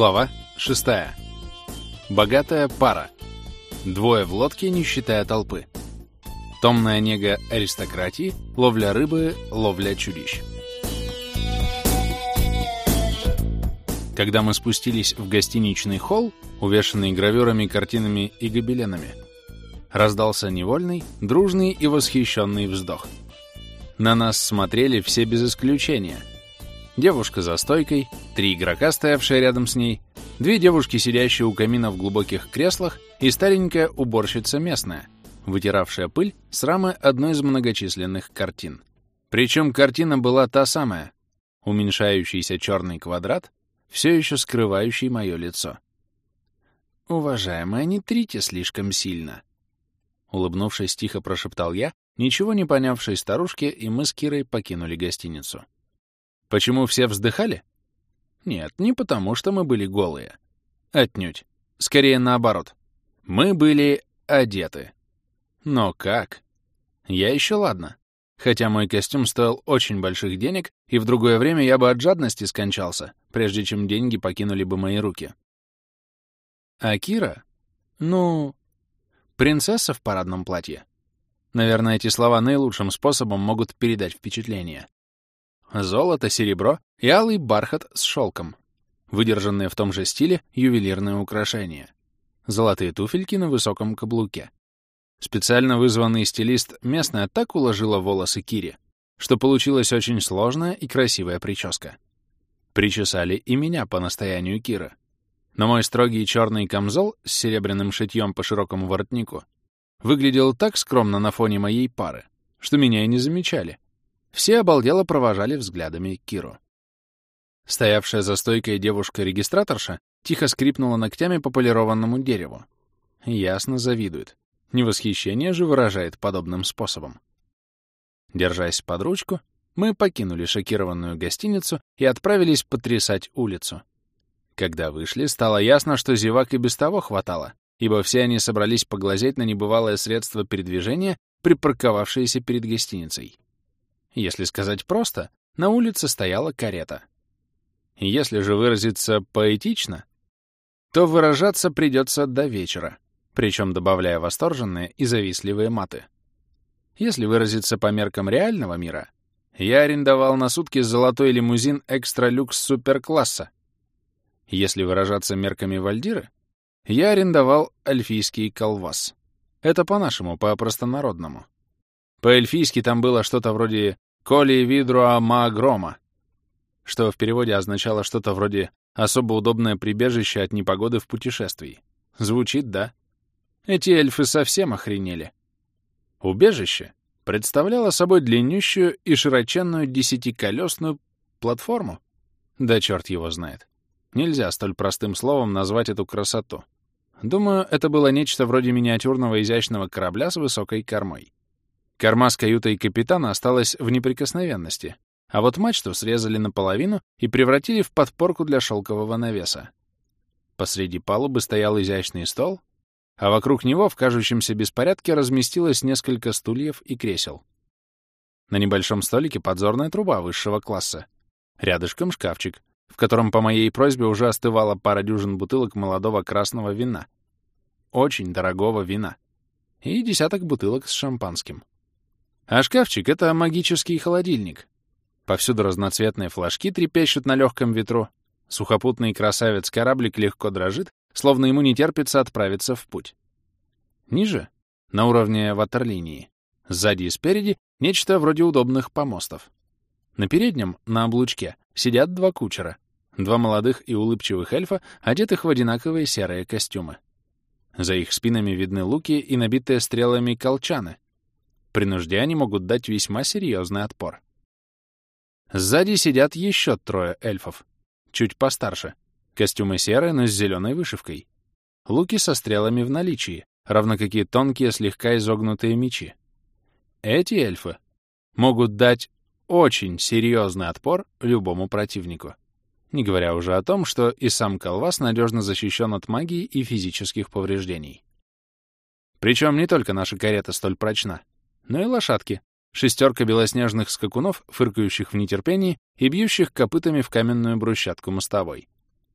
Глава 6. Богатая пара. Двое в лодке, не считая толпы. Томная нега аристократии, ловля рыбы, ловля чудищ. Когда мы спустились в гостиничный холл, увешанный гравюрами, картинами и гобеленами, раздался невольный, дружный и восхищенный вздох. На нас смотрели все без исключения — девушка за стойкой, три игрока, стоявшие рядом с ней, две девушки, сидящие у камина в глубоких креслах, и старенькая уборщица местная, вытиравшая пыль с рамы одной из многочисленных картин. Причем картина была та самая, уменьшающийся черный квадрат, все еще скрывающий мое лицо. «Уважаемая, не трите слишком сильно», — улыбнувшись, тихо прошептал я, ничего не понявшей старушке, и мы с Кирой покинули гостиницу. Почему все вздыхали? Нет, не потому, что мы были голые. Отнюдь. Скорее наоборот. Мы были одеты. Но как? Я еще ладно. Хотя мой костюм стоил очень больших денег, и в другое время я бы от жадности скончался, прежде чем деньги покинули бы мои руки. А Кира? Ну, принцесса в парадном платье. Наверное, эти слова наилучшим способом могут передать впечатление золото, серебро и алый бархат с шелком, выдержанные в том же стиле ювелирные украшения, золотые туфельки на высоком каблуке. Специально вызванный стилист местная так уложила волосы Кире, что получилась очень сложная и красивая прическа. Причесали и меня по настоянию Кира. Но мой строгий черный камзол с серебряным шитьем по широкому воротнику выглядел так скромно на фоне моей пары, что меня и не замечали, все обалдело провожали взглядами Киру. Стоявшая за стойкой девушка-регистраторша тихо скрипнула ногтями по полированному дереву. Ясно завидует. Невосхищение же выражает подобным способом. Держась под ручку, мы покинули шокированную гостиницу и отправились потрясать улицу. Когда вышли, стало ясно, что зевак и без того хватало, ибо все они собрались поглазеть на небывалое средство передвижения, припарковавшееся перед гостиницей. Если сказать просто, на улице стояла карета. Если же выразиться поэтично, то выражаться придется до вечера, причем добавляя восторженные и завистливые маты. Если выразиться по меркам реального мира, я арендовал на сутки золотой лимузин экстра-люкс суперкласса. Если выражаться мерками Вальдиры, я арендовал альфийский колвас. Это по-нашему, по-простонародному. По-эльфийски там было что-то вроде «коли видруа магрома», что в переводе означало что-то вроде «особо удобное прибежище от непогоды в путешествии». Звучит, да? Эти эльфы совсем охренели. Убежище представляло собой длиннющую и широченную десятиколесную платформу. Да черт его знает. Нельзя столь простым словом назвать эту красоту. Думаю, это было нечто вроде миниатюрного изящного корабля с высокой кормой. Корма с каютой капитана осталась в неприкосновенности, а вот мачту срезали наполовину и превратили в подпорку для шелкового навеса. Посреди палубы стоял изящный стол, а вокруг него в кажущемся беспорядке разместилось несколько стульев и кресел. На небольшом столике подзорная труба высшего класса. Рядышком шкафчик, в котором по моей просьбе уже остывала пара дюжин бутылок молодого красного вина. Очень дорогого вина. И десяток бутылок с шампанским. А шкафчик — это магический холодильник. Повсюду разноцветные флажки трепещут на легком ветру. Сухопутный красавец-кораблик легко дрожит, словно ему не терпится отправиться в путь. Ниже, на уровне ватерлинии, сзади и спереди, нечто вроде удобных помостов. На переднем, на облучке, сидят два кучера, два молодых и улыбчивых эльфа, одетых в одинаковые серые костюмы. За их спинами видны луки и набитые стрелами колчаны — при нужде они могут дать весьма серьезный отпор. Сзади сидят еще трое эльфов, чуть постарше. Костюмы серые, но с зеленой вышивкой. Луки со стрелами в наличии, равно как и тонкие, слегка изогнутые мечи. Эти эльфы могут дать очень серьезный отпор любому противнику. Не говоря уже о том, что и сам Калвас надежно защищен от магии и физических повреждений. Причем не только наша карета столь прочна но и лошадки. Шестерка белоснежных скакунов, фыркающих в нетерпении и бьющих копытами в каменную брусчатку мостовой.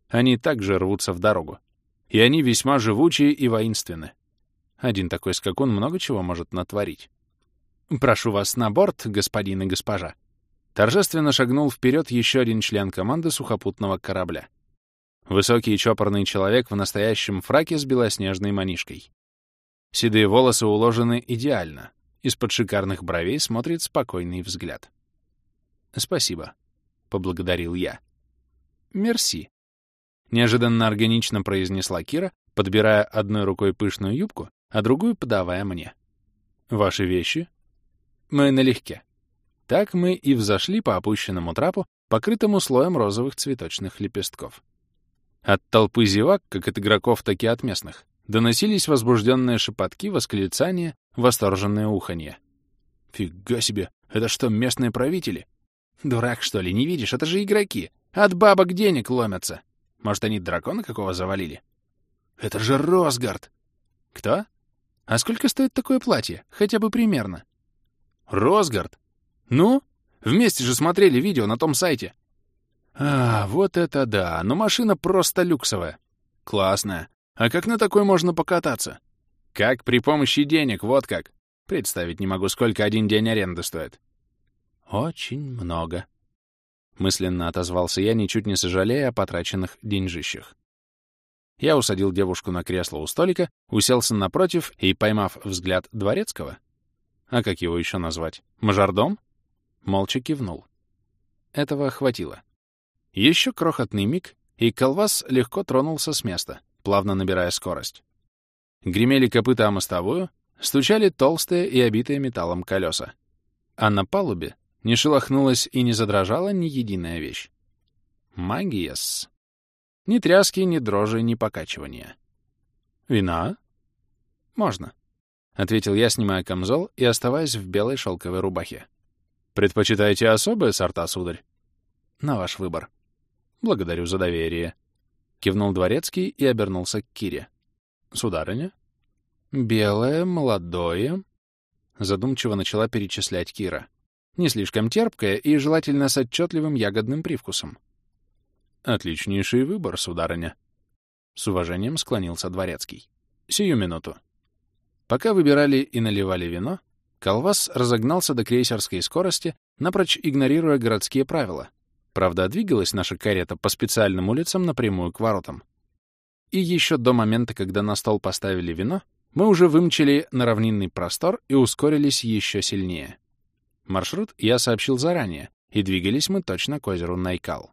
Они также рвутся в дорогу. И они весьма живучие и воинственны. Один такой скакун много чего может натворить. «Прошу вас на борт, господин и госпожа». Торжественно шагнул вперед еще один член команды сухопутного корабля. Высокий и чопорный человек в настоящем фраке с белоснежной манишкой. Седые волосы уложены идеально. Из-под шикарных бровей смотрит спокойный взгляд. «Спасибо», — поблагодарил я. «Мерси», — неожиданно органично произнесла Кира, подбирая одной рукой пышную юбку, а другую подавая мне. «Ваши вещи?» Мы налегке. Так мы и взошли по опущенному трапу, покрытому слоем розовых цветочных лепестков. От толпы зевак, как от игроков, так и от местных, доносились возбужденные шепотки, восклицания, восторженное уханье. «Фига себе! Это что, местные правители?» «Дурак, что ли, не видишь? Это же игроки! От бабок денег ломятся! Может, они дракона какого завалили?» «Это же Росгард!» «Кто? А сколько стоит такое платье? Хотя бы примерно?» Росгард? Ну? Вместе же смотрели видео на том сайте. А, вот это да, но машина просто люксовая. Классная. А как на такой можно покататься? Как при помощи денег, вот как. Представить не могу, сколько один день аренды стоит. Очень много. Мысленно отозвался я, ничуть не сожалея о потраченных деньжищах. Я усадил девушку на кресло у столика, уселся напротив и, поймав взгляд дворецкого, а как его еще назвать? Мажордом? Молча кивнул. Этого хватило. Еще крохотный миг, и колвас легко тронулся с места, плавно набирая скорость. Гремели копыта о мостовую, стучали толстые и обитые металлом колеса. А на палубе не шелохнулась и не задрожала ни единая вещь. Магиес. Ни тряски, ни дрожи, ни покачивания. Вина? Можно. — ответил я, снимая камзол и оставаясь в белой шелковой рубахе. «Предпочитаете особые сорта, сударь?» «На ваш выбор». «Благодарю за доверие», — кивнул дворецкий и обернулся к Кире. «Сударыня?» «Белое, молодое», — задумчиво начала перечислять Кира. «Не слишком терпкое и желательно с отчетливым ягодным привкусом». «Отличнейший выбор, сударыня», — с уважением склонился дворецкий. «Сию минуту». Пока выбирали и наливали вино, Колвас разогнался до крейсерской скорости, напрочь игнорируя городские правила. Правда, двигалась наша карета по специальным улицам напрямую к воротам. И еще до момента, когда на стол поставили вино, мы уже вымчали на равнинный простор и ускорились еще сильнее. Маршрут я сообщил заранее, и двигались мы точно к озеру Найкал.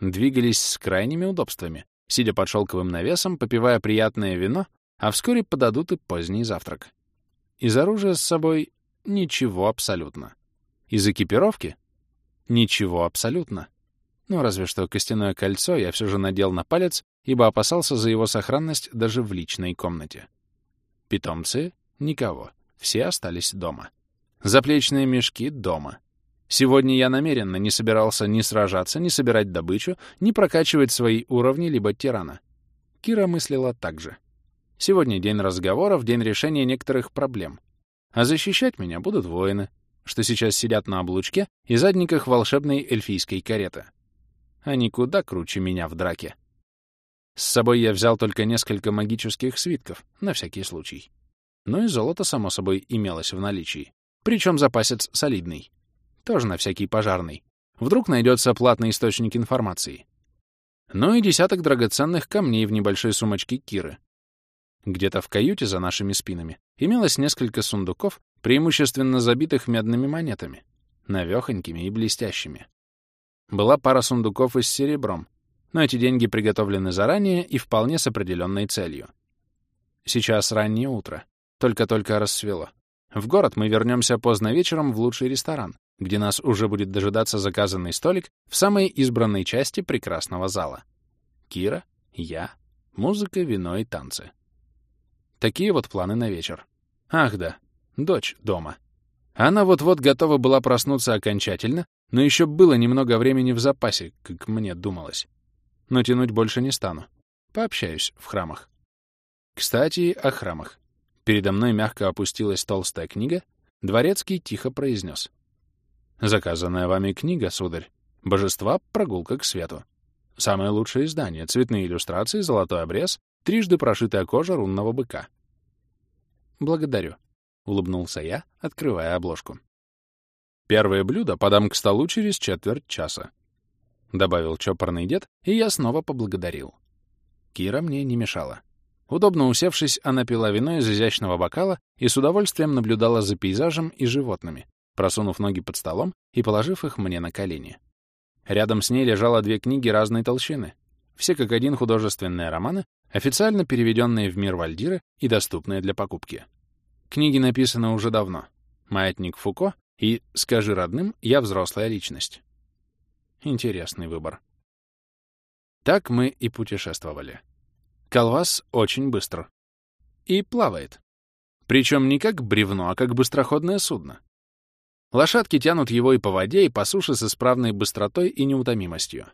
Двигались с крайними удобствами, сидя под шелковым навесом, попивая приятное вино а вскоре подадут и поздний завтрак. Из оружия с собой ничего абсолютно. Из экипировки ничего абсолютно. Ну, разве что костяное кольцо я все же надел на палец, ибо опасался за его сохранность даже в личной комнате. Питомцы — никого. Все остались дома. Заплечные мешки — дома. Сегодня я намеренно не собирался ни сражаться, ни собирать добычу, ни прокачивать свои уровни либо тирана. Кира мыслила так же. Сегодня день разговоров, день решения некоторых проблем. А защищать меня будут воины, что сейчас сидят на облучке и задниках волшебной эльфийской кареты. Они куда круче меня в драке. С собой я взял только несколько магических свитков, на всякий случай. Ну и золото, само собой, имелось в наличии. Причем запасец солидный. Тоже на всякий пожарный. Вдруг найдется платный источник информации. Ну и десяток драгоценных камней в небольшой сумочке Киры. Где-то в каюте за нашими спинами имелось несколько сундуков, преимущественно забитых медными монетами, навехонькими и блестящими. Была пара сундуков и с серебром, но эти деньги приготовлены заранее и вполне с определенной целью. Сейчас раннее утро, только-только рассвело. В город мы вернемся поздно вечером в лучший ресторан, где нас уже будет дожидаться заказанный столик в самой избранной части прекрасного зала. Кира, я, музыка, вино и танцы. Такие вот планы на вечер. Ах да, дочь дома. Она вот-вот готова была проснуться окончательно, но еще было немного времени в запасе, как мне думалось. Но тянуть больше не стану. Пообщаюсь в храмах. Кстати, о храмах. Передо мной мягко опустилась толстая книга, Дворецкий тихо произнес. «Заказанная вами книга, сударь. Божества. Прогулка к свету. Самое лучшее издание, цветные иллюстрации, золотой обрез, трижды прошитая кожа рунного быка. «Благодарю», — улыбнулся я, открывая обложку. «Первое блюдо подам к столу через четверть часа», — добавил чопорный дед, и я снова поблагодарил. Кира мне не мешала. Удобно усевшись, она пила вино из изящного бокала и с удовольствием наблюдала за пейзажем и животными, просунув ноги под столом и положив их мне на колени. Рядом с ней лежало две книги разной толщины, все как один художественные романы, официально переведенные в мир Вальдиры и доступные для покупки. Книги написаны уже давно. «Маятник Фуко» и «Скажи родным, я взрослая личность». Интересный выбор. Так мы и путешествовали. Калвас очень быстр. И плавает. Причем не как бревно, а как быстроходное судно. Лошадки тянут его и по воде, и по суше с исправной быстротой и неутомимостью.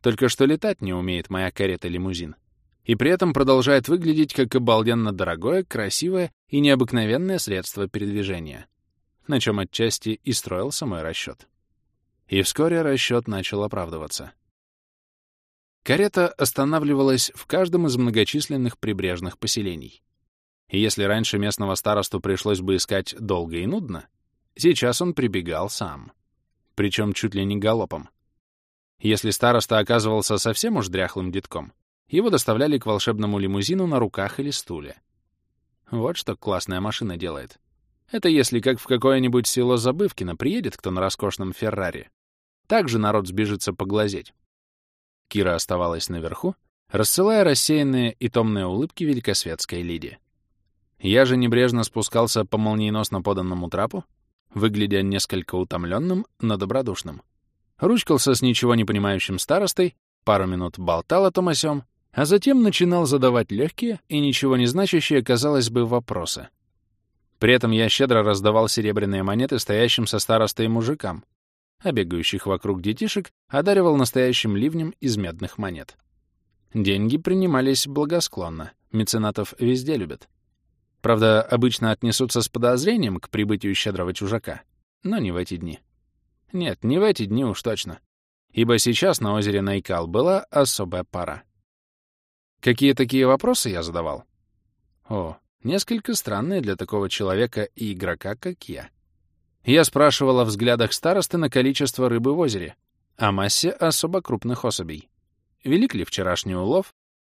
Только что летать не умеет моя карета-лимузин. И при этом продолжает выглядеть как обалденно дорогое, красивое и необыкновенное средство передвижения, на чем отчасти и строился мой расчет. И вскоре расчет начал оправдываться. Карета останавливалась в каждом из многочисленных прибрежных поселений. И если раньше местного старосту пришлось бы искать долго и нудно, сейчас он прибегал сам. Причем чуть ли не галопом. Если староста оказывался совсем уж дряхлым детком, его доставляли к волшебному лимузину на руках или стуле. Вот что классная машина делает. Это если как в какое-нибудь село Забывкино приедет кто на роскошном Феррари. Так же народ сбежится поглазеть. Кира оставалась наверху, рассылая рассеянные и томные улыбки великосветской лиди. Я же небрежно спускался по молниеносно поданному трапу, выглядя несколько утомленным, но добродушным. Ручкался с ничего не понимающим старостой, пару минут болтал о том о сём, а затем начинал задавать легкие и ничего не значащие, казалось бы, вопросы. При этом я щедро раздавал серебряные монеты стоящим со старостой мужикам, а бегающих вокруг детишек одаривал настоящим ливнем из медных монет. Деньги принимались благосклонно, меценатов везде любят. Правда, обычно отнесутся с подозрением к прибытию щедрого чужака, но не в эти дни. Нет, не в эти дни уж точно. Ибо сейчас на озере Найкал была особая пара. Какие такие вопросы я задавал? О, несколько странные для такого человека и игрока, как я. Я спрашивал о взглядах старосты на количество рыбы в озере, о массе особо крупных особей. Велик ли вчерашний улов?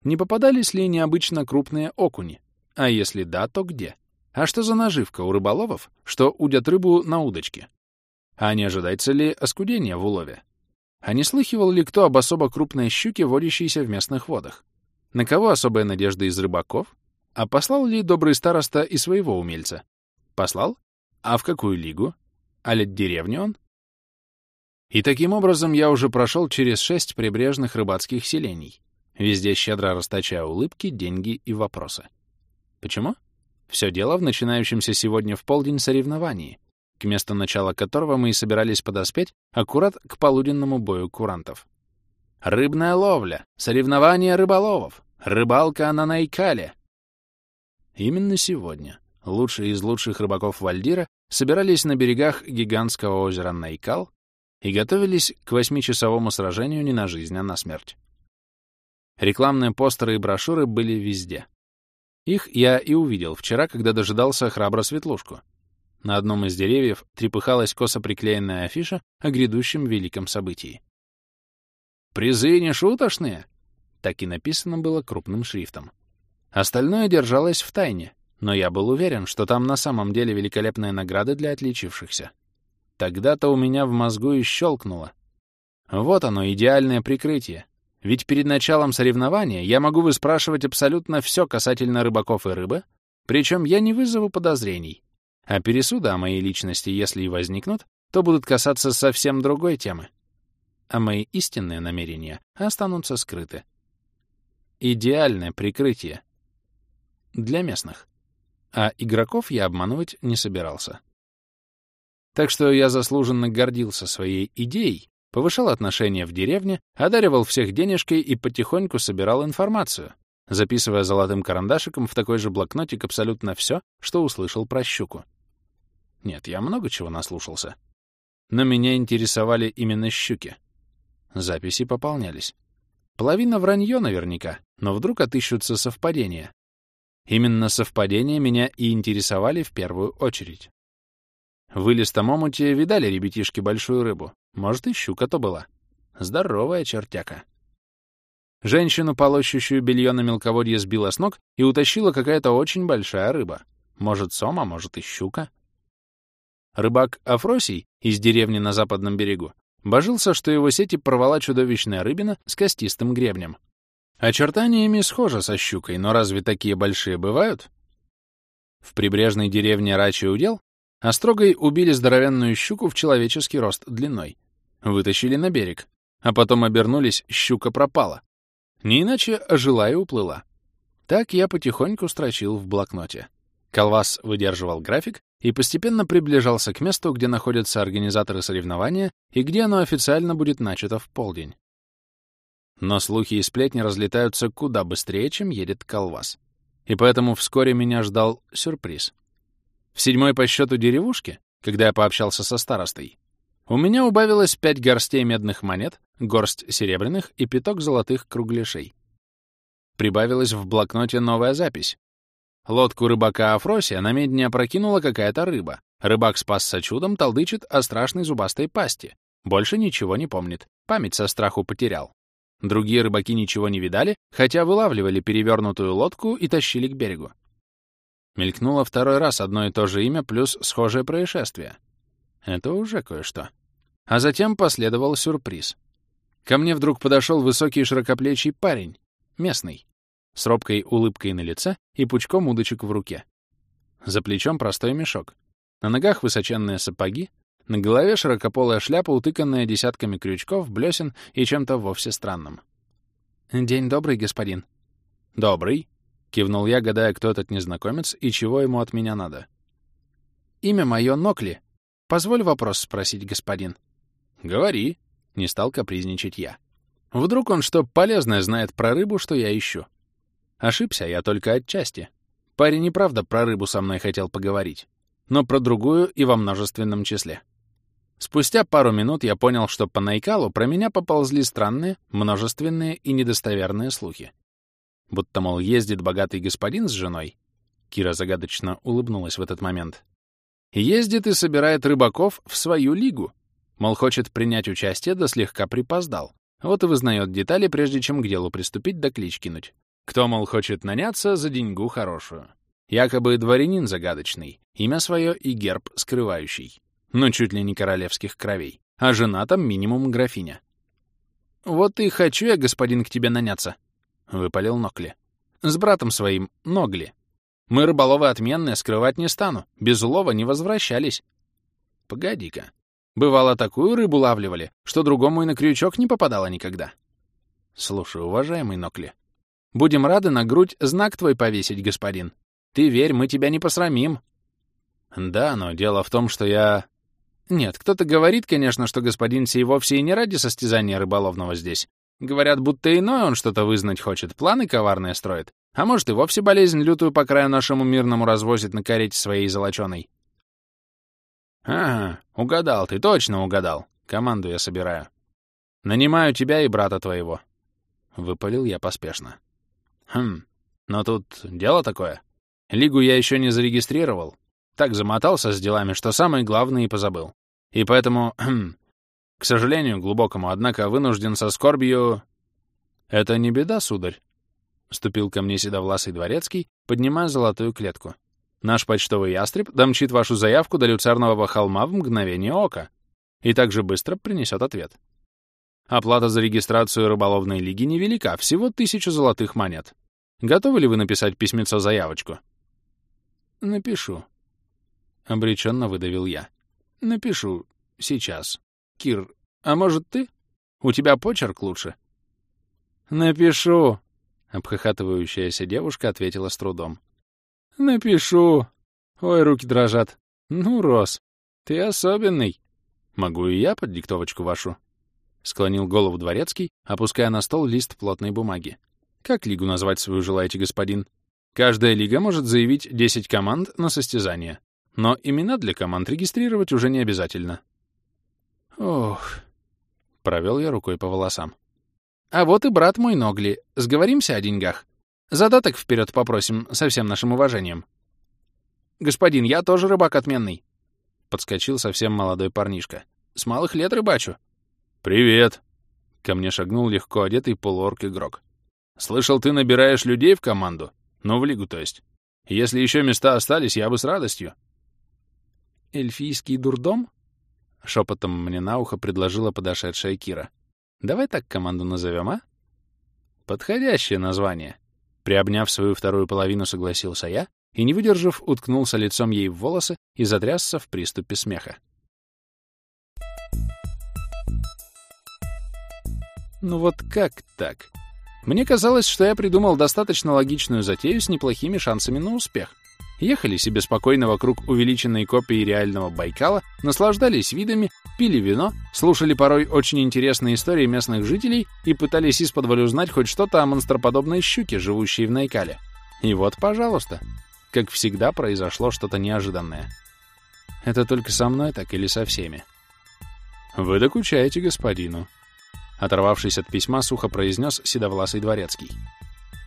Не попадались ли необычно крупные окуни? А если да, то где? А что за наживка у рыболовов, что удят рыбу на удочке? А не ожидается ли оскудения в улове? А не слыхивал ли кто об особо крупной щуке, водящейся в местных водах? На кого особая надежда из рыбаков? А послал ли добрый староста и своего умельца? Послал? А в какую лигу? А лет деревни он? И таким образом я уже прошел через шесть прибрежных рыбацких селений, везде щедро расточая улыбки, деньги и вопросы. Почему? Все дело в начинающемся сегодня в полдень соревновании, к месту начала которого мы и собирались подоспеть аккурат к полуденному бою курантов. Рыбная ловля, соревнования рыболовов, рыбалка на Найкале. Именно сегодня лучшие из лучших рыбаков Вальдира собирались на берегах гигантского озера Найкал и готовились к восьмичасовому сражению не на жизнь, а на смерть. Рекламные постеры и брошюры были везде. Их я и увидел вчера, когда дожидался храбро светлушку. На одном из деревьев трепыхалась косо приклеенная афиша о грядущем великом событии. «Призы не шуточные!» Так и написано было крупным шрифтом. Остальное держалось в тайне, но я был уверен, что там на самом деле великолепные награды для отличившихся. Тогда-то у меня в мозгу и щелкнуло. Вот оно, идеальное прикрытие. Ведь перед началом соревнования я могу выспрашивать абсолютно все касательно рыбаков и рыбы, причем я не вызову подозрений. А пересуды о моей личности, если и возникнут, то будут касаться совсем другой темы. А мои истинные намерения останутся скрыты. Идеальное прикрытие. Для местных а игроков я обманывать не собирался. Так что я заслуженно гордился своей идеей, повышал отношения в деревне, одаривал всех денежкой и потихоньку собирал информацию, записывая золотым карандашиком в такой же блокнотик абсолютно все, что услышал про щуку. Нет, я много чего наслушался. Но меня интересовали именно щуки. Записи пополнялись. Половина вранье наверняка, но вдруг отыщутся совпадения. Именно совпадения меня и интересовали в первую очередь. В илистом омуте видали ребятишки большую рыбу. Может, и щука то была. Здоровая чертяка. Женщину, полощущую белье на мелководье, сбила с ног и утащила какая-то очень большая рыба. Может, сом, а может и щука. Рыбак Афросий из деревни на западном берегу божился, что его сети порвала чудовищная рыбина с костистым гребнем. Очертаниями схожа со щукой, но разве такие большие бывают? В прибрежной деревне Рачий удел Острогой убили здоровенную щуку в человеческий рост длиной. Вытащили на берег, а потом обернулись, щука пропала. Не иначе ожила и уплыла. Так я потихоньку строчил в блокноте. Колвас выдерживал график и постепенно приближался к месту, где находятся организаторы соревнования и где оно официально будет начато в полдень. Но слухи и сплетни разлетаются куда быстрее, чем едет колвас. И поэтому вскоре меня ждал сюрприз. В седьмой по счету деревушке, когда я пообщался со старостой, у меня убавилось пять горстей медных монет, горсть серебряных и пяток золотых кругляшей. Прибавилась в блокноте новая запись. Лодку рыбака Афросия на медне опрокинула какая-то рыба. Рыбак спасся чудом, толдычит о страшной зубастой пасти. Больше ничего не помнит. Память со страху потерял. Другие рыбаки ничего не видали, хотя вылавливали перевернутую лодку и тащили к берегу. Мелькнуло второй раз одно и то же имя плюс схожее происшествие. Это уже кое-что. А затем последовал сюрприз. Ко мне вдруг подошел высокий широкоплечий парень, местный, с робкой улыбкой на лице и пучком удочек в руке. За плечом простой мешок. На ногах высоченные сапоги, на голове широкополая шляпа, утыканная десятками крючков, блесен и чем-то вовсе странным. «День добрый, господин». «Добрый», Кивнул я, гадая, кто этот незнакомец и чего ему от меня надо. «Имя мое Нокли. Позволь вопрос спросить, господин». «Говори», — не стал капризничать я. «Вдруг он что полезное знает про рыбу, что я ищу?» Ошибся я только отчасти. Парень неправда про рыбу со мной хотел поговорить, но про другую и во множественном числе. Спустя пару минут я понял, что по Найкалу про меня поползли странные, множественные и недостоверные слухи. Будто, мол, ездит богатый господин с женой. Кира загадочно улыбнулась в этот момент. Ездит и собирает рыбаков в свою лигу. Мол, хочет принять участие, да слегка припоздал. Вот и вызнает детали, прежде чем к делу приступить да клич кинуть. Кто, мол, хочет наняться за деньгу хорошую. Якобы дворянин загадочный, имя свое и герб скрывающий. Но чуть ли не королевских кровей. А жена там минимум графиня. «Вот и хочу я, господин, к тебе наняться», — выпалил Нокли. «С братом своим, Ногли. Мы рыболовы отменные, скрывать не стану. Без улова не возвращались». «Погоди-ка. Бывало, такую рыбу лавливали, что другому и на крючок не попадало никогда». «Слушай, уважаемый Нокли, будем рады на грудь знак твой повесить, господин. Ты верь, мы тебя не посрамим». «Да, но дело в том, что я...» «Нет, кто-то говорит, конечно, что господин сей вовсе и не ради состязания рыболовного здесь, Говорят, будто иной он что-то вызнать хочет, планы коварные строит. А может, и вовсе болезнь лютую по краю нашему мирному развозит на карете своей золоченой. Ага, угадал ты, точно угадал. Команду я собираю. Нанимаю тебя и брата твоего. Выпалил я поспешно. Хм, но тут дело такое. Лигу я еще не зарегистрировал. Так замотался с делами, что самое главное и позабыл. И поэтому, к сожалению, глубокому, однако, вынужден со скорбью... Это не беда, сударь. Вступил ко мне седовласый дворецкий, поднимая золотую клетку. Наш почтовый ястреб домчит вашу заявку до люцернового холма в мгновение ока и также быстро принесет ответ. Оплата за регистрацию рыболовной лиги невелика, всего тысяча золотых монет. Готовы ли вы написать письмецо-заявочку? Напишу. Обреченно выдавил я. Напишу. Сейчас. Кир, а может ты? У тебя почерк лучше?» «Напишу», — обхохатывающаяся девушка ответила с трудом. «Напишу. Ой, руки дрожат. Ну, Рос, ты особенный. Могу и я под диктовочку вашу?» Склонил голову дворецкий, опуская на стол лист плотной бумаги. «Как лигу назвать свою желаете, господин? Каждая лига может заявить 10 команд на состязание. Но имена для команд регистрировать уже не обязательно. Ох. Провел я рукой по волосам. А вот и брат мой Ногли. Сговоримся о деньгах? Задаток вперед попросим, со всем нашим уважением. Господин, я тоже рыбак отменный. Подскочил совсем молодой парнишка. С малых лет рыбачу. Привет. Ко мне шагнул легко одетый полуорк-игрок. Слышал, ты набираешь людей в команду? Ну, в лигу, то есть. Если еще места остались, я бы с радостью. Эльфийский дурдом? Шепотом мне на ухо предложила подошедшая Кира. Давай так команду назовем, а? Подходящее название. Приобняв свою вторую половину, согласился я и, не выдержав, уткнулся лицом ей в волосы и затрясся в приступе смеха. Ну вот как так? Мне казалось, что я придумал достаточно логичную затею с неплохими шансами на успех. Ехали себе спокойно вокруг увеличенной копии реального Байкала, наслаждались видами, пили вино, слушали порой очень интересные истории местных жителей и пытались из-под узнать хоть что-то о монстроподобной щуке, живущей в Найкале. И вот, пожалуйста, как всегда, произошло что-то неожиданное. Это только со мной так или со всеми? Вы докучаете господину. Оторвавшись от письма, сухо произнес седовласый дворецкий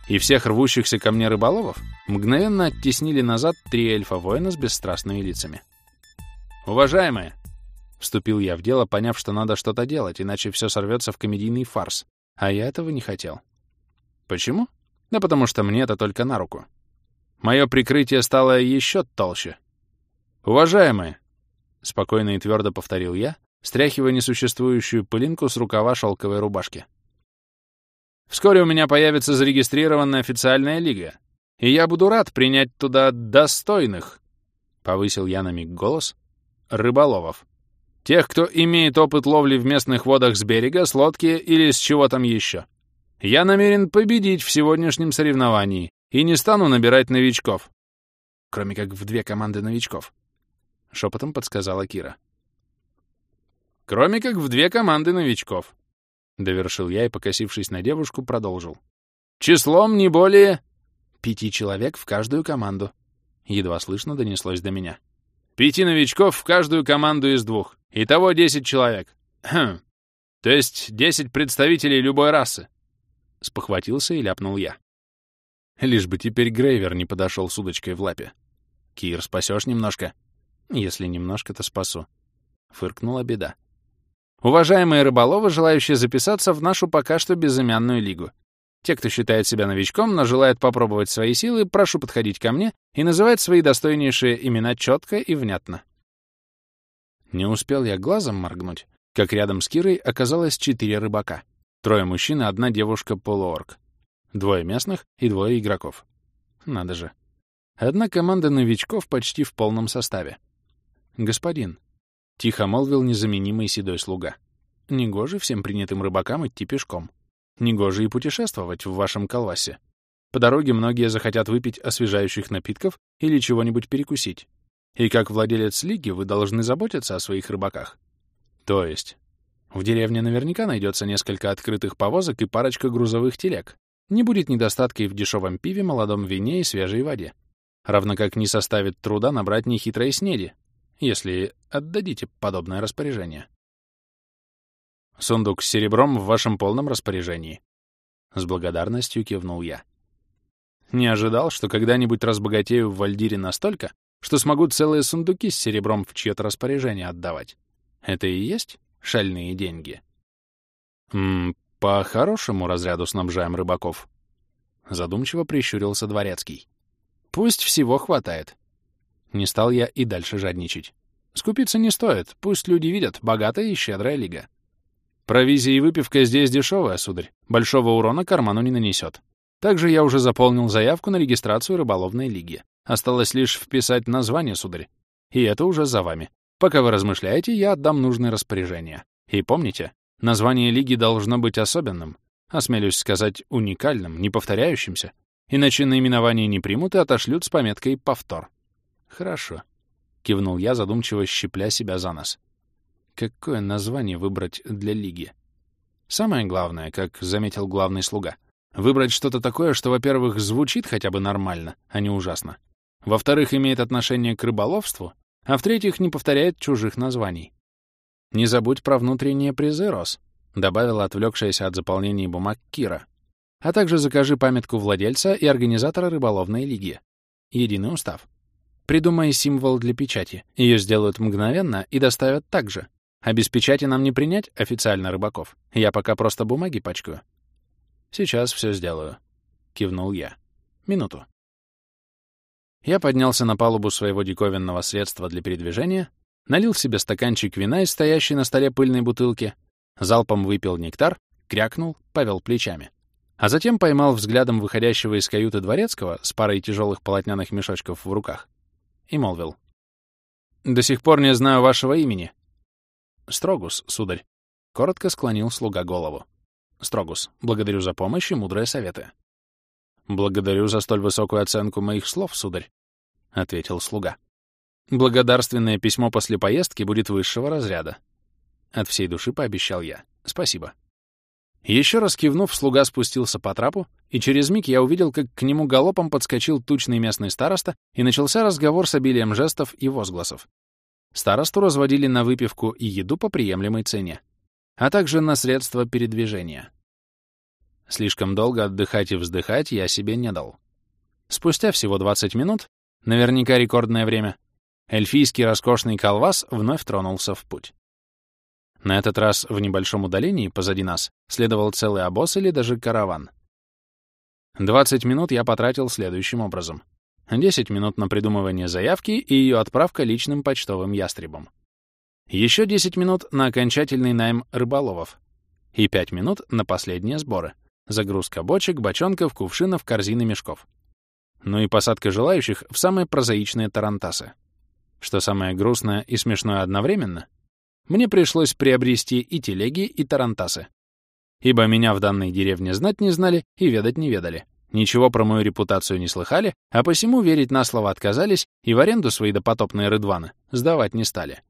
и всех рвущихся ко мне рыболовов мгновенно оттеснили назад три эльфа-воина с бесстрастными лицами. «Уважаемые!» — вступил я в дело, поняв, что надо что-то делать, иначе все сорвется в комедийный фарс, а я этого не хотел. Почему? Да потому что мне это только на руку. Мое прикрытие стало еще толще. «Уважаемые!» — спокойно и твердо повторил я, стряхивая несуществующую пылинку с рукава шелковой рубашки. Вскоре у меня появится зарегистрированная официальная лига, и я буду рад принять туда достойных, — повысил я на миг голос, — рыболовов. Тех, кто имеет опыт ловли в местных водах с берега, с лодки или с чего там еще. Я намерен победить в сегодняшнем соревновании и не стану набирать новичков. Кроме как в две команды новичков, — шепотом подсказала Кира. Кроме как в две команды новичков, — довершил я и, покосившись на девушку, продолжил. «Числом не более пяти человек в каждую команду», — едва слышно донеслось до меня. «Пяти новичков в каждую команду из двух. Итого десять человек. Хм. То есть десять представителей любой расы». Спохватился и ляпнул я. Лишь бы теперь Грейвер не подошел с удочкой в лапе. «Кир, спасешь немножко?» «Если немножко, то спасу», — фыркнула беда. Уважаемые рыболовы, желающие записаться в нашу пока что безымянную лигу. Те, кто считает себя новичком, но желает попробовать свои силы, прошу подходить ко мне и называть свои достойнейшие имена четко и внятно. Не успел я глазом моргнуть, как рядом с Кирой оказалось четыре рыбака. Трое мужчин и одна девушка-полуорг. Двое местных и двое игроков. Надо же. Одна команда новичков почти в полном составе. «Господин, — тихо молвил незаменимый седой слуга. «Негоже всем принятым рыбакам идти пешком. Негоже и путешествовать в вашем колвасе. По дороге многие захотят выпить освежающих напитков или чего-нибудь перекусить. И как владелец лиги вы должны заботиться о своих рыбаках. То есть, в деревне наверняка найдется несколько открытых повозок и парочка грузовых телег. Не будет недостатка и в дешевом пиве, молодом вине и свежей воде. Равно как не составит труда набрать нехитрой снеди, если отдадите подобное распоряжение. Сундук с серебром в вашем полном распоряжении. С благодарностью кивнул я. Не ожидал, что когда-нибудь разбогатею в Вальдире настолько, что смогу целые сундуки с серебром в чье-то распоряжение отдавать. Это и есть шальные деньги? Ммм, по хорошему разряду снабжаем рыбаков. Задумчиво прищурился дворецкий. Пусть всего хватает. Не стал я и дальше жадничать. Скупиться не стоит, пусть люди видят, богатая и щедрая лига. Провизия и выпивка здесь дешевая, сударь, большого урона карману не нанесет. Также я уже заполнил заявку на регистрацию рыболовной лиги. Осталось лишь вписать название, сударь. И это уже за вами. Пока вы размышляете, я отдам нужные распоряжения. И помните, название лиги должно быть особенным, осмелюсь сказать, уникальным, неповторяющимся, иначе наименование не примут и отошлют с пометкой «повтор». «Хорошо», — кивнул я, задумчиво щипля себя за нос. «Какое название выбрать для лиги?» «Самое главное, как заметил главный слуга, выбрать что-то такое, что, во-первых, звучит хотя бы нормально, а не ужасно. Во-вторых, имеет отношение к рыболовству, а в-третьих, не повторяет чужих названий. Не забудь про внутренние призы, Рос. добавила отвлекшаяся от заполнения бумаг Кира. А также закажи памятку владельца и организатора рыболовной лиги. Единый устав. Придумай символ для печати. Ее сделают мгновенно и доставят так же. А без печати нам не принять официально рыбаков. Я пока просто бумаги пачкаю. Сейчас все сделаю. Кивнул я. Минуту. Я поднялся на палубу своего диковинного средства для передвижения, налил себе стаканчик вина из стоящей на столе пыльной бутылки, залпом выпил нектар, крякнул, повел плечами. А затем поймал взглядом выходящего из каюты дворецкого с парой тяжелых полотняных мешочков в руках и молвил. «До сих пор не знаю вашего имени». «Строгус, сударь», — коротко склонил слуга голову. «Строгус, благодарю за помощь и мудрые советы». «Благодарю за столь высокую оценку моих слов, сударь», — ответил слуга. «Благодарственное письмо после поездки будет высшего разряда». От всей души пообещал я. «Спасибо». Еще раз кивнув, слуга спустился по трапу, и через миг я увидел, как к нему галопом подскочил тучный местный староста, и начался разговор с обилием жестов и возгласов. Старосту разводили на выпивку и еду по приемлемой цене, а также на средства передвижения. Слишком долго отдыхать и вздыхать я себе не дал. Спустя всего 20 минут, наверняка рекордное время, эльфийский роскошный колвас вновь тронулся в путь. На этот раз в небольшом удалении позади нас следовал целый обоз или даже караван. 20 минут я потратил следующим образом. 10 минут на придумывание заявки и ее отправка личным почтовым ястребом. Еще 10 минут на окончательный найм рыболовов. И 5 минут на последние сборы. Загрузка бочек, бочонков, кувшинов, корзин и мешков. Ну и посадка желающих в самые прозаичные тарантасы. Что самое грустное и смешное одновременно, мне пришлось приобрести и телеги, и тарантасы. Ибо меня в данной деревне знать не знали и ведать не ведали. Ничего про мою репутацию не слыхали, а посему верить на слово отказались и в аренду свои допотопные рыдваны сдавать не стали.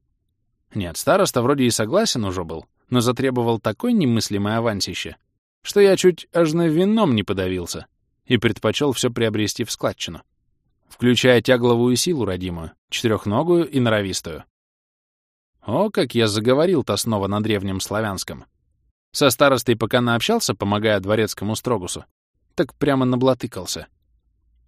Нет, староста вроде и согласен уже был, но затребовал такой немыслимое авансище, что я чуть аж на вином не подавился и предпочел все приобрести в складчину, включая тягловую силу родимую, четырехногую и норовистую. О, как я заговорил-то снова на древнем славянском. Со старостой пока наобщался, помогая дворецкому Строгусу, так прямо наблатыкался.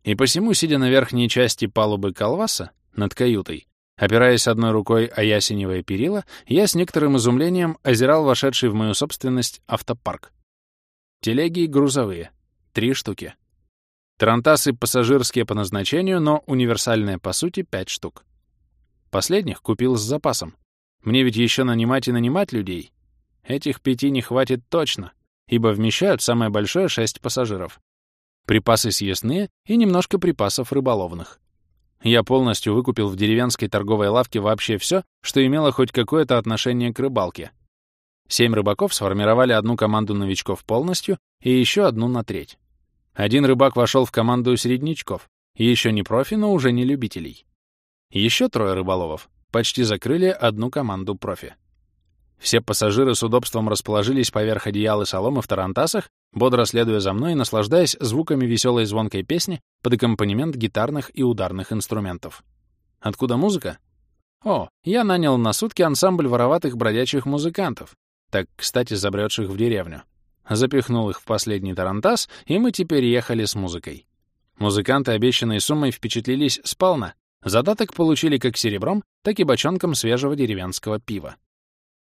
И посему, сидя на верхней части палубы колваса, над каютой, опираясь одной рукой о ясеневое перила, я с некоторым изумлением озирал вошедший в мою собственность автопарк. Телеги грузовые. Три штуки. Тарантасы пассажирские по назначению, но универсальные по сути пять штук. Последних купил с запасом, мне ведь еще нанимать и нанимать людей. Этих пяти не хватит точно, ибо вмещают самое большое шесть пассажиров. Припасы съестные и немножко припасов рыболовных. Я полностью выкупил в деревенской торговой лавке вообще все, что имело хоть какое-то отношение к рыбалке. Семь рыбаков сформировали одну команду новичков полностью и еще одну на треть. Один рыбак вошел в команду середнячков, еще не профи, но уже не любителей. Еще трое рыболовов почти закрыли одну команду профи. Все пассажиры с удобством расположились поверх одеял и соломы в тарантасах, бодро следуя за мной и наслаждаясь звуками веселой звонкой песни под аккомпанемент гитарных и ударных инструментов. Откуда музыка? О, я нанял на сутки ансамбль вороватых бродячих музыкантов, так, кстати, забредших в деревню. Запихнул их в последний тарантас, и мы теперь ехали с музыкой. Музыканты обещанной суммой впечатлились сполна, Задаток получили как серебром, так и бочонком свежего деревенского пива.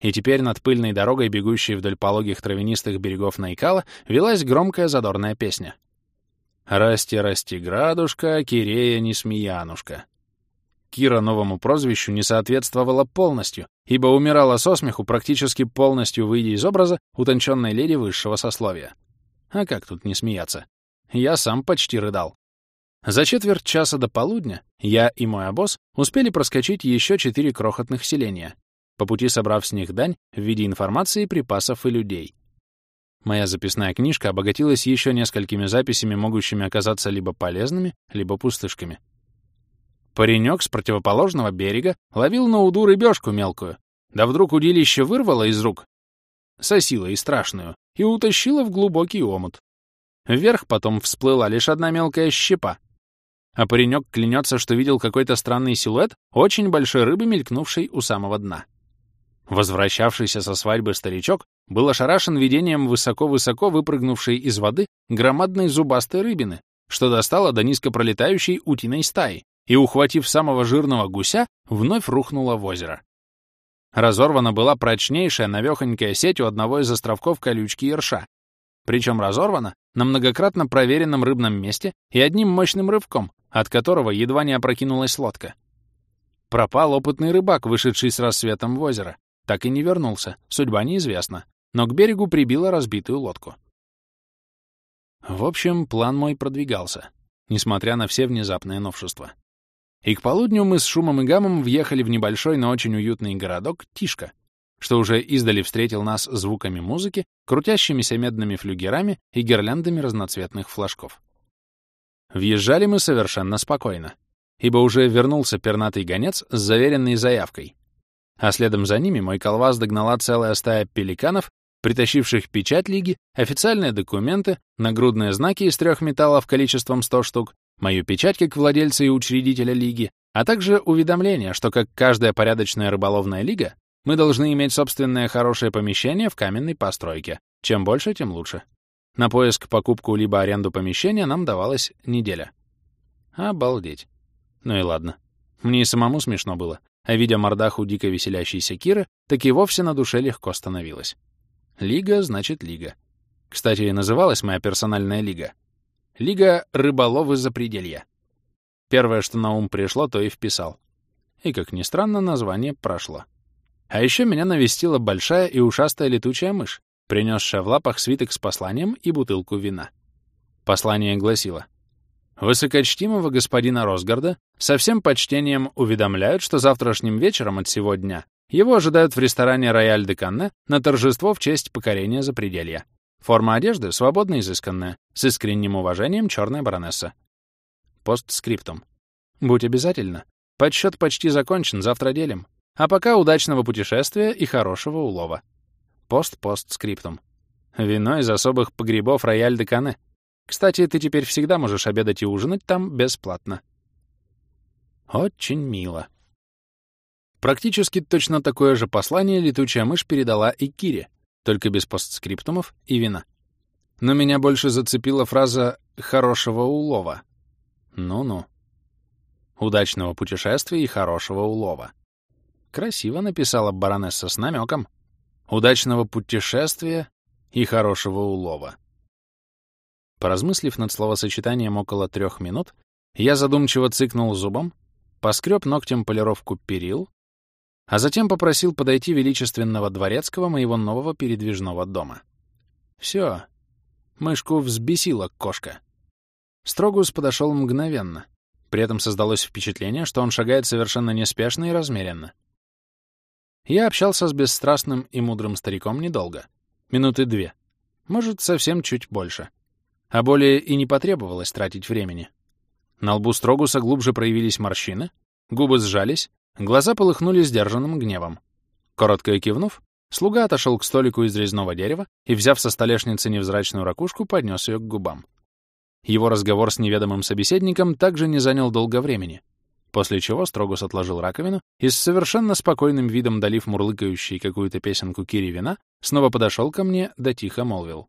И теперь над пыльной дорогой, бегущей вдоль пологих травянистых берегов Найкала, велась громкая задорная песня. «Расти, расти, градушка, Кирея, не смеянушка». Кира новому прозвищу не соответствовала полностью, ибо умирала со смеху, практически полностью выйдя из образа утонченной леди высшего сословия. А как тут не смеяться? Я сам почти рыдал. За четверть часа до полудня я и мой обоз успели проскочить еще четыре крохотных селения, по пути собрав с них дань в виде информации, припасов и людей. Моя записная книжка обогатилась еще несколькими записями, могущими оказаться либо полезными, либо пустышками. Паренек с противоположного берега ловил на уду рыбешку мелкую, да вдруг удилище вырвало из рук, сосила и страшную, и утащила в глубокий омут. Вверх потом всплыла лишь одна мелкая щепа, а паренек клянется, что видел какой-то странный силуэт очень большой рыбы, мелькнувшей у самого дна. Возвращавшийся со свадьбы старичок был ошарашен видением высоко-высоко выпрыгнувшей из воды громадной зубастой рыбины, что достала до низко пролетающей утиной стаи и, ухватив самого жирного гуся, вновь рухнула в озеро. Разорвана была прочнейшая навехонькая сеть у одного из островков колючки Ерша. Причем разорвана на многократно проверенном рыбном месте и одним мощным рывком, от которого едва не опрокинулась лодка. Пропал опытный рыбак, вышедший с рассветом в озеро. Так и не вернулся, судьба неизвестна, но к берегу прибила разбитую лодку. В общем, план мой продвигался, несмотря на все внезапные новшества. И к полудню мы с шумом и гамом въехали в небольшой, но очень уютный городок Тишка, что уже издали встретил нас звуками музыки, крутящимися медными флюгерами и гирляндами разноцветных флажков. Въезжали мы совершенно спокойно, ибо уже вернулся пернатый гонец с заверенной заявкой. А следом за ними мой колваз догнала целая стая пеликанов, притащивших печать лиги, официальные документы, нагрудные знаки из трех металлов количеством 100 штук, мою печать как владельца и учредителя лиги, а также уведомление, что, как каждая порядочная рыболовная лига, мы должны иметь собственное хорошее помещение в каменной постройке. Чем больше, тем лучше. На поиск, покупку либо аренду помещения нам давалась неделя. Обалдеть. Ну и ладно. Мне и самому смешно было, а видя мордаху дико веселящейся Киры, так и вовсе на душе легко становилось. Лига значит лига. Кстати, называлась моя персональная лига Лига рыболовы запределья. Первое, что на ум пришло, то и вписал. И, как ни странно, название прошло. А еще меня навестила большая и ушастая летучая мышь, принесшая в лапах свиток с посланием и бутылку вина. Послание гласило «Высокочтимого господина Росгарда со всем почтением уведомляют, что завтрашним вечером от сего дня его ожидают в ресторане «Рояль де Канне» на торжество в честь покорения запределья. Форма одежды свободно изысканная, с искренним уважением черная баронесса. Постскриптум. Будь обязательно. Подсчет почти закончен, завтра делим. А пока удачного путешествия и хорошего улова. Пост-постскриптум. Вино из особых погребов Рояль де Кане. Кстати, ты теперь всегда можешь обедать и ужинать там бесплатно. Очень мило. Практически точно такое же послание летучая мышь передала и Кире, только без постскриптумов и вина. Но меня больше зацепила фраза «хорошего улова». Ну-ну. Удачного путешествия и хорошего улова. Красиво написала баронесса с намеком. Удачного путешествия и хорошего улова. Поразмыслив над словосочетанием около трех минут, я задумчиво цыкнул зубом, поскреб ногтем полировку перил, а затем попросил подойти величественного дворецкого моего нового передвижного дома. Все. Мышку взбесила кошка. Строгус подошел мгновенно. При этом создалось впечатление, что он шагает совершенно неспешно и размеренно. Я общался с бесстрастным и мудрым стариком недолго. Минуты две. Может, совсем чуть больше. А более и не потребовалось тратить времени. На лбу Строгуса глубже проявились морщины, губы сжались, Глаза полыхнули сдержанным гневом. Коротко кивнув, слуга отошел к столику из резного дерева и, взяв со столешницы невзрачную ракушку, поднес ее к губам. Его разговор с неведомым собеседником также не занял долго времени, после чего Строгус отложил раковину и с совершенно спокойным видом, долив мурлыкающей какую-то песенку Кири вина, снова подошел ко мне да тихо молвил.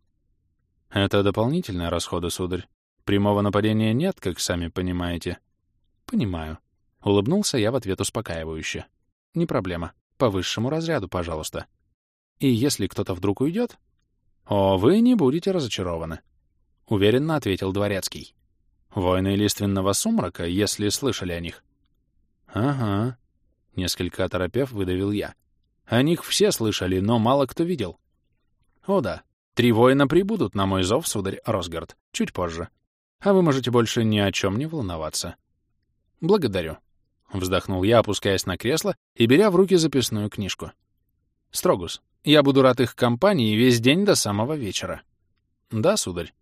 «Это дополнительные расходы, сударь. Прямого нападения нет, как сами понимаете». «Понимаю», Улыбнулся я в ответ успокаивающе. «Не проблема. По высшему разряду, пожалуйста. И если кто-то вдруг уйдет...» «О, вы не будете разочарованы», — уверенно ответил Дворецкий. «Войны лиственного сумрака, если слышали о них». «Ага», — несколько оторопев выдавил я. «О них все слышали, но мало кто видел». «О да, три воина прибудут на мой зов, сударь Росгард, чуть позже. А вы можете больше ни о чем не волноваться». «Благодарю», Вздохнул я, опускаясь на кресло и беря в руки записную книжку. «Строгус, я буду рад их компании весь день до самого вечера». «Да, сударь».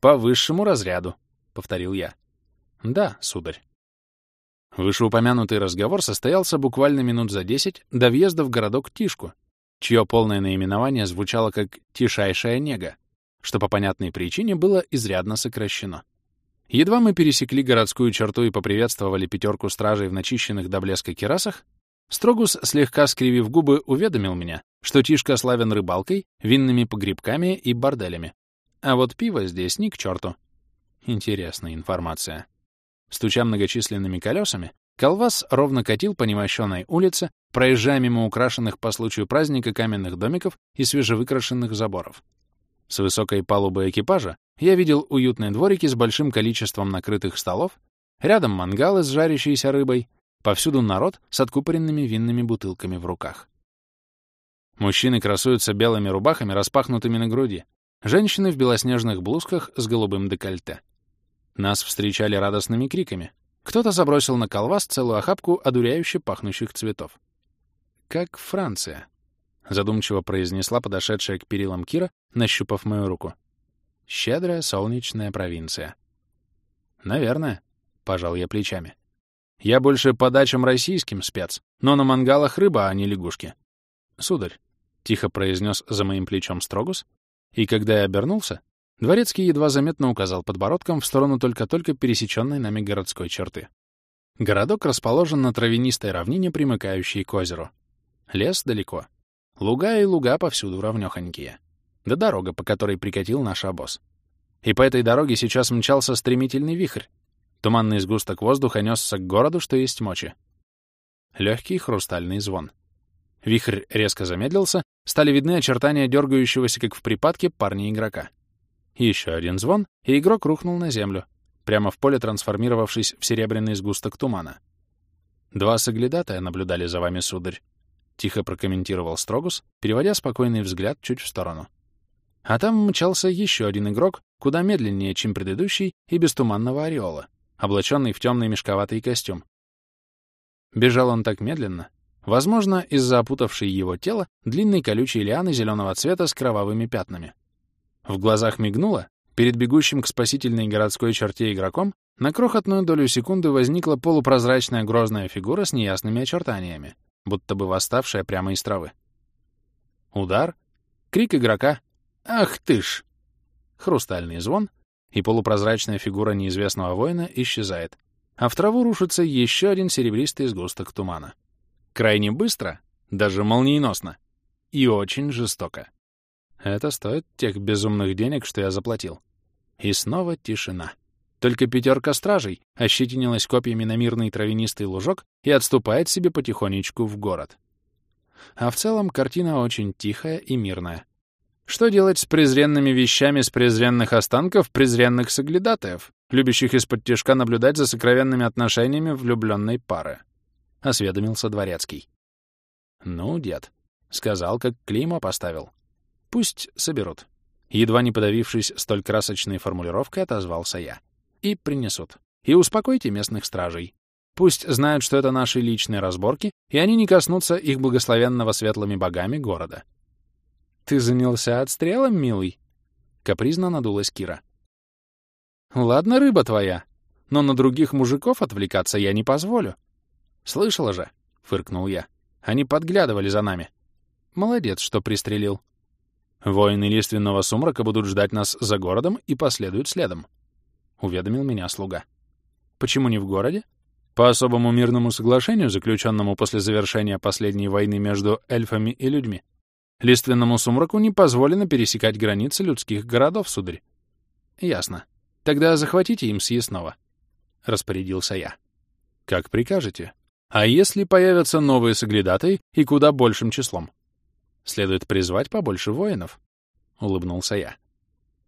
«По высшему разряду», — повторил я. «Да, сударь». Вышеупомянутый разговор состоялся буквально минут за десять до въезда в городок Тишку, чье полное наименование звучало как «Тишайшая нега», что по понятной причине было изрядно сокращено. Едва мы пересекли городскую черту и поприветствовали пятерку стражей в начищенных до блеска керасах, Строгус, слегка скривив губы, уведомил меня, что Тишка славен рыбалкой, винными погребками и борделями. А вот пиво здесь ни к черту. Интересная информация. Стуча многочисленными колесами, Колвас ровно катил по немощенной улице, проезжая мимо украшенных по случаю праздника каменных домиков и свежевыкрашенных заборов. С высокой палубы экипажа я видел уютные дворики с большим количеством накрытых столов, рядом мангалы с жарящейся рыбой, повсюду народ с откупоренными винными бутылками в руках. Мужчины красуются белыми рубахами, распахнутыми на груди, женщины в белоснежных блузках с голубым декольте. Нас встречали радостными криками. Кто-то забросил на колвас целую охапку одуряюще пахнущих цветов. «Как Франция», — задумчиво произнесла подошедшая к перилам Кира, нащупав мою руку. «Щедрая солнечная провинция». «Наверное», — пожал я плечами. «Я больше по дачам российским спец, но на мангалах рыба, а не лягушки». «Сударь», — тихо произнес за моим плечом Строгус, и когда я обернулся, Дворецкий едва заметно указал подбородком в сторону только-только пересеченной нами городской черты. Городок расположен на травянистой равнине, примыкающей к озеру. Лес далеко. Луга и луга повсюду равнёхонькие. Да дорога, по которой прикатил наш обоз. И по этой дороге сейчас мчался стремительный вихрь. Туманный сгусток воздуха несся к городу, что есть мочи. Легкий хрустальный звон. Вихрь резко замедлился, стали видны очертания дергающегося, как в припадке, парня-игрока. Еще один звон, и игрок рухнул на землю, прямо в поле трансформировавшись в серебряный сгусток тумана. «Два соглядатая наблюдали за вами, сударь», — тихо прокомментировал Строгус, переводя спокойный взгляд чуть в сторону. А там мчался еще один игрок, куда медленнее, чем предыдущий, и без туманного ореола, облаченный в темный мешковатый костюм. Бежал он так медленно, возможно, из-за опутавшей его тело длинной колючей лианы зеленого цвета с кровавыми пятнами. В глазах мигнуло, перед бегущим к спасительной городской черте игроком на крохотную долю секунды возникла полупрозрачная грозная фигура с неясными очертаниями, будто бы восставшая прямо из травы. Удар, крик игрока «Ах ты ж!» Хрустальный звон, и полупрозрачная фигура неизвестного воина исчезает, а в траву рушится еще один серебристый сгусток тумана. Крайне быстро, даже молниеносно, и очень жестоко. Это стоит тех безумных денег, что я заплатил. И снова тишина. Только пятерка стражей ощетинилась копьями на мирный травянистый лужок и отступает себе потихонечку в город. А в целом картина очень тихая и мирная. Что делать с презренными вещами с презренных останков презренных соглядатаев, любящих из-под тяжка наблюдать за сокровенными отношениями влюбленной пары? — осведомился Дворецкий. — Ну, дед, — сказал, как клеймо поставил. Пусть соберут. Едва не подавившись столь красочной формулировкой, отозвался я. И принесут. И успокойте местных стражей. Пусть знают, что это наши личные разборки, и они не коснутся их благословенного светлыми богами города. «Ты занялся отстрелом, милый?» Капризно надулась Кира. «Ладно, рыба твоя, но на других мужиков отвлекаться я не позволю». «Слышала же?» — фыркнул я. «Они подглядывали за нами». «Молодец, что пристрелил. Воины лиственного сумрака будут ждать нас за городом и последуют следом», — уведомил меня слуга. «Почему не в городе?» «По особому мирному соглашению, заключенному после завершения последней войны между эльфами и людьми, лиственному сумраку не позволено пересекать границы людских городов, сударь». «Ясно. Тогда захватите им съестного», — распорядился я. «Как прикажете. А если появятся новые соглядатые и куда большим числом?» Следует призвать побольше воинов, — улыбнулся я.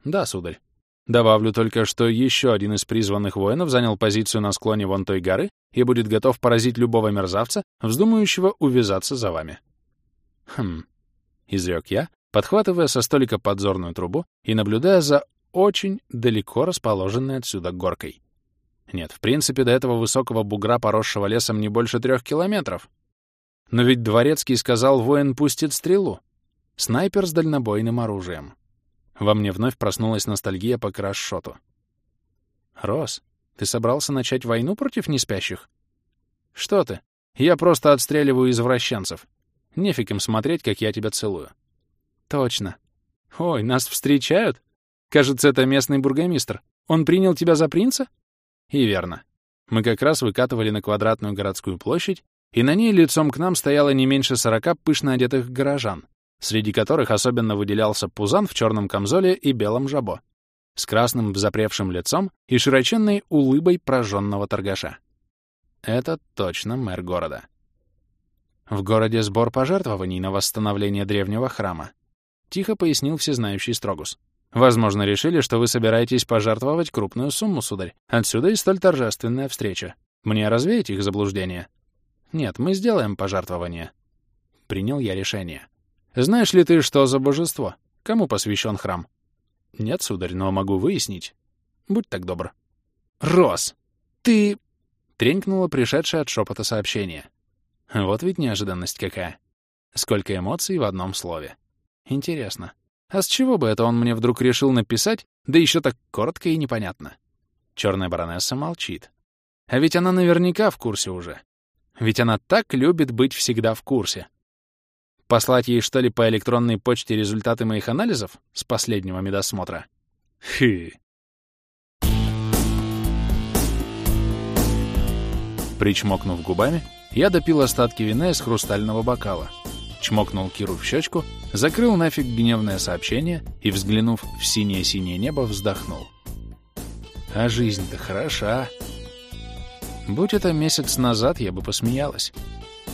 Да, сударь. Добавлю только, что еще один из призванных воинов занял позицию на склоне вон той горы и будет готов поразить любого мерзавца, вздумающего увязаться за вами. Хм, — изрек я, подхватывая со столика подзорную трубу и наблюдая за очень далеко расположенной отсюда горкой. Нет, в принципе, до этого высокого бугра, поросшего лесом, не больше трех километров. Но ведь Дворецкий сказал, воин пустит стрелу. Снайпер с дальнобойным оружием. Во мне вновь проснулась ностальгия по краш-шоту. «Рос, ты собрался начать войну против неспящих?» «Что ты? Я просто отстреливаю извращенцев. Нефиг им смотреть, как я тебя целую». «Точно. Ой, нас встречают? Кажется, это местный бургомистр. Он принял тебя за принца?» «И верно. Мы как раз выкатывали на квадратную городскую площадь, и на ней лицом к нам стояло не меньше сорока пышно одетых горожан, среди которых особенно выделялся Пузан в черном камзоле и белом жабо, с красным запревшим лицом и широченной улыбой прожженного торгаша. Это точно мэр города. В городе сбор пожертвований на восстановление древнего храма. Тихо пояснил всезнающий Строгус. Возможно, решили, что вы собираетесь пожертвовать крупную сумму, сударь. Отсюда и столь торжественная встреча. Мне развеять их заблуждение? Нет, мы сделаем пожертвование. Принял я решение. Знаешь ли ты, что за божество? Кому посвящен храм? Нет, сударь, но могу выяснить. Будь так добр. Рос, ты... Тренькнуло пришедшее от шепота сообщение. Вот ведь неожиданность какая. Сколько эмоций в одном слове. Интересно. А с чего бы это он мне вдруг решил написать, да еще так коротко и непонятно? Черная баронесса молчит. А ведь она наверняка в курсе уже. Ведь она так любит быть всегда в курсе. Послать ей, что ли, по электронной почте результаты моих анализов с последнего медосмотра? Хы. Причмокнув губами, я допил остатки вина из хрустального бокала, чмокнул Киру в щечку, закрыл нафиг гневное сообщение и, взглянув в синее-синее небо, вздохнул. А жизнь-то хороша. Будь это месяц назад, я бы посмеялась.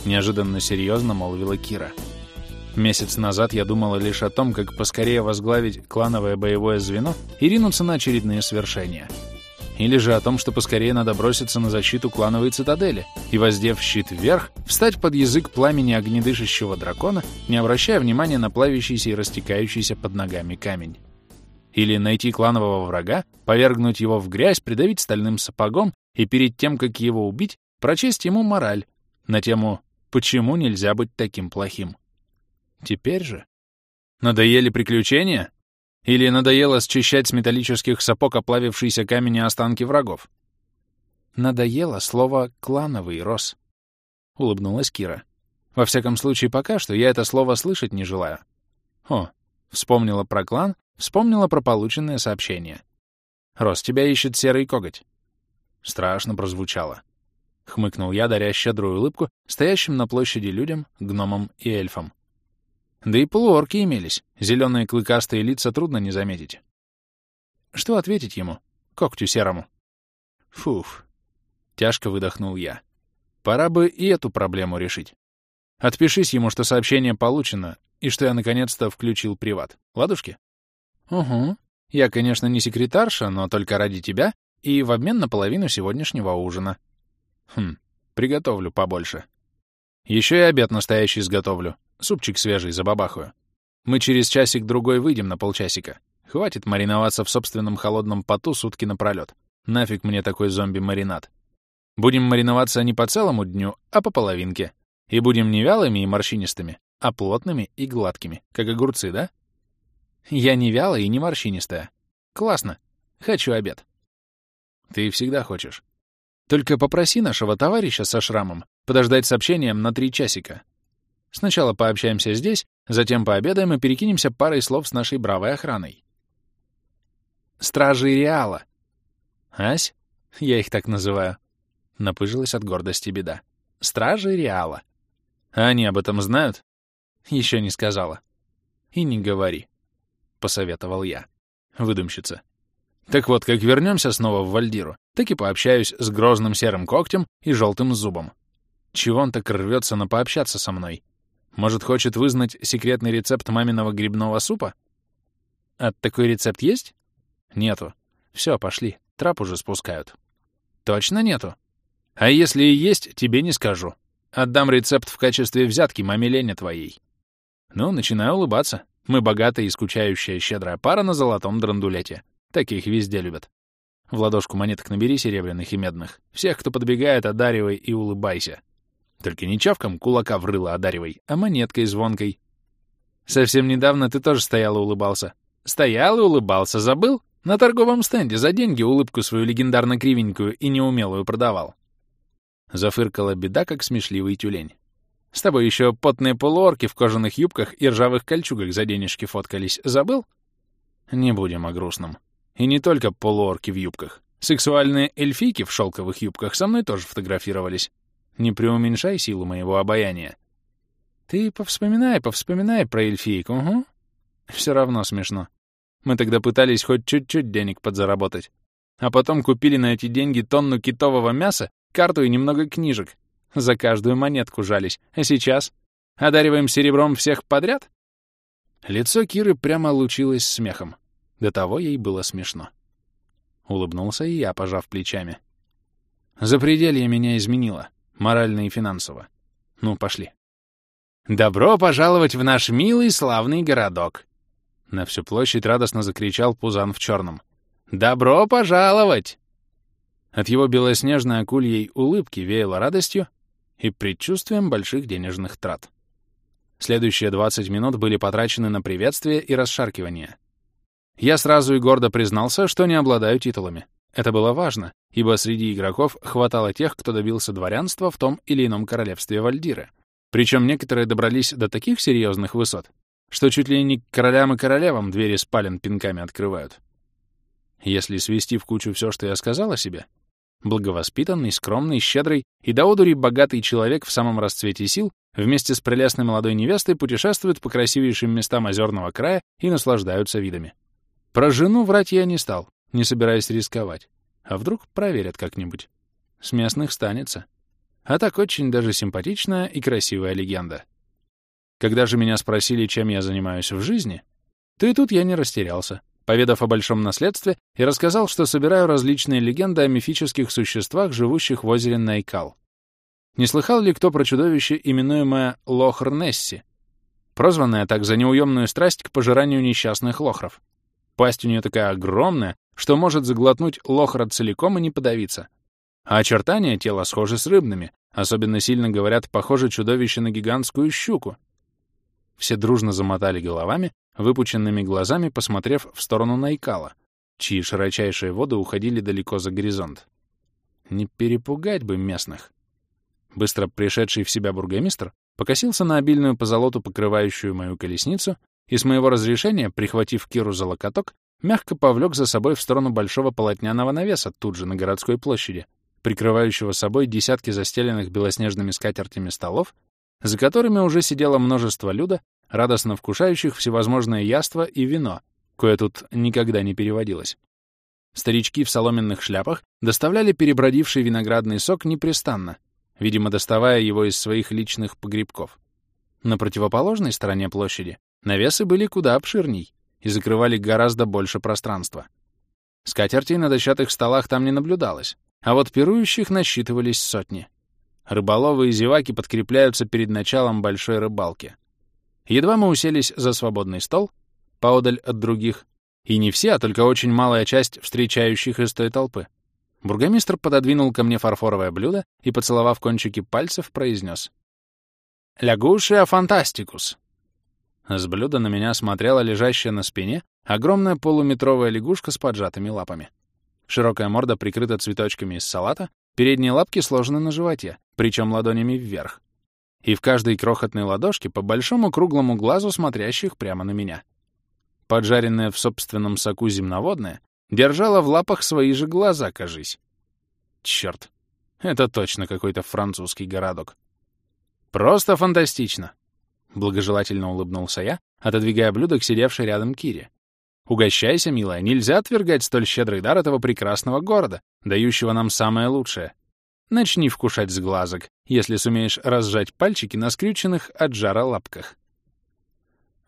Неожиданно серьезно молвила Кира. Месяц назад я думала лишь о том, как поскорее возглавить клановое боевое звено и ринуться на очередные свершения. Или же о том, что поскорее надо броситься на защиту клановой цитадели и, воздев щит вверх, встать под язык пламени огнедышащего дракона, не обращая внимания на плавящийся и растекающийся под ногами камень. Или найти кланового врага, повергнуть его в грязь, придавить стальным сапогом и перед тем, как его убить, прочесть ему мораль на тему «Почему нельзя быть таким плохим?». Теперь же... Надоели приключения? Или надоело счищать с металлических сапог оплавившиеся камень и останки врагов? Надоело слово «клановый» рос. Улыбнулась Кира. Во всяком случае, пока что я это слово слышать не желаю. О, вспомнила про клан, вспомнила про полученное сообщение. Рос, тебя ищет серый коготь. Страшно прозвучало. Хмыкнул я, даря щедрую улыбку стоящим на площади людям, гномам и эльфам. Да и полуорки имелись. Зеленые клыкастые лица трудно не заметить. Что ответить ему? Когтю серому. Фуф. Тяжко выдохнул я. Пора бы и эту проблему решить. Отпишись ему, что сообщение получено, и что я наконец-то включил приват. Ладушки? Угу. Я, конечно, не секретарша, но только ради тебя и в обмен на половину сегодняшнего ужина. Хм, приготовлю побольше. Еще и обед настоящий изготовлю. Супчик свежий забабахаю. Мы через часик-другой выйдем на полчасика. Хватит мариноваться в собственном холодном поту сутки напролёт. Нафиг мне такой зомби-маринад. Будем мариноваться не по целому дню, а по половинке. И будем не вялыми и морщинистыми, а плотными и гладкими, как огурцы, да? Я не вялая и не морщинистая. Классно. Хочу обед. Ты всегда хочешь. Только попроси нашего товарища со шрамом подождать сообщением на три часика. Сначала пообщаемся здесь, затем пообедаем и перекинемся парой слов с нашей бравой охраной. Стражи Реала. Ась? Я их так называю. Напыжилась от гордости беда. Стражи Реала. А они об этом знают? Еще не сказала. И не говори. Посоветовал я. Выдумщица. Так вот, как вернемся снова в Вальдиру, так и пообщаюсь с грозным серым когтем и желтым зубом. Чего он так рвется на пообщаться со мной? Может, хочет вызнать секретный рецепт маминого грибного супа? А такой рецепт есть? Нету. Все, пошли. Трап уже спускают. Точно нету? А если и есть, тебе не скажу. Отдам рецепт в качестве взятки маме Лене твоей. Ну, начинаю улыбаться. Мы богатая и скучающая щедрая пара на золотом драндулете. Таких везде любят. В ладошку монеток набери серебряных и медных. Всех, кто подбегает, одаривай и улыбайся. Только не чавком кулака в рыло одаривай, а монеткой звонкой. Совсем недавно ты тоже стоял и улыбался. Стоял и улыбался, забыл? На торговом стенде за деньги улыбку свою легендарно кривенькую и неумелую продавал. Зафыркала беда, как смешливый тюлень. С тобой еще потные полуорки в кожаных юбках и ржавых кольчугах за денежки фоткались. Забыл? Не будем о грустном. И не только полуорки в юбках. Сексуальные эльфийки в шелковых юбках со мной тоже фотографировались. Не преуменьшай силу моего обаяния. Ты повспоминай, повспоминай про эльфийку, угу. Все равно смешно. Мы тогда пытались хоть чуть-чуть денег подзаработать. А потом купили на эти деньги тонну китового мяса, карту и немного книжек. За каждую монетку жались. А сейчас? Одариваем серебром всех подряд? Лицо Киры прямо лучилось смехом. До того ей было смешно. Улыбнулся и я, пожав плечами. Запределье меня изменило, морально и финансово. Ну, пошли. «Добро пожаловать в наш милый славный городок!» На всю площадь радостно закричал Пузан в черном. «Добро пожаловать!» От его белоснежной акульей улыбки веяло радостью и предчувствием больших денежных трат. Следующие 20 минут были потрачены на приветствие и расшаркивание. Я сразу и гордо признался, что не обладаю титулами. Это было важно, ибо среди игроков хватало тех, кто добился дворянства в том или ином королевстве Вальдиры. Причем некоторые добрались до таких серьезных высот, что чуть ли не к королям и королевам двери спален пинками открывают. Если свести в кучу все, что я сказал о себе, благовоспитанный, скромный, щедрый и до одури богатый человек в самом расцвете сил вместе с прелестной молодой невестой путешествуют по красивейшим местам озерного края и наслаждаются видами. Про жену врать я не стал, не собираясь рисковать. А вдруг проверят как-нибудь? С местных станется. А так очень даже симпатичная и красивая легенда. Когда же меня спросили, чем я занимаюсь в жизни, то и тут я не растерялся, поведав о большом наследстве и рассказал, что собираю различные легенды о мифических существах, живущих в озере Найкал. Не слыхал ли кто про чудовище, именуемое Лохр-Несси, прозванное так за неуемную страсть к пожиранию несчастных лохров? Пасть у нее такая огромная, что может заглотнуть лохра целиком и не подавиться. А очертания тела схожи с рыбными, особенно сильно, говорят, похоже чудовище на гигантскую щуку. Все дружно замотали головами, выпученными глазами посмотрев в сторону Найкала, чьи широчайшие воды уходили далеко за горизонт. Не перепугать бы местных. Быстро пришедший в себя бургомистр покосился на обильную позолоту, покрывающую мою колесницу, и с моего разрешения, прихватив Киру за локоток, мягко повлек за собой в сторону большого полотняного навеса тут же на городской площади, прикрывающего собой десятки застеленных белоснежными скатертями столов, за которыми уже сидело множество люда, радостно вкушающих всевозможное яство и вино, кое тут никогда не переводилось. Старички в соломенных шляпах доставляли перебродивший виноградный сок непрестанно, видимо, доставая его из своих личных погребков. На противоположной стороне площади Навесы были куда обширней и закрывали гораздо больше пространства. Скатертей на дощатых столах там не наблюдалось, а вот пирующих насчитывались сотни. Рыболовы и зеваки подкрепляются перед началом большой рыбалки. Едва мы уселись за свободный стол, поодаль от других, и не все, а только очень малая часть встречающих из той толпы. Бургомистр пододвинул ко мне фарфоровое блюдо и, поцеловав кончики пальцев, произнес. «Лягушия фантастикус!» С блюда на меня смотрела лежащая на спине огромная полуметровая лягушка с поджатыми лапами. Широкая морда прикрыта цветочками из салата, передние лапки сложены на животе, причем ладонями вверх. И в каждой крохотной ладошке по большому круглому глазу смотрящих прямо на меня. Поджаренная в собственном соку земноводная держала в лапах свои же глаза, кажись. Черт, это точно какой-то французский городок. Просто фантастично. Благожелательно улыбнулся я, отодвигая блюдо к сидевшей рядом Кире. «Угощайся, милая, нельзя отвергать столь щедрый дар этого прекрасного города, дающего нам самое лучшее. Начни вкушать с глазок, если сумеешь разжать пальчики на скрюченных от жара лапках».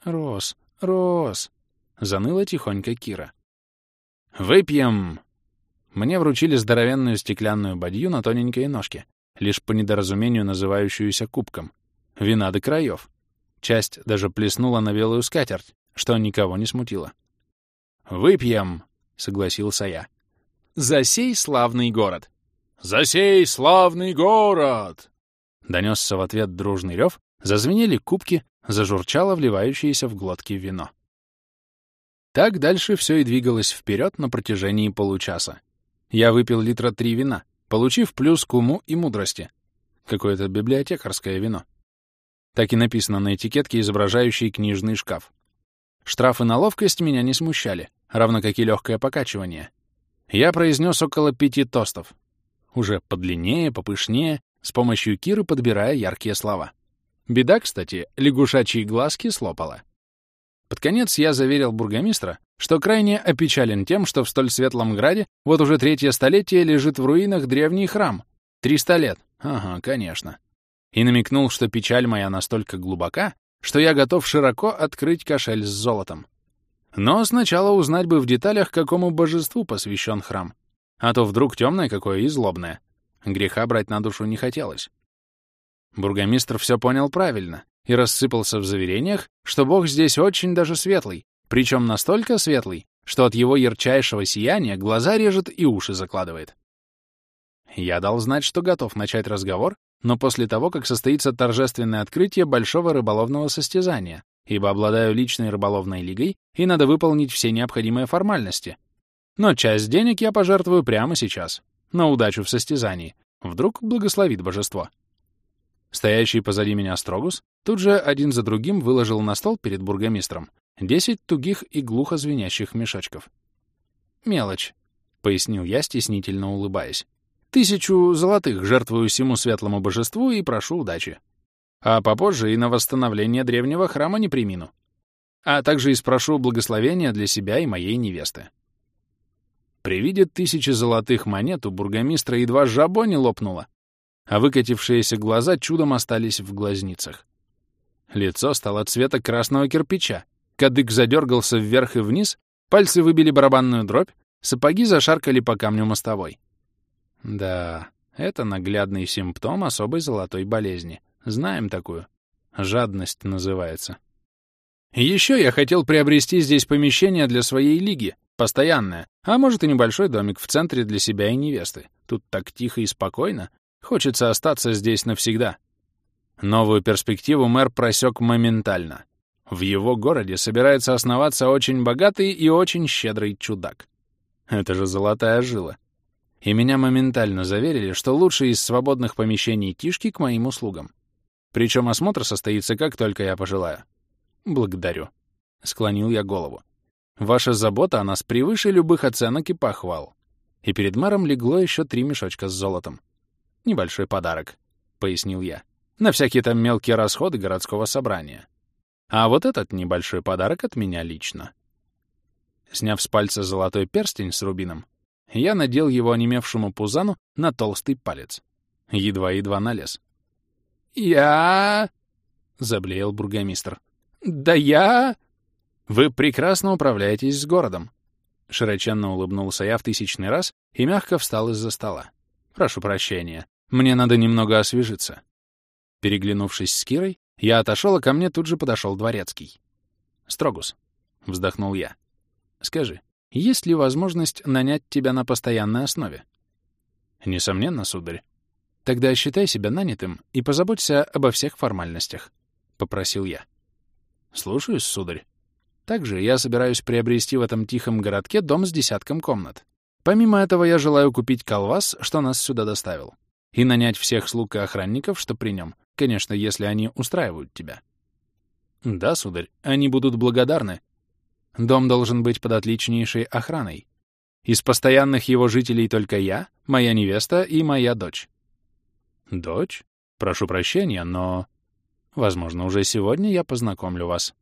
«Рос, Рос!» — заныла тихонько Кира. «Выпьем!» Мне вручили здоровенную стеклянную бадью на тоненькой ножке, лишь по недоразумению называющуюся кубком. Вина до краев. Часть даже плеснула на белую скатерть, что никого не смутило. «Выпьем!» — согласился я. «За сей славный город!» «За сей славный город!» Донесся в ответ дружный рев, зазвенели кубки, зажурчало вливающееся в глотки вино. Так дальше все и двигалось вперед на протяжении получаса. Я выпил литра три вина, получив плюс к уму и мудрости. Какое-то библиотекарское вино. Так и написано на этикетке, изображающей книжный шкаф. Штрафы на ловкость меня не смущали, равно как и легкое покачивание. Я произнес около пяти тостов. Уже подлиннее, попышнее, с помощью Киры подбирая яркие слова. Беда, кстати, лягушачьи глазки слопала. Под конец я заверил бургомистра, что крайне опечален тем, что в столь светлом граде вот уже третье столетие лежит в руинах древний храм. Триста лет. Ага, конечно. И намекнул, что печаль моя настолько глубока, что я готов широко открыть кошель с золотом. Но сначала узнать бы в деталях, какому божеству посвящен храм. А то вдруг темное какое и злобное. Греха брать на душу не хотелось. Бургомистр все понял правильно и рассыпался в заверениях, что Бог здесь очень даже светлый, причем настолько светлый, что от его ярчайшего сияния глаза режет и уши закладывает. Я дал знать, что готов начать разговор, но после того, как состоится торжественное открытие большого рыболовного состязания, ибо обладаю личной рыболовной лигой и надо выполнить все необходимые формальности. Но часть денег я пожертвую прямо сейчас, на удачу в состязании. Вдруг благословит божество. Стоящий позади меня Строгус тут же один за другим выложил на стол перед бургомистром десять тугих и глухо звенящих мешочков. «Мелочь», — пояснил я, стеснительно улыбаясь. «Тысячу золотых жертвую всему светлому божеству и прошу удачи. А попозже и на восстановление древнего храма не примину. А также и спрошу благословения для себя и моей невесты». При виде тысячи золотых монет у бургомистра едва жабо не лопнуло, а выкатившиеся глаза чудом остались в глазницах. Лицо стало цвета красного кирпича, кадык задергался вверх и вниз, пальцы выбили барабанную дробь, сапоги зашаркали по камню мостовой. Да, это наглядный симптом особой золотой болезни. Знаем такую. Жадность называется. Еще я хотел приобрести здесь помещение для своей лиги, постоянное, а может и небольшой домик в центре для себя и невесты. Тут так тихо и спокойно, Хочется остаться здесь навсегда. Новую перспективу мэр просек моментально. В его городе собирается основаться очень богатый и очень щедрый чудак. Это же золотая жила. И меня моментально заверили, что лучший из свободных помещений Тишки к моим услугам. Причем осмотр состоится, как только я пожелаю. Благодарю. Склонил я голову. Ваша забота о нас превыше любых оценок и похвал. И перед мэром легло еще три мешочка с золотом. Небольшой подарок, — пояснил я. На всякие там мелкие расходы городского собрания. А вот этот небольшой подарок от меня лично. Сняв с пальца золотой перстень с рубином, я надел его онемевшему пузану на толстый палец. Едва-едва налез. «Я...» — заблеял бургомистр. «Да я...» «Вы прекрасно управляетесь с городом», — широченно улыбнулся я в тысячный раз и мягко встал из-за стола. «Прошу прощения. Мне надо немного освежиться. Переглянувшись с Кирой, я отошел, а ко мне тут же подошел дворецкий. «Строгус», — вздохнул я, — «скажи, есть ли возможность нанять тебя на постоянной основе?» «Несомненно, сударь. Тогда считай себя нанятым и позаботься обо всех формальностях», — попросил я. «Слушаюсь, сударь. Также я собираюсь приобрести в этом тихом городке дом с десятком комнат. Помимо этого, я желаю купить колвас, что нас сюда доставил и нанять всех слуг и охранников, что при нем, конечно, если они устраивают тебя. Да, сударь, они будут благодарны. Дом должен быть под отличнейшей охраной. Из постоянных его жителей только я, моя невеста и моя дочь. Дочь? Прошу прощения, но... Возможно, уже сегодня я познакомлю вас.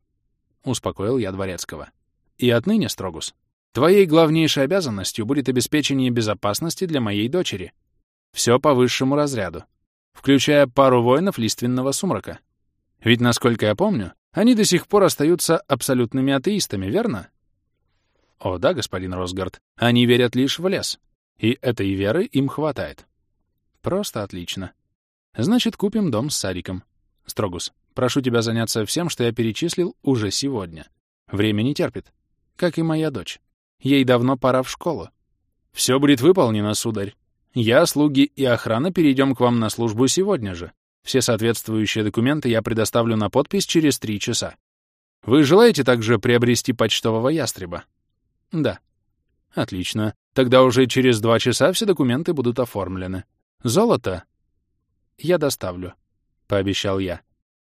Успокоил я Дворецкого. И отныне, Строгус, твоей главнейшей обязанностью будет обеспечение безопасности для моей дочери — все по высшему разряду, включая пару воинов лиственного сумрака. Ведь, насколько я помню, они до сих пор остаются абсолютными атеистами, верно? О, да, господин Росгард, они верят лишь в лес. И этой веры им хватает. Просто отлично. Значит, купим дом с садиком. Строгус, прошу тебя заняться всем, что я перечислил уже сегодня. Время не терпит. Как и моя дочь. Ей давно пора в школу. Все будет выполнено, сударь. Я, слуги и охрана перейдем к вам на службу сегодня же. Все соответствующие документы я предоставлю на подпись через три часа. Вы желаете также приобрести почтового ястреба? Да. Отлично. Тогда уже через два часа все документы будут оформлены. Золото? Я доставлю, — пообещал я.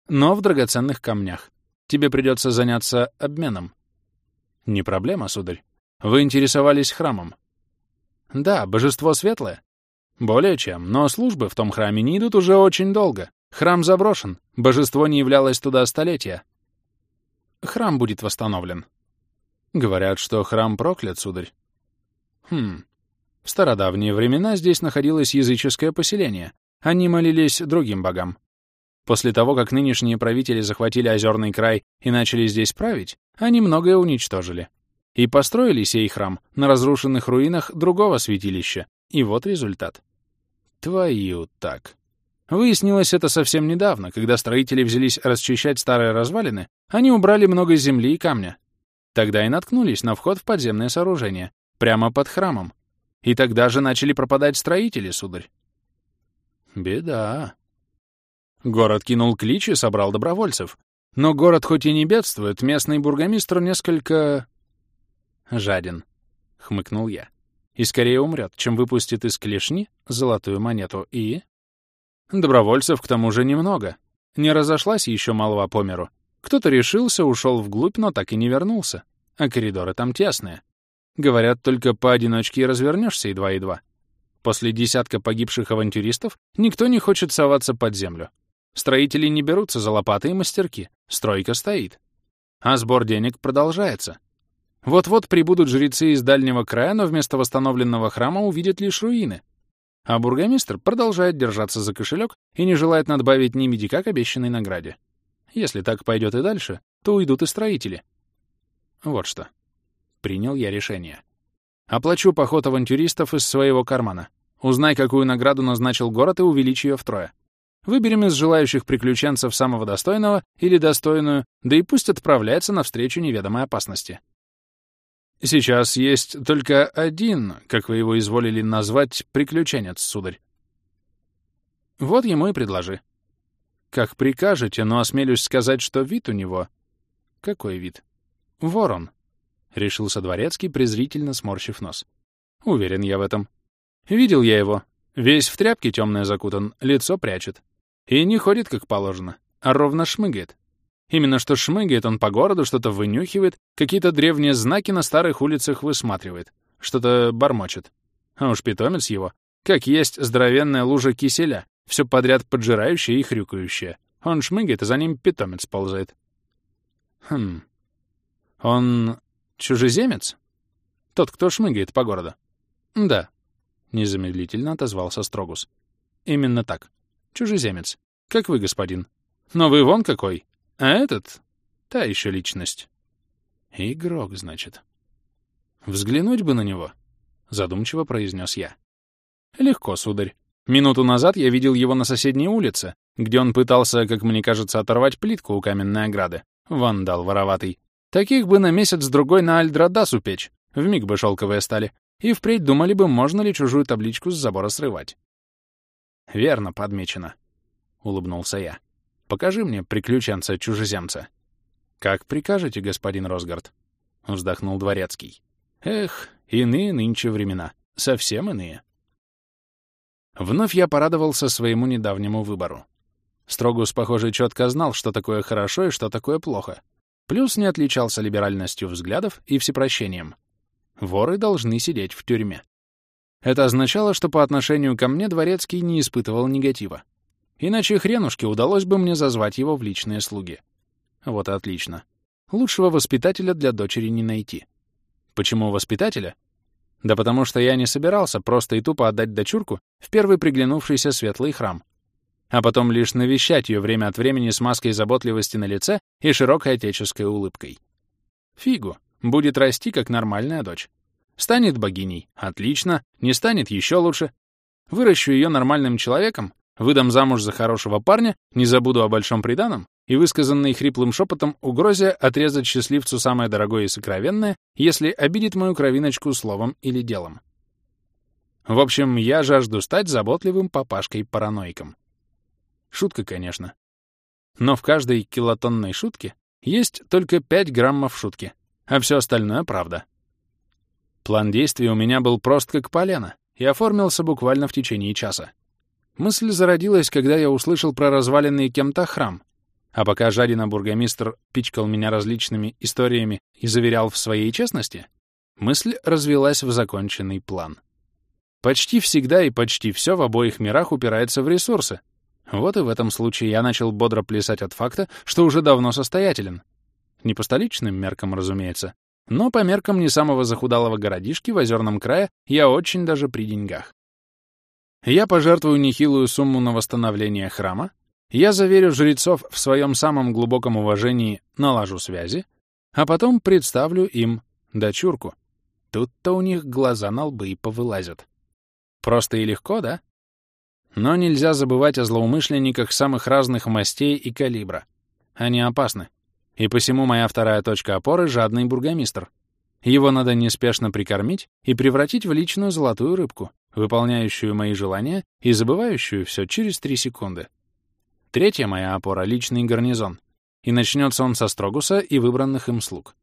Но в драгоценных камнях. Тебе придется заняться обменом. Не проблема, сударь. Вы интересовались храмом? Да, божество светлое. Более чем, но службы в том храме не идут уже очень долго. Храм заброшен, божество не являлось туда столетия. Храм будет восстановлен. Говорят, что храм проклят, сударь. Хм. В стародавние времена здесь находилось языческое поселение. Они молились другим богам. После того, как нынешние правители захватили озерный край и начали здесь править, они многое уничтожили. И построили сей храм на разрушенных руинах другого святилища. И вот результат. Твою так. Выяснилось это совсем недавно, когда строители взялись расчищать старые развалины, они убрали много земли и камня. Тогда и наткнулись на вход в подземное сооружение, прямо под храмом. И тогда же начали пропадать строители, сударь. Беда. Город кинул клич и собрал добровольцев. Но город хоть и не бедствует, местный бургомистр несколько... «Жаден», — хмыкнул я. «И скорее умрет, чем выпустит из клешни золотую монету и...» Добровольцев к тому же немного. Не разошлась еще малого по миру. Кто-то решился, ушел вглубь, но так и не вернулся. А коридоры там тесные. Говорят, только поодиночке и развернешься едва-едва. После десятка погибших авантюристов никто не хочет соваться под землю. Строители не берутся за лопаты и мастерки. Стройка стоит. А сбор денег продолжается. Вот-вот прибудут жрецы из дальнего края, но вместо восстановленного храма увидят лишь руины. А бургомистр продолжает держаться за кошелек и не желает надбавить ни медика к обещанной награде. Если так пойдет и дальше, то уйдут и строители. Вот что. Принял я решение. Оплачу поход авантюристов из своего кармана. Узнай, какую награду назначил город, и увеличь ее втрое. Выберем из желающих приключенцев самого достойного или достойную, да и пусть отправляется навстречу неведомой опасности. Сейчас есть только один, как вы его изволили назвать, приключенец, сударь. Вот ему и предложи. Как прикажете, но осмелюсь сказать, что вид у него... Какой вид? Ворон, — решился дворецкий, презрительно сморщив нос. Уверен я в этом. Видел я его. Весь в тряпке темное закутан, лицо прячет. И не ходит, как положено, а ровно шмыгает. Именно что шмыгает он по городу, что-то вынюхивает, какие-то древние знаки на старых улицах высматривает, что-то бормочет. А уж питомец его, как есть здоровенная лужа киселя, все подряд поджирающее и хрюкающее. Он шмыгает, а за ним питомец ползает. Хм. Он чужеземец? Тот, кто шмыгает по городу? Да. Незамедлительно отозвался Строгус. Именно так. Чужеземец. Как вы, господин. Но вы вон какой. А этот — та еще личность. Игрок, значит. Взглянуть бы на него, — задумчиво произнес я. Легко, сударь. Минуту назад я видел его на соседней улице, где он пытался, как мне кажется, оторвать плитку у каменной ограды. Вандал вороватый. Таких бы на месяц-другой на Альдрадас упечь. Вмиг бы шелковые стали. И впредь думали бы, можно ли чужую табличку с забора срывать. «Верно подмечено», — улыбнулся я. Покажи мне приключенца-чужеземца». «Как прикажете, господин Росгард?» — вздохнул дворецкий. «Эх, иные нынче времена, совсем иные». Вновь я порадовался своему недавнему выбору. Строгус, похоже, четко знал, что такое хорошо и что такое плохо. Плюс не отличался либеральностью взглядов и всепрощением. Воры должны сидеть в тюрьме. Это означало, что по отношению ко мне Дворецкий не испытывал негатива. Иначе хренушке удалось бы мне зазвать его в личные слуги. Вот и отлично. Лучшего воспитателя для дочери не найти. Почему воспитателя? Да потому что я не собирался просто и тупо отдать дочурку в первый приглянувшийся светлый храм, а потом лишь навещать ее время от времени с маской заботливости на лице и широкой отеческой улыбкой. Фигу, будет расти как нормальная дочь. Станет богиней — отлично, не станет — еще лучше. Выращу ее нормальным человеком, Выдам замуж за хорошего парня, не забуду о большом приданом и высказанной хриплым шепотом угрозе отрезать счастливцу самое дорогое и сокровенное, если обидит мою кровиночку словом или делом. В общем, я жажду стать заботливым папашкой-параноиком. Шутка, конечно. Но в каждой килотонной шутке есть только 5 граммов шутки, а все остальное — правда. План действий у меня был прост как полено и оформился буквально в течение часа. Мысль зародилась, когда я услышал про разваленный кем-то храм. А пока жадина бургомистр пичкал меня различными историями и заверял в своей честности, мысль развелась в законченный план. Почти всегда и почти все в обоих мирах упирается в ресурсы. Вот и в этом случае я начал бодро плясать от факта, что уже давно состоятелен. Не по столичным меркам, разумеется, но по меркам не самого захудалого городишки в озерном крае я очень даже при деньгах. Я пожертвую нехилую сумму на восстановление храма, я заверю жрецов в своем самом глубоком уважении, налажу связи, а потом представлю им дочурку. Тут-то у них глаза на лбы и повылазят. Просто и легко, да? Но нельзя забывать о злоумышленниках самых разных мастей и калибра. Они опасны. И посему моя вторая точка опоры — жадный бургомистр. Его надо неспешно прикормить и превратить в личную золотую рыбку, выполняющую мои желания и забывающую все через три секунды. Третья моя опора — личный гарнизон. И начнется он со Строгуса и выбранных им слуг.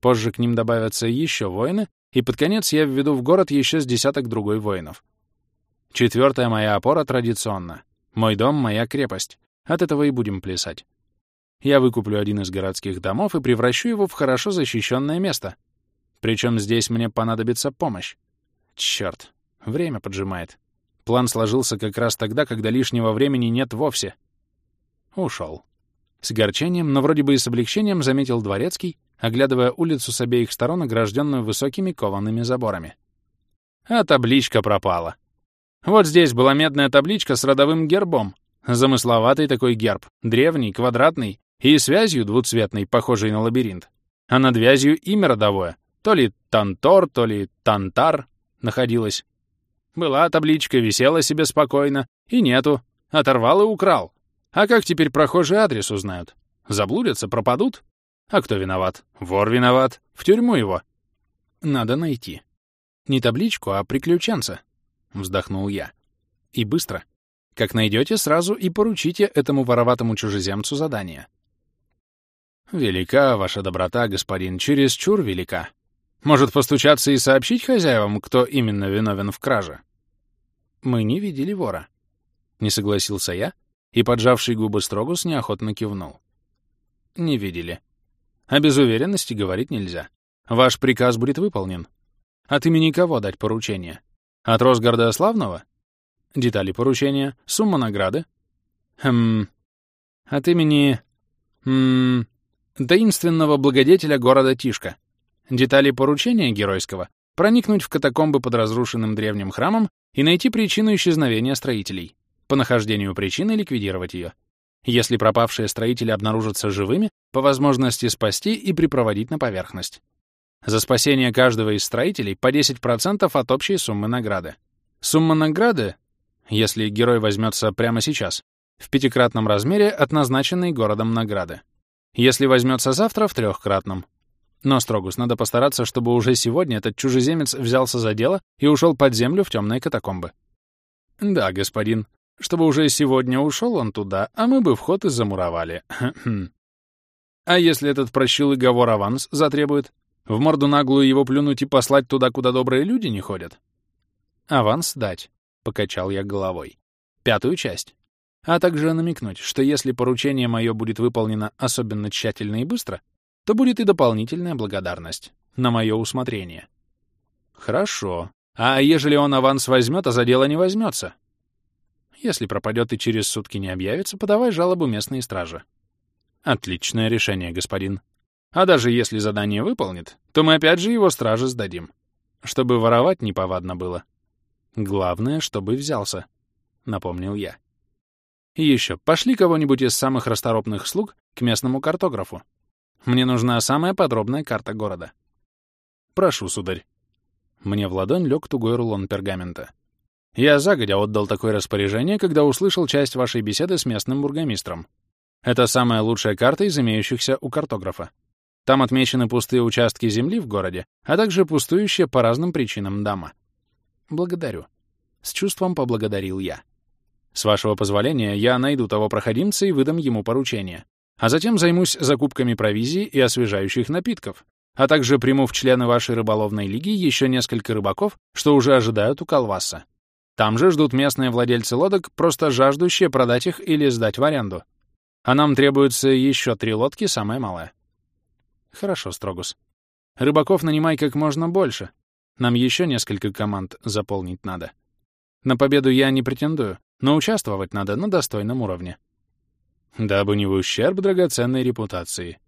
Позже к ним добавятся еще воины, и под конец я введу в город еще с десяток другой воинов. Четвертая моя опора традиционна. Мой дом — моя крепость. От этого и будем плясать. Я выкуплю один из городских домов и превращу его в хорошо защищенное место. Причем здесь мне понадобится помощь. Черт, время поджимает. План сложился как раз тогда, когда лишнего времени нет вовсе — Ушел. С горчением, но вроде бы и с облегчением заметил Дворецкий, оглядывая улицу с обеих сторон, огражденную высокими коваными заборами. А табличка пропала. Вот здесь была медная табличка с родовым гербом. Замысловатый такой герб, древний, квадратный и связью двуцветной, похожей на лабиринт. А над вязью имя родовое, то ли Тантор, то ли Тантар, находилось. Была табличка, висела себе спокойно, и нету. Оторвал и украл. А как теперь прохожие адрес узнают? Заблудятся, пропадут? А кто виноват? Вор виноват. В тюрьму его. Надо найти. Не табличку, а приключенца. Вздохнул я. И быстро. Как найдете, сразу и поручите этому вороватому чужеземцу задание. Велика ваша доброта, господин, чересчур велика. Может, постучаться и сообщить хозяевам, кто именно виновен в краже? Мы не видели вора. Не согласился я, и поджавший губы Строгус неохотно кивнул. «Не видели. А без уверенности говорить нельзя. Ваш приказ будет выполнен. От имени кого дать поручение? От Росгарда Славного? Детали поручения, сумма награды? Хм... От имени... Хм... Таинственного благодетеля города Тишка. Детали поручения геройского — проникнуть в катакомбы под разрушенным древним храмом и найти причину исчезновения строителей по нахождению причины ликвидировать ее. Если пропавшие строители обнаружатся живыми, по возможности спасти и припроводить на поверхность. За спасение каждого из строителей по 10% от общей суммы награды. Сумма награды, если герой возьмется прямо сейчас, в пятикратном размере от назначенной городом награды. Если возьмется завтра, в трехкратном. Но, Строгус, надо постараться, чтобы уже сегодня этот чужеземец взялся за дело и ушел под землю в темные катакомбы. Да, господин, чтобы уже сегодня ушел он туда, а мы бы вход и замуровали. а если этот прощилый вор аванс затребует? В морду наглую его плюнуть и послать туда, куда добрые люди не ходят? Аванс дать, — покачал я головой. Пятую часть. А также намекнуть, что если поручение мое будет выполнено особенно тщательно и быстро, то будет и дополнительная благодарность на мое усмотрение. Хорошо. А ежели он аванс возьмет, а за дело не возьмется? Если пропадет и через сутки не объявится, подавай жалобу местной страже. Отличное решение, господин. А даже если задание выполнит, то мы опять же его страже сдадим. Чтобы воровать неповадно было. Главное, чтобы взялся, — напомнил я. И еще, пошли кого-нибудь из самых расторопных слуг к местному картографу. Мне нужна самая подробная карта города. Прошу, сударь. Мне в ладонь лег тугой рулон пергамента. Я загодя отдал такое распоряжение, когда услышал часть вашей беседы с местным бургомистром. Это самая лучшая карта из имеющихся у картографа. Там отмечены пустые участки земли в городе, а также пустующие по разным причинам дома. Благодарю. С чувством поблагодарил я. С вашего позволения, я найду того проходимца и выдам ему поручение. А затем займусь закупками провизии и освежающих напитков, а также приму в члены вашей рыболовной лиги еще несколько рыбаков, что уже ожидают у Калваса. Там же ждут местные владельцы лодок, просто жаждущие продать их или сдать в аренду. А нам требуется еще три лодки, самое малое. Хорошо, Строгус. Рыбаков нанимай как можно больше. Нам еще несколько команд заполнить надо. На победу я не претендую, но участвовать надо на достойном уровне. Дабы не в ущерб драгоценной репутации.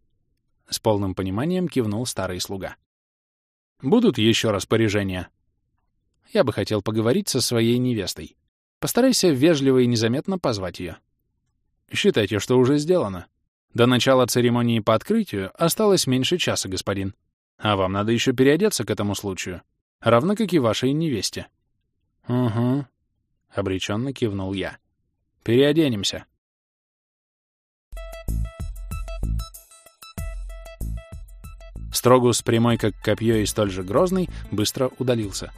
С полным пониманием кивнул старый слуга. Будут еще распоряжения? Я бы хотел поговорить со своей невестой. Постарайся вежливо и незаметно позвать ее. Считайте, что уже сделано. До начала церемонии по открытию осталось меньше часа, господин. А вам надо еще переодеться к этому случаю, равно как и вашей невесте. Угу, — обреченно кивнул я. Переоденемся. Строгус, прямой как копье и столь же грозный, быстро удалился.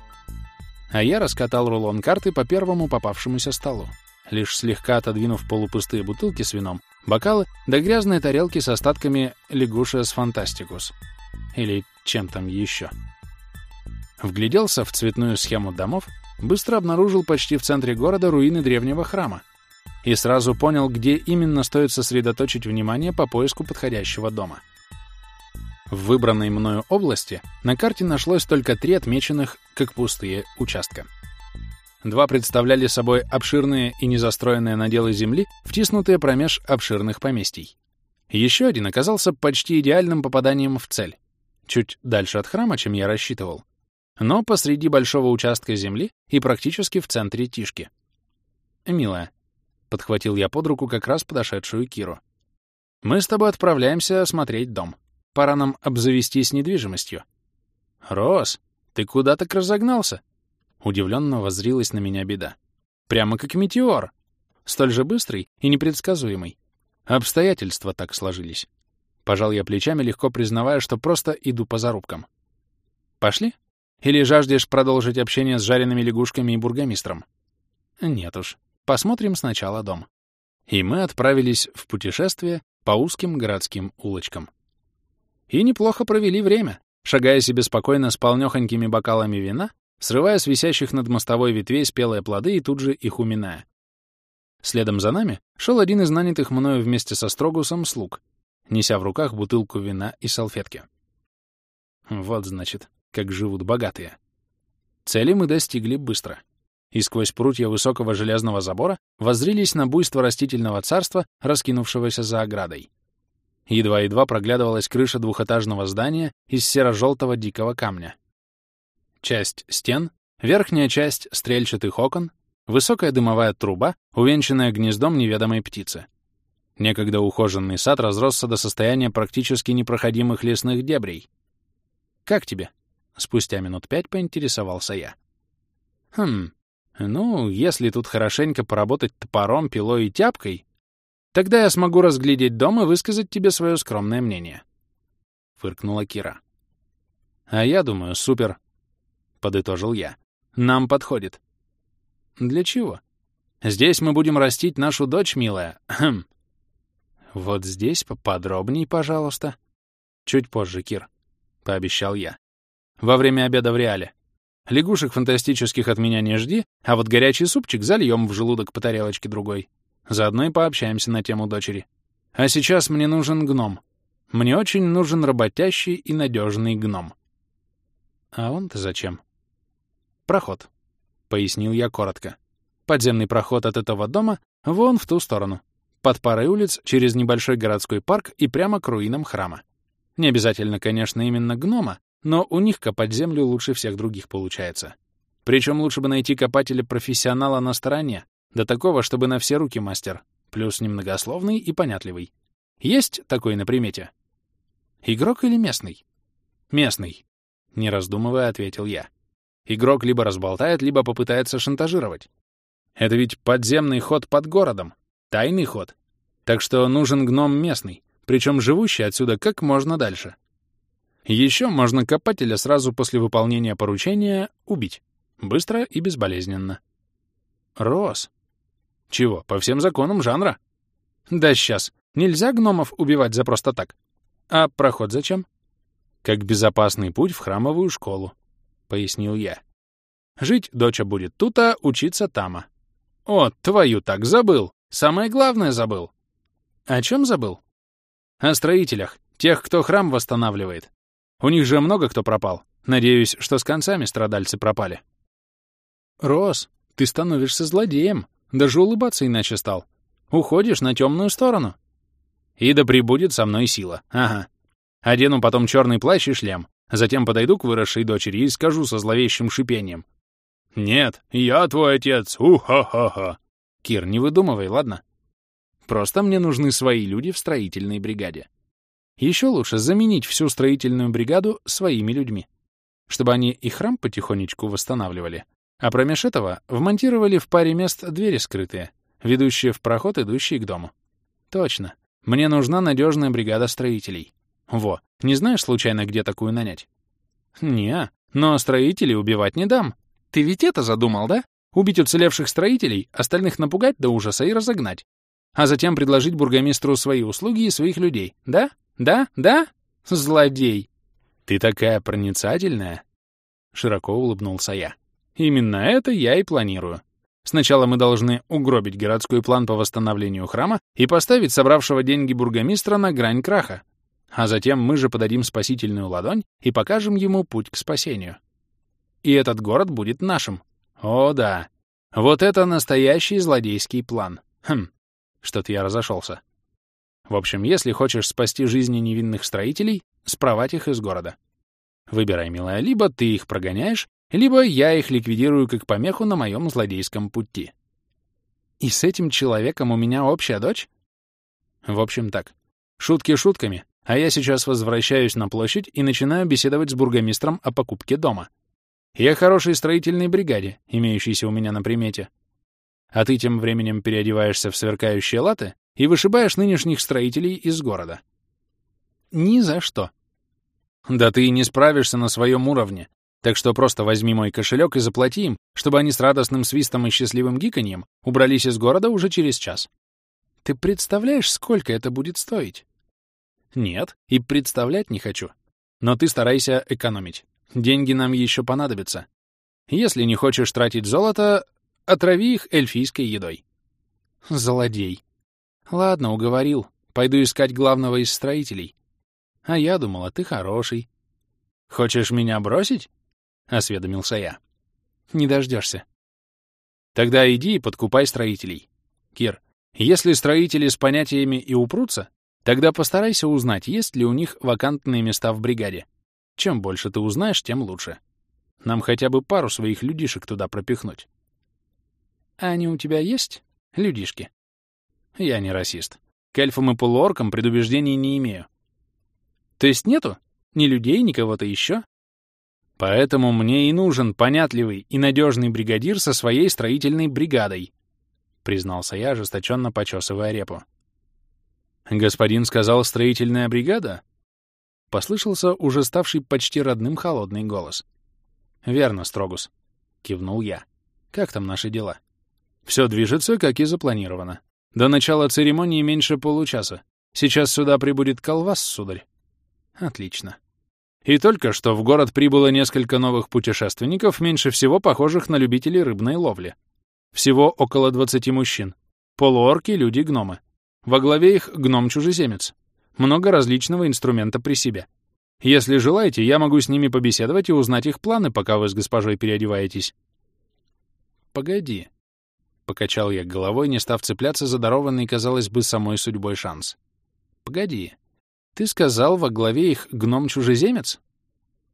А я раскатал рулон карты по первому попавшемуся столу, лишь слегка отодвинув полупустые бутылки с вином, бокалы да грязные тарелки с остатками лягушиас фантастикус. Или чем там еще. Вгляделся в цветную схему домов, быстро обнаружил почти в центре города руины древнего храма и сразу понял, где именно стоит сосредоточить внимание по поиску подходящего дома. В выбранной мною области на карте нашлось только три отмеченных как пустые участка. Два представляли собой обширные и незастроенные наделы земли, втиснутые промеж обширных поместий. Еще один оказался почти идеальным попаданием в цель. Чуть дальше от храма, чем я рассчитывал. Но посреди большого участка земли и практически в центре Тишки. «Милая», — подхватил я под руку как раз подошедшую Киру. «Мы с тобой отправляемся осмотреть дом. Пора нам обзавестись недвижимостью». «Рос, ты куда так разогнался?» Удивленно воззрилась на меня беда. «Прямо как метеор. Столь же быстрый и непредсказуемый. Обстоятельства так сложились». Пожал я плечами, легко признавая, что просто иду по зарубкам. «Пошли? Или жаждешь продолжить общение с жареными лягушками и бургомистром?» «Нет уж. Посмотрим сначала дом». И мы отправились в путешествие по узким городским улочкам. И неплохо провели время, шагая себе спокойно с полнёхонькими бокалами вина, срывая с висящих над мостовой ветвей спелые плоды и тут же их уминая. Следом за нами шел один из нанятых мною вместе со Строгусом слуг, неся в руках бутылку вина и салфетки. Вот, значит, как живут богатые. Цели мы достигли быстро. И сквозь прутья высокого железного забора воззрились на буйство растительного царства, раскинувшегося за оградой. Едва-едва проглядывалась крыша двухэтажного здания из серо-желтого дикого камня. Часть стен, верхняя часть стрельчатых окон, высокая дымовая труба, увенчанная гнездом неведомой птицы. Некогда ухоженный сад разросся до состояния практически непроходимых лесных дебрей. «Как тебе?» — спустя минут пять поинтересовался я. «Хм, ну, если тут хорошенько поработать топором, пилой и тяпкой, тогда я смогу разглядеть дом и высказать тебе свое скромное мнение», — фыркнула Кира. «А я думаю, супер», — подытожил я. «Нам подходит». «Для чего?» «Здесь мы будем растить нашу дочь, милая. Хм. «Вот здесь поподробней, пожалуйста». «Чуть позже, Кир», — пообещал я. «Во время обеда в реале. Лягушек фантастических от меня не жди, а вот горячий супчик зальем в желудок по тарелочке другой. Заодно и пообщаемся на тему дочери. А сейчас мне нужен гном. Мне очень нужен работящий и надежный гном». «А он-то зачем?» «Проход», — пояснил я коротко. «Подземный проход от этого дома вон в ту сторону под парой улиц через небольшой городской парк и прямо к руинам храма. Не обязательно, конечно, именно гнома, но у них копать землю лучше всех других получается. Причем лучше бы найти копателя-профессионала на стороне, до такого, чтобы на все руки мастер, плюс немногословный и понятливый. Есть такой на примете? Игрок или местный? Местный, не раздумывая, ответил я. Игрок либо разболтает, либо попытается шантажировать. Это ведь подземный ход под городом, Тайный ход. Так что нужен гном местный, причем живущий отсюда как можно дальше. Еще можно копателя сразу после выполнения поручения убить. Быстро и безболезненно. Рос. Чего, по всем законам жанра? Да сейчас. Нельзя гномов убивать за просто так. А проход зачем? Как безопасный путь в храмовую школу, — пояснил я. Жить доча будет тут, а учиться тама. О, твою так, забыл! Самое главное забыл. О чем забыл? О строителях, тех, кто храм восстанавливает. У них же много кто пропал. Надеюсь, что с концами страдальцы пропали. Рос, ты становишься злодеем. Даже улыбаться иначе стал. Уходишь на темную сторону. И да прибудет со мной сила. Ага. Одену потом черный плащ и шлем. Затем подойду к выросшей дочери и скажу со зловещим шипением. «Нет, я твой отец! У-ха-ха-ха!» Кир, не выдумывай, ладно? Просто мне нужны свои люди в строительной бригаде. Еще лучше заменить всю строительную бригаду своими людьми, чтобы они и храм потихонечку восстанавливали, а промеж этого вмонтировали в паре мест двери скрытые, ведущие в проход, идущий к дому. Точно. Мне нужна надежная бригада строителей. Во, не знаешь случайно, где такую нанять? Не, но строителей убивать не дам. Ты ведь это задумал, да? Убить уцелевших строителей, остальных напугать до ужаса и разогнать. А затем предложить бургомистру свои услуги и своих людей. Да? Да? Да? Злодей! Ты такая проницательная!» Широко улыбнулся я. «Именно это я и планирую. Сначала мы должны угробить городской план по восстановлению храма и поставить собравшего деньги бургомистра на грань краха. А затем мы же подадим спасительную ладонь и покажем ему путь к спасению. И этот город будет нашим. О, да. Вот это настоящий злодейский план. Хм, что-то я разошелся. В общем, если хочешь спасти жизни невинных строителей, спровать их из города. Выбирай, милая, либо ты их прогоняешь, либо я их ликвидирую как помеху на моем злодейском пути. И с этим человеком у меня общая дочь? В общем так. Шутки шутками, а я сейчас возвращаюсь на площадь и начинаю беседовать с бургомистром о покупке дома. Я хорошей строительной бригаде, имеющейся у меня на примете. А ты тем временем переодеваешься в сверкающие латы и вышибаешь нынешних строителей из города. Ни за что. Да ты и не справишься на своем уровне, так что просто возьми мой кошелек и заплати им, чтобы они с радостным свистом и счастливым гиканьем убрались из города уже через час. Ты представляешь, сколько это будет стоить? Нет, и представлять не хочу. Но ты старайся экономить. Деньги нам еще понадобятся. Если не хочешь тратить золото, отрави их эльфийской едой. Злодей. Ладно, уговорил. Пойду искать главного из строителей. А я думала, ты хороший. Хочешь меня бросить? Осведомился я. Не дождешься. Тогда иди и подкупай строителей. Кир, если строители с понятиями и упрутся, тогда постарайся узнать, есть ли у них вакантные места в бригаде. Чем больше ты узнаешь, тем лучше. Нам хотя бы пару своих людишек туда пропихнуть. А они у тебя есть, людишки? Я не расист. К эльфам и полуоркам предубеждений не имею. То есть нету? Ни людей, ни кого-то еще? Поэтому мне и нужен понятливый и надежный бригадир со своей строительной бригадой, признался я, ожесточенно почесывая репу. Господин сказал строительная бригада? Послышался уже ставший почти родным холодный голос. Верно, Строгус, кивнул я. Как там наши дела? Все движется, как и запланировано. До начала церемонии меньше получаса. Сейчас сюда прибудет колвас, сударь. Отлично. И только что в город прибыло несколько новых путешественников, меньше всего похожих на любителей рыбной ловли. Всего около 20 мужчин. Полуорки, люди, гномы. Во главе их гном-чужеземец. Много различного инструмента при себе. Если желаете, я могу с ними побеседовать и узнать их планы, пока вы с госпожой переодеваетесь. Погоди. Покачал я головой, не став цепляться за дарованный, казалось бы, самой судьбой шанс. Погоди. Ты сказал, во главе их гном-чужеземец?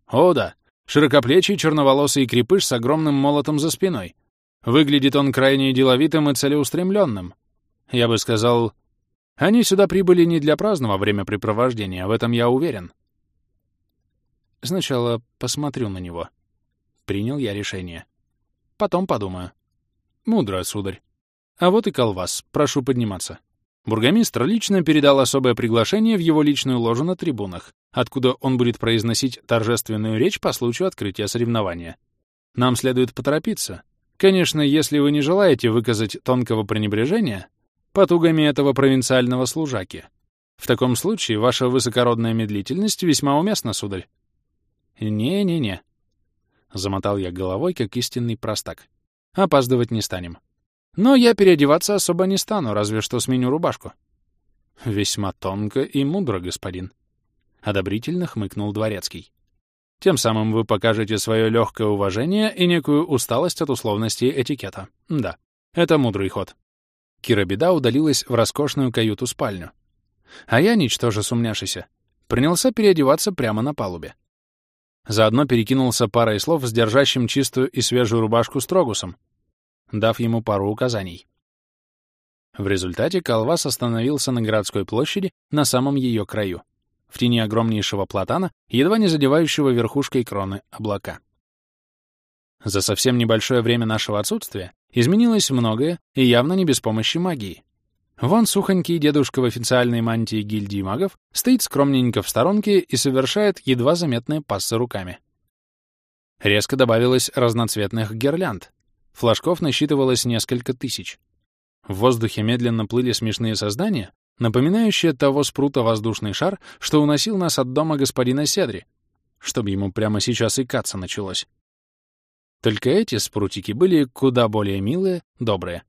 О, да. Широкоплечий, черноволосый крепыш с огромным молотом за спиной. Выглядит он крайне деловитым и целеустремленным. Я бы сказал, они сюда прибыли не для праздного времяпрепровождения, в этом я уверен. Сначала посмотрю на него. Принял я решение. Потом подумаю. Мудро, сударь. А вот и колвас. Прошу подниматься. Бургомистр лично передал особое приглашение в его личную ложу на трибунах, откуда он будет произносить торжественную речь по случаю открытия соревнования. Нам следует поторопиться. Конечно, если вы не желаете выказать тонкого пренебрежения потугами этого провинциального служаки. В таком случае ваша высокородная медлительность весьма уместна, сударь. «Не-не-не», — замотал я головой, как истинный простак. «Опаздывать не станем. Но я переодеваться особо не стану, разве что сменю рубашку. Весьма тонко и мудро, господин. Одобрительно хмыкнул дворецкий. Тем самым вы покажете свое легкое уважение и некую усталость от условностей этикета. Да, это мудрый ход. Кира Беда удалилась в роскошную каюту-спальню. А я, ничтоже сумняшися, принялся переодеваться прямо на палубе. Заодно перекинулся парой слов с держащим чистую и свежую рубашку Строгусом, дав ему пару указаний. В результате Калвас остановился на городской площади на самом ее краю в тени огромнейшего платана, едва не задевающего верхушкой кроны облака. За совсем небольшое время нашего отсутствия изменилось многое, и явно не без помощи магии. Вон сухонький дедушка в официальной мантии гильдии магов стоит скромненько в сторонке и совершает едва заметные пассы руками. Резко добавилось разноцветных гирлянд. Флажков насчитывалось несколько тысяч. В воздухе медленно плыли смешные создания, напоминающее того спрута воздушный шар, что уносил нас от дома господина Седри, чтобы ему прямо сейчас икаться началось. Только эти спрутики были куда более милые, добрые.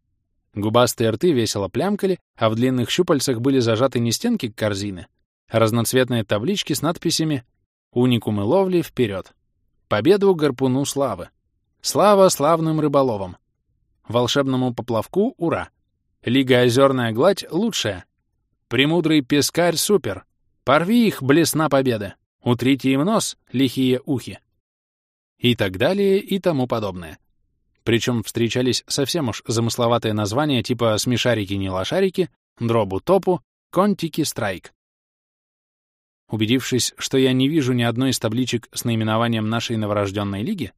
Губастые рты весело плямкали, а в длинных щупальцах были зажаты не стенки корзины, а разноцветные таблички с надписями «Уникумы ловли вперед!» «Победу гарпуну славы!» «Слава славным рыболовам!» «Волшебному поплавку ура!» «Лига озерная гладь лучшая!» Премудрый пескарь супер! Порви их, блесна победы! Утрите им нос, лихие ухи!» И так далее, и тому подобное. Причем встречались совсем уж замысловатые названия типа «смешарики-не лошарики», «дробу-топу», «контики-страйк». Убедившись, что я не вижу ни одной из табличек с наименованием нашей новорожденной лиги,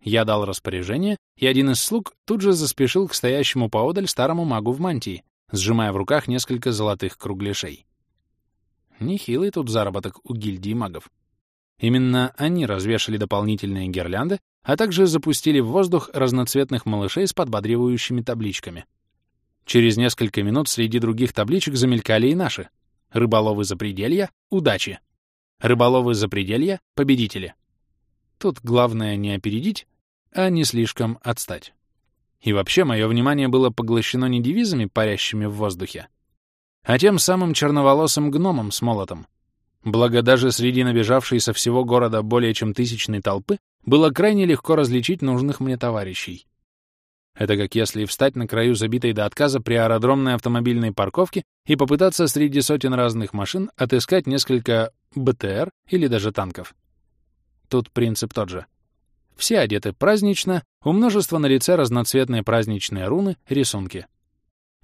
я дал распоряжение, и один из слуг тут же заспешил к стоящему поодаль старому магу в мантии, сжимая в руках несколько золотых кругляшей. Нехилый тут заработок у гильдии магов. Именно они развешали дополнительные гирлянды, а также запустили в воздух разноцветных малышей с подбодривающими табличками. Через несколько минут среди других табличек замелькали и наши. Рыболовы запределья — удачи. Рыболовы запределья — победители. Тут главное не опередить, а не слишком отстать. И вообще мое внимание было поглощено не девизами, парящими в воздухе, а тем самым черноволосым гномом с молотом. Благо даже среди набежавшей со всего города более чем тысячной толпы было крайне легко различить нужных мне товарищей. Это как если встать на краю забитой до отказа при аэродромной автомобильной парковке и попытаться среди сотен разных машин отыскать несколько БТР или даже танков. Тут принцип тот же — все одеты празднично, у множества на лице разноцветные праздничные руны, рисунки.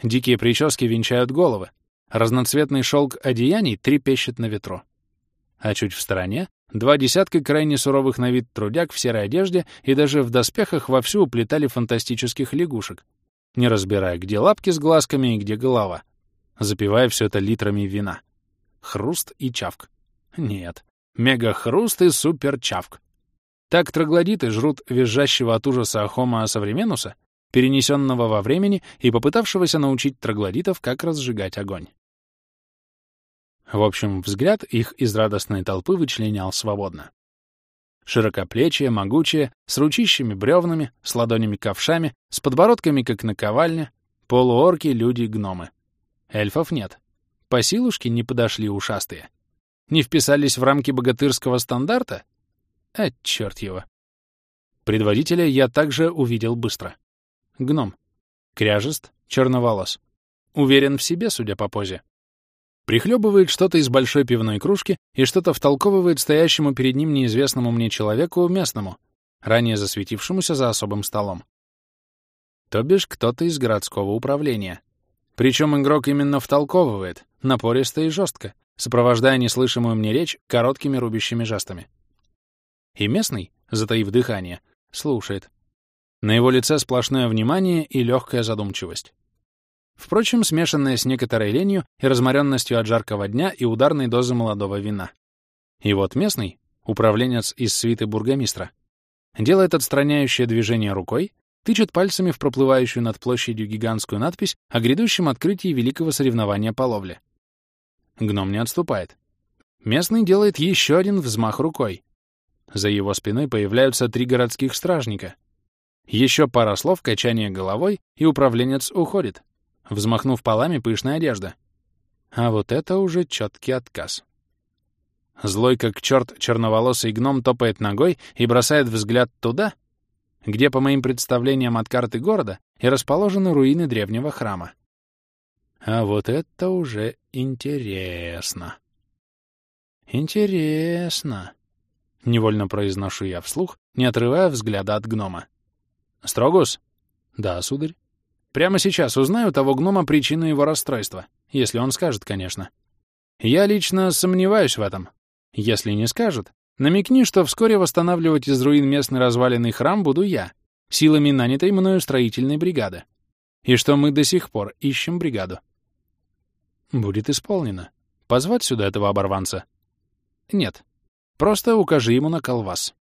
Дикие прически венчают головы. Разноцветный шелк одеяний трепещет на ветру. А чуть в стороне два десятка крайне суровых на вид трудяг в серой одежде и даже в доспехах вовсю уплетали фантастических лягушек, не разбирая, где лапки с глазками и где голова, запивая все это литрами вина. Хруст и чавк. Нет, мега-хруст и супер-чавк. Так троглодиты жрут визжащего от ужаса Ахома Современуса, перенесенного во времени и попытавшегося научить троглодитов, как разжигать огонь. В общем, взгляд их из радостной толпы вычленял свободно. Широкоплечие, могучие, с ручищами бревнами, с ладонями-ковшами, с подбородками, как наковальня, полуорки, люди, гномы. Эльфов нет. По силушке не подошли ушастые. Не вписались в рамки богатырского стандарта? А, черт его. Предводителя я также увидел быстро. Гном. Кряжест, черноволос. Уверен в себе, судя по позе. Прихлебывает что-то из большой пивной кружки и что-то втолковывает стоящему перед ним неизвестному мне человеку местному, ранее засветившемуся за особым столом. То бишь кто-то из городского управления. Причем игрок именно втолковывает, напористо и жестко, сопровождая неслышимую мне речь короткими рубящими жестами. И местный, затаив дыхание, слушает. На его лице сплошное внимание и легкая задумчивость. Впрочем, смешанная с некоторой ленью и разморенностью от жаркого дня и ударной дозы молодого вина. И вот местный, управленец из свиты бургомистра, делает отстраняющее движение рукой, тычет пальцами в проплывающую над площадью гигантскую надпись о грядущем открытии великого соревнования по ловле. Гном не отступает. Местный делает еще один взмах рукой, за его спиной появляются три городских стражника. Еще пара слов, качание головой, и управленец уходит, взмахнув полами пышной одежды. А вот это уже четкий отказ. Злой как черт черноволосый гном топает ногой и бросает взгляд туда, где, по моим представлениям от карты города, и расположены руины древнего храма. А вот это уже интересно. Интересно. Невольно произношу я вслух, не отрывая взгляда от гнома. «Строгус?» «Да, сударь». «Прямо сейчас узнаю того гнома причину его расстройства, если он скажет, конечно. Я лично сомневаюсь в этом. Если не скажет, намекни, что вскоре восстанавливать из руин местный разваленный храм буду я, силами нанятой мною строительной бригады. И что мы до сих пор ищем бригаду. Будет исполнено. Позвать сюда этого оборванца? Нет. Просто укажи ему на колвас.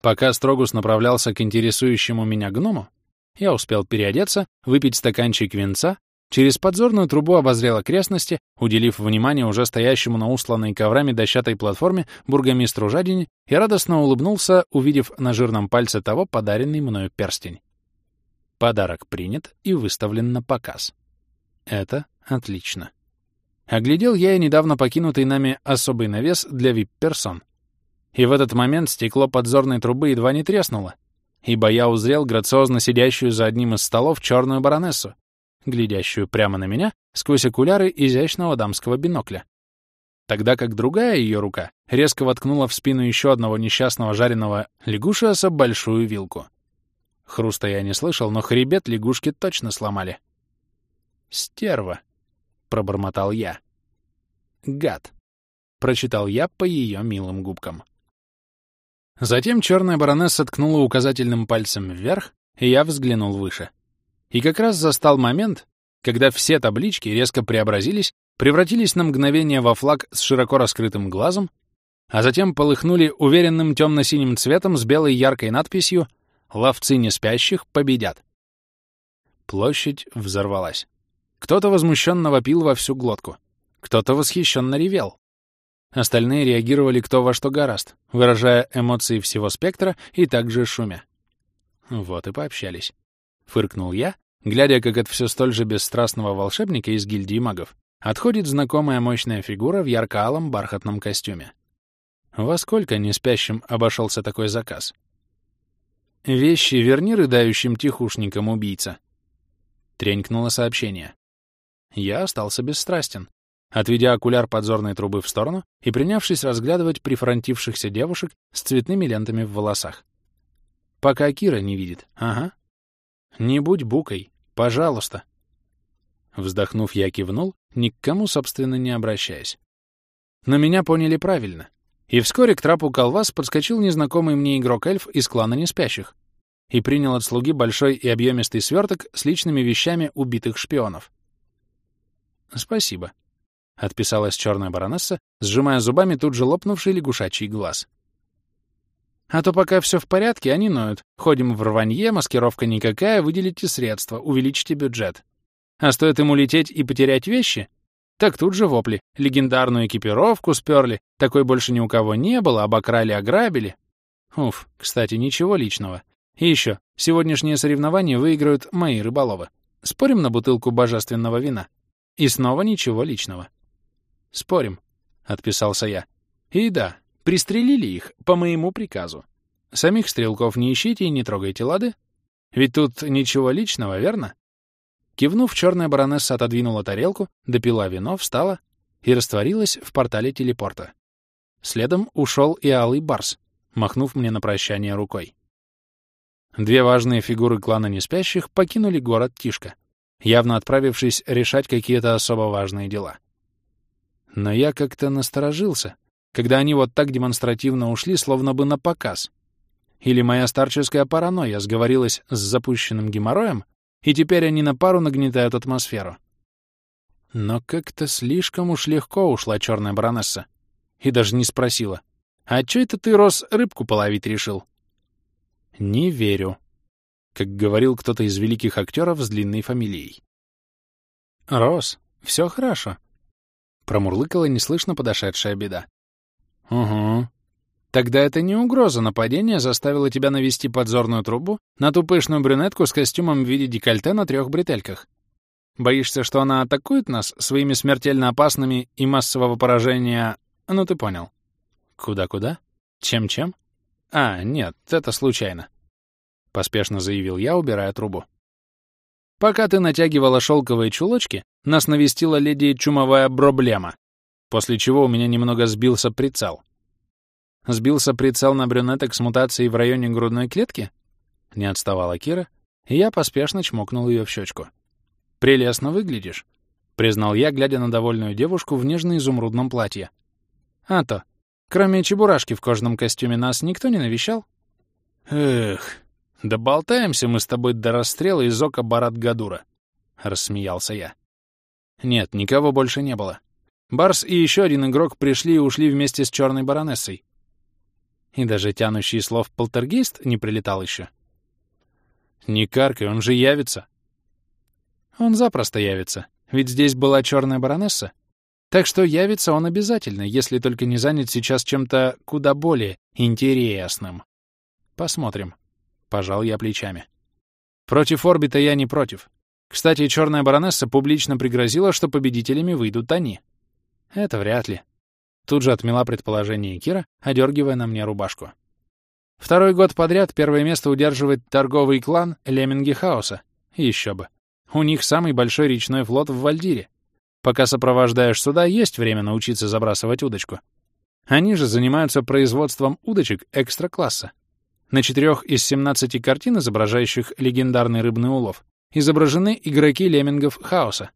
Пока Строгус направлялся к интересующему меня гному, я успел переодеться, выпить стаканчик винца, через подзорную трубу обозрел окрестности, уделив внимание уже стоящему на устланной коврами дощатой платформе бургомистру Жадине и радостно улыбнулся, увидев на жирном пальце того подаренный мною перстень. Подарок принят и выставлен на показ. Это отлично. Оглядел я и недавно покинутый нами особый навес для вип-персон. И в этот момент стекло подзорной трубы едва не треснуло, ибо я узрел грациозно сидящую за одним из столов черную баронессу, глядящую прямо на меня сквозь окуляры изящного дамского бинокля. Тогда как другая ее рука резко воткнула в спину еще одного несчастного жареного лягушиаса большую вилку. Хруста я не слышал, но хребет лягушки точно сломали. «Стерва», — пробормотал я. «Гад», — прочитал я по ее милым губкам. Затем черная баронесса ткнула указательным пальцем вверх, и я взглянул выше. И как раз застал момент, когда все таблички резко преобразились, превратились на мгновение во флаг с широко раскрытым глазом, а затем полыхнули уверенным темно-синим цветом с белой яркой надписью «Ловцы неспящих победят». Площадь взорвалась. Кто-то возмущенно вопил во всю глотку, кто-то восхищенно ревел. Остальные реагировали кто во что гораст, выражая эмоции всего спектра и также шумя. Вот и пообщались. Фыркнул я, глядя, как от все столь же бесстрастного волшебника из гильдии магов отходит знакомая мощная фигура в ярко-алом бархатном костюме. Во сколько неспящим обошелся такой заказ? «Вещи верни рыдающим тихушникам убийца!» Тренькнуло сообщение. Я остался бесстрастен, отведя окуляр подзорной трубы в сторону и принявшись разглядывать прифронтившихся девушек с цветными лентами в волосах. Пока Кира не видит. Ага. Не будь букой, пожалуйста. Вздохнув, я кивнул, ни к кому, собственно, не обращаясь. Но меня поняли правильно. И вскоре к трапу колвас подскочил незнакомый мне игрок-эльф из клана Неспящих и принял от слуги большой и объемистый сверток с личными вещами убитых шпионов. «Спасибо», — отписалась черная баронесса, сжимая зубами тут же лопнувший лягушачий глаз. «А то пока все в порядке, они ноют. Ходим в рванье, маскировка никакая, выделите средства, увеличьте бюджет. А стоит ему лететь и потерять вещи, так тут же вопли. Легендарную экипировку сперли, такой больше ни у кого не было, обокрали, ограбили. Уф, кстати, ничего личного. И еще, сегодняшнее соревнование выиграют мои рыболовы. Спорим на бутылку божественного вина? И снова ничего личного. «Спорим», — отписался я. «И да, пристрелили их по моему приказу. Самих стрелков не ищите и не трогайте, лады? Ведь тут ничего личного, верно?» Кивнув, черная баронесса отодвинула тарелку, допила вино, встала и растворилась в портале телепорта. Следом ушел и Алый Барс, махнув мне на прощание рукой. Две важные фигуры клана Неспящих покинули город Тишка явно отправившись решать какие-то особо важные дела. Но я как-то насторожился, когда они вот так демонстративно ушли, словно бы на показ. Или моя старческая паранойя сговорилась с запущенным геморроем, и теперь они на пару нагнетают атмосферу. Но как-то слишком уж легко ушла черная баронесса. И даже не спросила, «А чё это ты, Рос, рыбку половить решил?» «Не верю», как говорил кто-то из великих актеров с длинной фамилией. «Рос, все хорошо», — промурлыкала неслышно подошедшая беда. «Угу. Тогда это не угроза нападения заставила тебя навести подзорную трубу на ту пышную брюнетку с костюмом в виде декольте на трех бретельках. Боишься, что она атакует нас своими смертельно опасными и массового поражения... Ну, ты понял. Куда-куда? Чем-чем? А, нет, это случайно. Поспешно заявил я, убирая трубу. Пока ты натягивала шелковые чулочки, нас навестила леди чумовая проблема, после чего у меня немного сбился прицел. Сбился прицел на брюнеток с мутацией в районе грудной клетки? Не отставала Кира, и я поспешно чмокнул ее в щечку. «Прелестно выглядишь», — признал я, глядя на довольную девушку в нежно-изумрудном платье. «А то, кроме чебурашки в кожаном костюме, нас никто не навещал?» «Эх, да болтаемся мы с тобой до расстрела из ока Барат Гадура», — рассмеялся я. «Нет, никого больше не было. Барс и еще один игрок пришли и ушли вместе с черной баронессой. И даже тянущий слов полтергейст не прилетал еще. Не каркай, он же явится. Он запросто явится, ведь здесь была черная баронесса. Так что явится он обязательно, если только не занят сейчас чем-то куда более интересным. Посмотрим. Пожал я плечами. Против орбита я не против. Кстати, черная баронесса публично пригрозила, что победителями выйдут они. Это вряд ли. Тут же отмела предположение Кира, одергивая на мне рубашку. Второй год подряд первое место удерживает торговый клан Лемминги Хаоса. Еще бы. У них самый большой речной флот в Вальдире. Пока сопровождаешь сюда, есть время научиться забрасывать удочку. Они же занимаются производством удочек экстра-класса. На четырех из 17 картин, изображающих легендарный рыбный улов, изображены игроки леммингов Хаоса.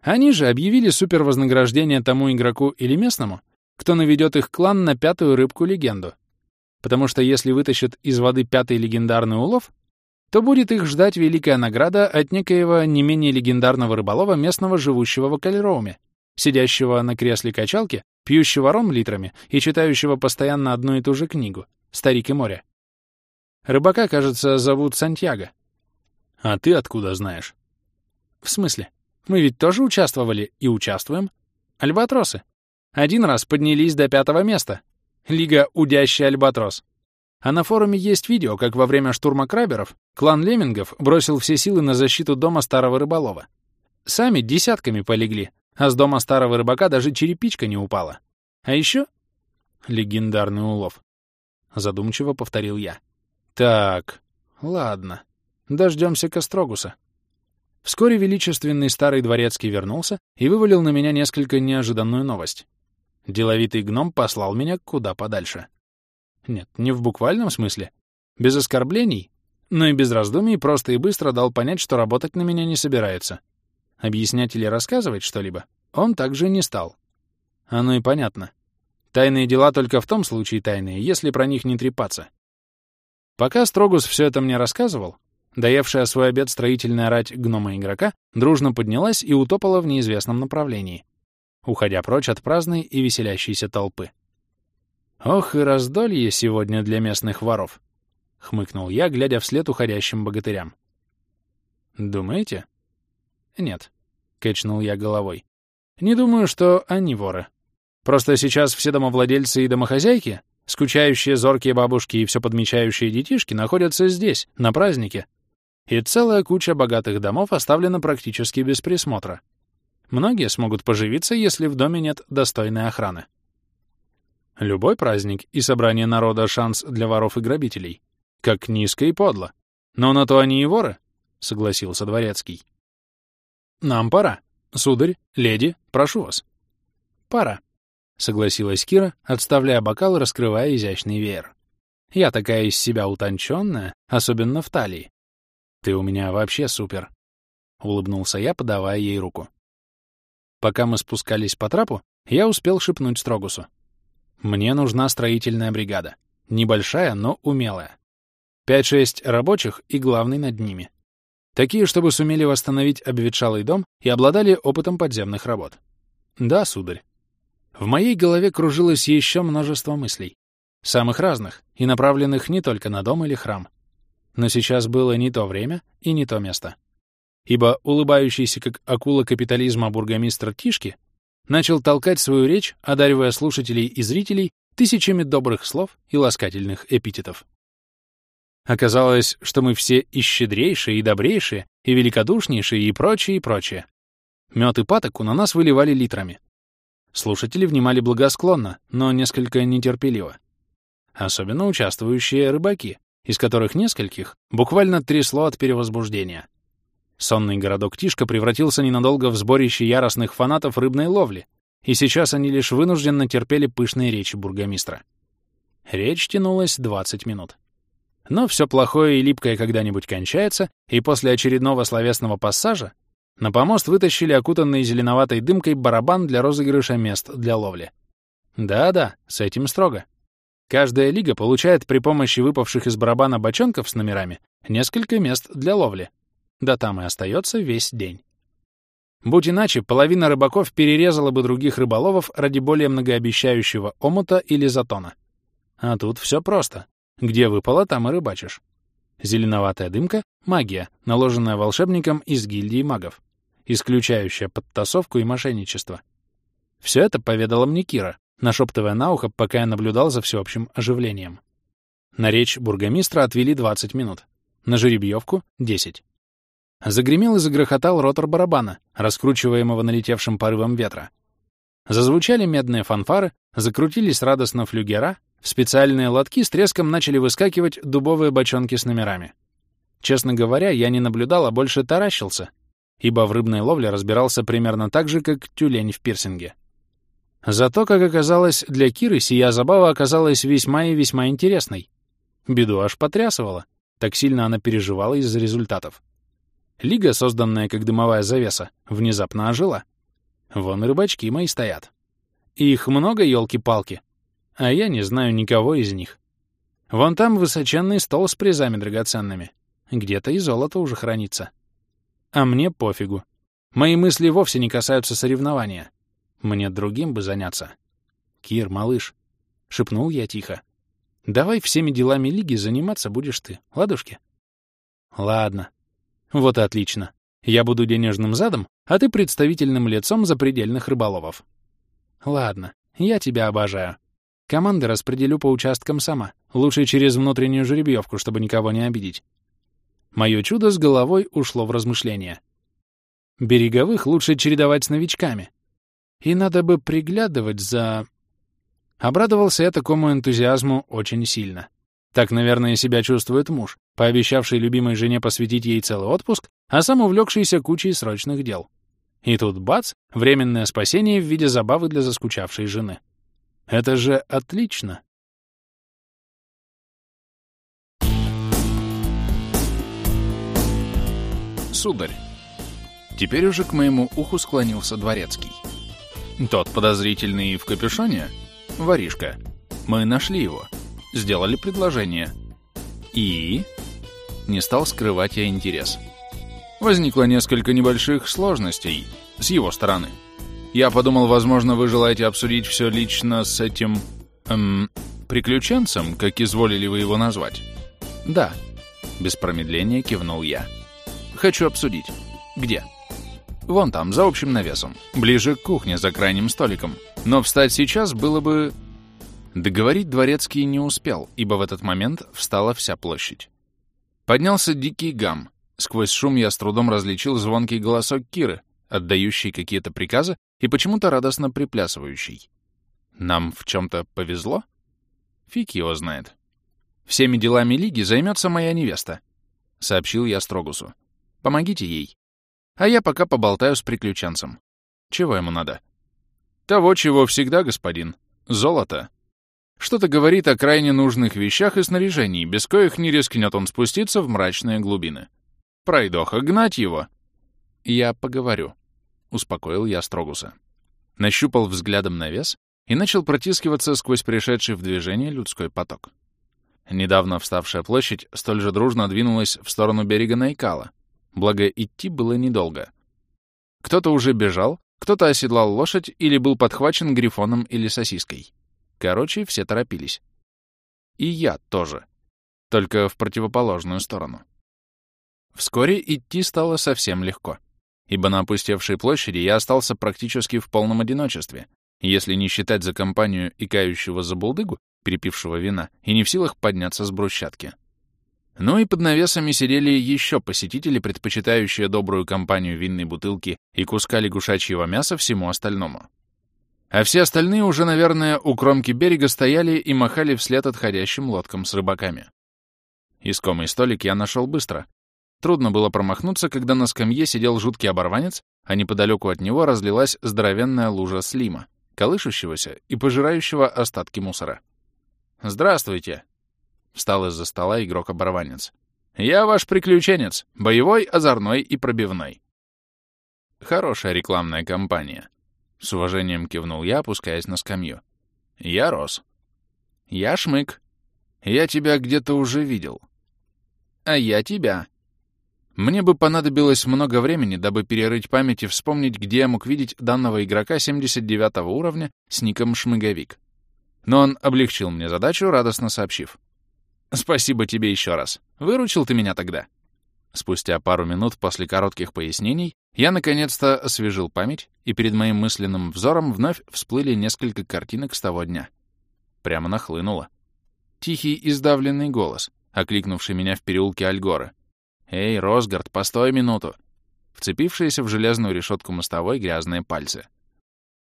Они же объявили супервознаграждение тому игроку или местному, кто наведет их клан на пятую рыбку-легенду. Потому что если вытащат из воды пятый легендарный улов, то будет их ждать великая награда от некоего не менее легендарного рыболова местного живущего в Кальроуме, сидящего на кресле качалки, пьющего ром литрами и читающего постоянно одну и ту же книгу «Старик и море». Рыбака, кажется, зовут Сантьяго. А ты откуда знаешь? В смысле? Мы ведь тоже участвовали и участвуем. Альбатросы. Один раз поднялись до пятого места. Лига «Удящий Альбатрос». А на форуме есть видео, как во время штурма краберов клан Леммингов бросил все силы на защиту дома старого рыболова. Сами десятками полегли, а с дома старого рыбака даже черепичка не упала. А еще... Легендарный улов. Задумчиво повторил я. Так, ладно. Дождемся Кострогуса. Вскоре величественный старый дворецкий вернулся и вывалил на меня несколько неожиданную новость. Деловитый гном послал меня куда подальше. Нет, не в буквальном смысле. Без оскорблений, но и без раздумий просто и быстро дал понять, что работать на меня не собирается. Объяснять или рассказывать что-либо он также не стал. Оно и понятно. Тайные дела только в том случае тайные, если про них не трепаться. Пока Строгус все это мне рассказывал, доевшая свой обед строительная рать гнома-игрока дружно поднялась и утопала в неизвестном направлении уходя прочь от праздной и веселящейся толпы. «Ох и раздолье сегодня для местных воров!» — хмыкнул я, глядя вслед уходящим богатырям. «Думаете?» «Нет», — качнул я головой. «Не думаю, что они воры. Просто сейчас все домовладельцы и домохозяйки, скучающие зоркие бабушки и все подмечающие детишки находятся здесь, на празднике. И целая куча богатых домов оставлена практически без присмотра. Многие смогут поживиться, если в доме нет достойной охраны. Любой праздник и собрание народа — шанс для воров и грабителей. Как низко и подло. Но на то они и воры, — согласился Дворецкий. Нам пора. Сударь, леди, прошу вас. Пора, — согласилась Кира, отставляя бокал и раскрывая изящный веер. Я такая из себя утонченная, особенно в талии. Ты у меня вообще супер. Улыбнулся я, подавая ей руку. Пока мы спускались по трапу, я успел шепнуть Строгусу. «Мне нужна строительная бригада. Небольшая, но умелая. Пять-шесть рабочих и главный над ними. Такие, чтобы сумели восстановить обветшалый дом и обладали опытом подземных работ. Да, сударь. В моей голове кружилось еще множество мыслей. Самых разных и направленных не только на дом или храм. Но сейчас было не то время и не то место ибо улыбающийся как акула капитализма бургомистр Тишки начал толкать свою речь, одаривая слушателей и зрителей тысячами добрых слов и ласкательных эпитетов. Оказалось, что мы все и щедрейшие, и добрейшие, и великодушнейшие, и прочее, и прочее. Мед и патоку на нас выливали литрами. Слушатели внимали благосклонно, но несколько нетерпеливо. Особенно участвующие рыбаки, из которых нескольких буквально трясло от перевозбуждения. Сонный городок Тишка превратился ненадолго в сборище яростных фанатов рыбной ловли, и сейчас они лишь вынужденно терпели пышные речи бургомистра. Речь тянулась 20 минут. Но все плохое и липкое когда-нибудь кончается, и после очередного словесного пассажа на помост вытащили окутанный зеленоватой дымкой барабан для розыгрыша мест для ловли. Да-да, с этим строго. Каждая лига получает при помощи выпавших из барабана бочонков с номерами несколько мест для ловли. Да там и остается весь день. Будь иначе, половина рыбаков перерезала бы других рыболовов ради более многообещающего омута или затона. А тут все просто. Где выпало, там и рыбачишь. Зеленоватая дымка — магия, наложенная волшебником из гильдии магов, исключающая подтасовку и мошенничество. Все это поведала мне Кира, нашептывая на ухо, пока я наблюдал за всеобщим оживлением. На речь бургомистра отвели 20 минут, на жеребьевку — 10. Загремел и загрохотал ротор барабана, раскручиваемого налетевшим порывом ветра. Зазвучали медные фанфары, закрутились радостно флюгера, в специальные лотки с треском начали выскакивать дубовые бочонки с номерами. Честно говоря, я не наблюдал, а больше таращился, ибо в рыбной ловле разбирался примерно так же, как тюлень в пирсинге. Зато, как оказалось, для Киры сия забава оказалась весьма и весьма интересной. Беду аж потрясывала, так сильно она переживала из-за результатов. Лига, созданная как дымовая завеса, внезапно ожила. Вон рыбачки мои стоят. Их много, елки-палки а я не знаю никого из них. Вон там высоченный стол с призами драгоценными. Где-то и золото уже хранится. А мне пофигу. Мои мысли вовсе не касаются соревнования. Мне другим бы заняться. Кир, малыш, — шепнул я тихо, — давай всеми делами лиги заниматься будешь ты, ладушки? Ладно. Вот и отлично. Я буду денежным задом, а ты представительным лицом запредельных рыболовов. Ладно, я тебя обожаю. Команды распределю по участкам сама, лучше через внутреннюю жеребьевку, чтобы никого не обидеть. Мое чудо с головой ушло в размышления. Береговых лучше чередовать с новичками. И надо бы приглядывать за... Обрадовался я такому энтузиазму очень сильно. Так, наверное, себя чувствует муж, пообещавший любимой жене посвятить ей целый отпуск, а сам увлекшийся кучей срочных дел. И тут бац, временное спасение в виде забавы для заскучавшей жены. Это же отлично. Сударь, теперь уже к моему уху склонился дворецкий. Тот подозрительный в капюшоне? Воришка. Мы нашли его. Сделали предложение. И? Не стал скрывать я интерес. Возникло несколько небольших сложностей с его стороны. Я подумал, возможно, вы желаете обсудить все лично с этим... Эм, приключенцем, как изволили вы его назвать. Да. Без промедления кивнул я. Хочу обсудить. Где? Вон там, за общим навесом. Ближе к кухне, за крайним столиком. Но встать сейчас было бы... Договорить дворецкий не успел, ибо в этот момент встала вся площадь. Поднялся дикий гам. Сквозь шум я с трудом различил звонкий голосок Киры, отдающий какие-то приказы и почему-то радостно приплясывающий. Нам в чем-то повезло? Фиг его знает. Всеми делами лиги займется моя невеста, — сообщил я Строгусу. Помогите ей. А я пока поболтаю с приключенцем. Чего ему надо? Того, чего всегда, господин. Золото. Что-то говорит о крайне нужных вещах и снаряжении, без коих не рискнет он спуститься в мрачные глубины. Пройдоха, гнать его. Я поговорю успокоил я Строгуса. Нащупал взглядом навес и начал протискиваться сквозь пришедший в движение людской поток. Недавно вставшая площадь столь же дружно двинулась в сторону берега Найкала, благо идти было недолго. Кто-то уже бежал, кто-то оседлал лошадь или был подхвачен грифоном или сосиской. Короче, все торопились. И я тоже. Только в противоположную сторону. Вскоре идти стало совсем легко ибо на опустевшей площади я остался практически в полном одиночестве, если не считать за компанию икающего за булдыгу, перепившего вина, и не в силах подняться с брусчатки. Ну и под навесами сидели еще посетители, предпочитающие добрую компанию винной бутылки и куска лягушачьего мяса всему остальному. А все остальные уже, наверное, у кромки берега стояли и махали вслед отходящим лодкам с рыбаками. Искомый столик я нашел быстро. Трудно было промахнуться, когда на скамье сидел жуткий оборванец, а неподалеку от него разлилась здоровенная лужа слима, колышущегося и пожирающего остатки мусора. «Здравствуйте!» — встал из-за стола игрок-оборванец. «Я ваш приключенец, боевой, озорной и пробивной». Хорошая рекламная кампания. С уважением кивнул я, опускаясь на скамью. Я Рос. Я Шмык. Я тебя где-то уже видел. А я тебя. Мне бы понадобилось много времени, дабы перерыть память и вспомнить, где я мог видеть данного игрока 79 уровня с ником Шмыговик. Но он облегчил мне задачу, радостно сообщив. «Спасибо тебе еще раз. Выручил ты меня тогда». Спустя пару минут после коротких пояснений я наконец-то освежил память, и перед моим мысленным взором вновь всплыли несколько картинок с того дня. Прямо нахлынуло. Тихий издавленный голос, окликнувший меня в переулке Альгоры. «Эй, Росгард, постой минуту!» Вцепившиеся в железную решетку мостовой грязные пальцы.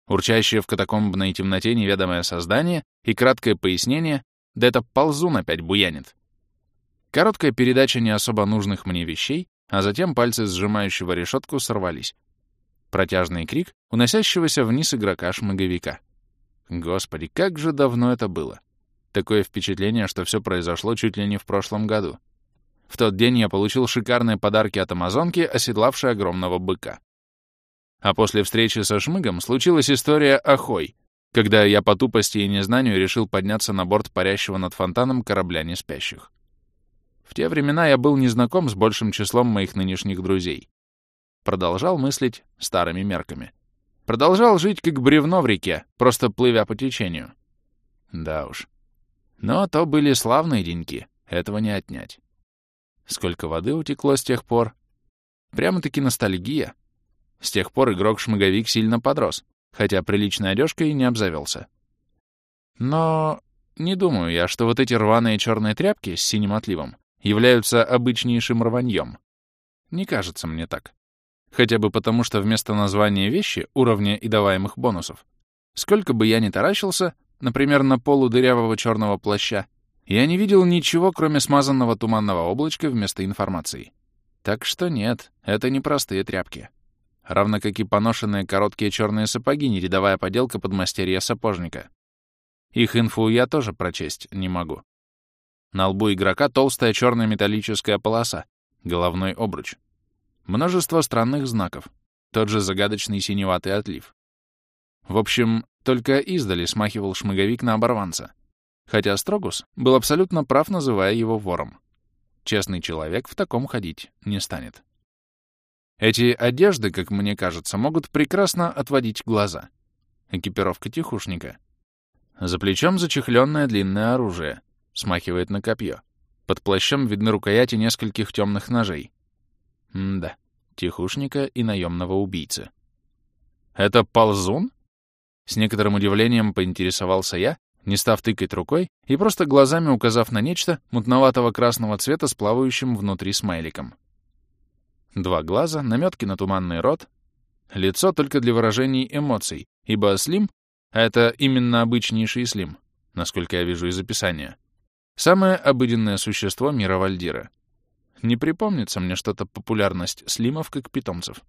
Урчащее в катакомбной темноте неведомое создание и краткое пояснение «Да это ползун опять буянит!» Короткая передача не особо нужных мне вещей, а затем пальцы сжимающего решетку сорвались. Протяжный крик, уносящегося вниз игрока-шмыговика. Господи, как же давно это было. Такое впечатление, что все произошло чуть ли не в прошлом году. В тот день я получил шикарные подарки от амазонки, оседлавшей огромного быка. А после встречи со Шмыгом случилась история Ахой, когда я по тупости и незнанию решил подняться на борт парящего над фонтаном корабля неспящих. В те времена я был незнаком с большим числом моих нынешних друзей. Продолжал мыслить старыми мерками. Продолжал жить как бревно в реке, просто плывя по течению. Да уж. Но то были славные деньки, этого не отнять. Сколько воды утекло с тех пор. Прямо-таки ностальгия. С тех пор игрок-шмыговик сильно подрос, хотя приличной одежкой и не обзавелся. Но не думаю я, что вот эти рваные черные тряпки с синим отливом являются обычнейшим рваньем. Не кажется мне так. Хотя бы потому, что вместо названия вещи, уровня и даваемых бонусов, сколько бы я ни таращился, например, на полу дырявого черного плаща, я не видел ничего, кроме смазанного туманного облачка вместо информации. Так что нет, это не простые тряпки. Равно как и поношенные короткие черные сапоги, не рядовая поделка подмастерья сапожника. Их инфу я тоже прочесть не могу. На лбу игрока толстая черная металлическая полоса, головной обруч. Множество странных знаков, тот же загадочный синеватый отлив. В общем, только издали смахивал шмыговик на оборванца. Хотя Строгус был абсолютно прав, называя его вором. Честный человек в таком ходить не станет. Эти одежды, как мне кажется, могут прекрасно отводить глаза. Экипировка тихушника. За плечом зачехленное длинное оружие — смахивает на копье. Под плащом видны рукояти нескольких темных ножей. М-да, тихушника и наемного убийцы. «Это ползун?» С некоторым удивлением поинтересовался я, не став тыкать рукой и просто глазами указав на нечто мутноватого красного цвета с плавающим внутри смайликом. Два глаза, наметки на туманный рот, лицо только для выражений эмоций, ибо Слим — это именно обычнейший Слим, насколько я вижу из описания. Самое обыденное существо мира Вальдира. Не припомнится мне что-то популярность слимов как питомцев.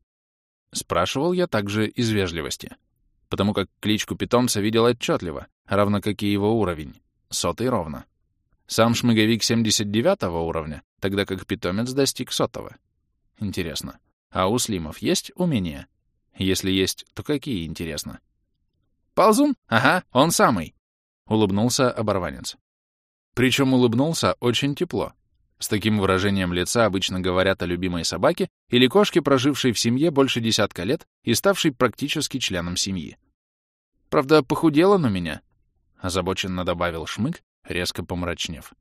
Спрашивал я также из вежливости, потому как кличку питомца видел отчетливо, равно как и его уровень, сотый ровно. Сам шмыговик 79 уровня, тогда как питомец достиг сотого. Интересно, а у слимов есть умения? Если есть, то какие, интересно? «Ползун? Ага, он самый!» — улыбнулся оборванец. Причем улыбнулся очень тепло. С таким выражением лица обычно говорят о любимой собаке или кошке, прожившей в семье больше десятка лет и ставшей практически членом семьи. Правда, похудел он у меня, — озабоченно добавил Шмык, резко помрачнев.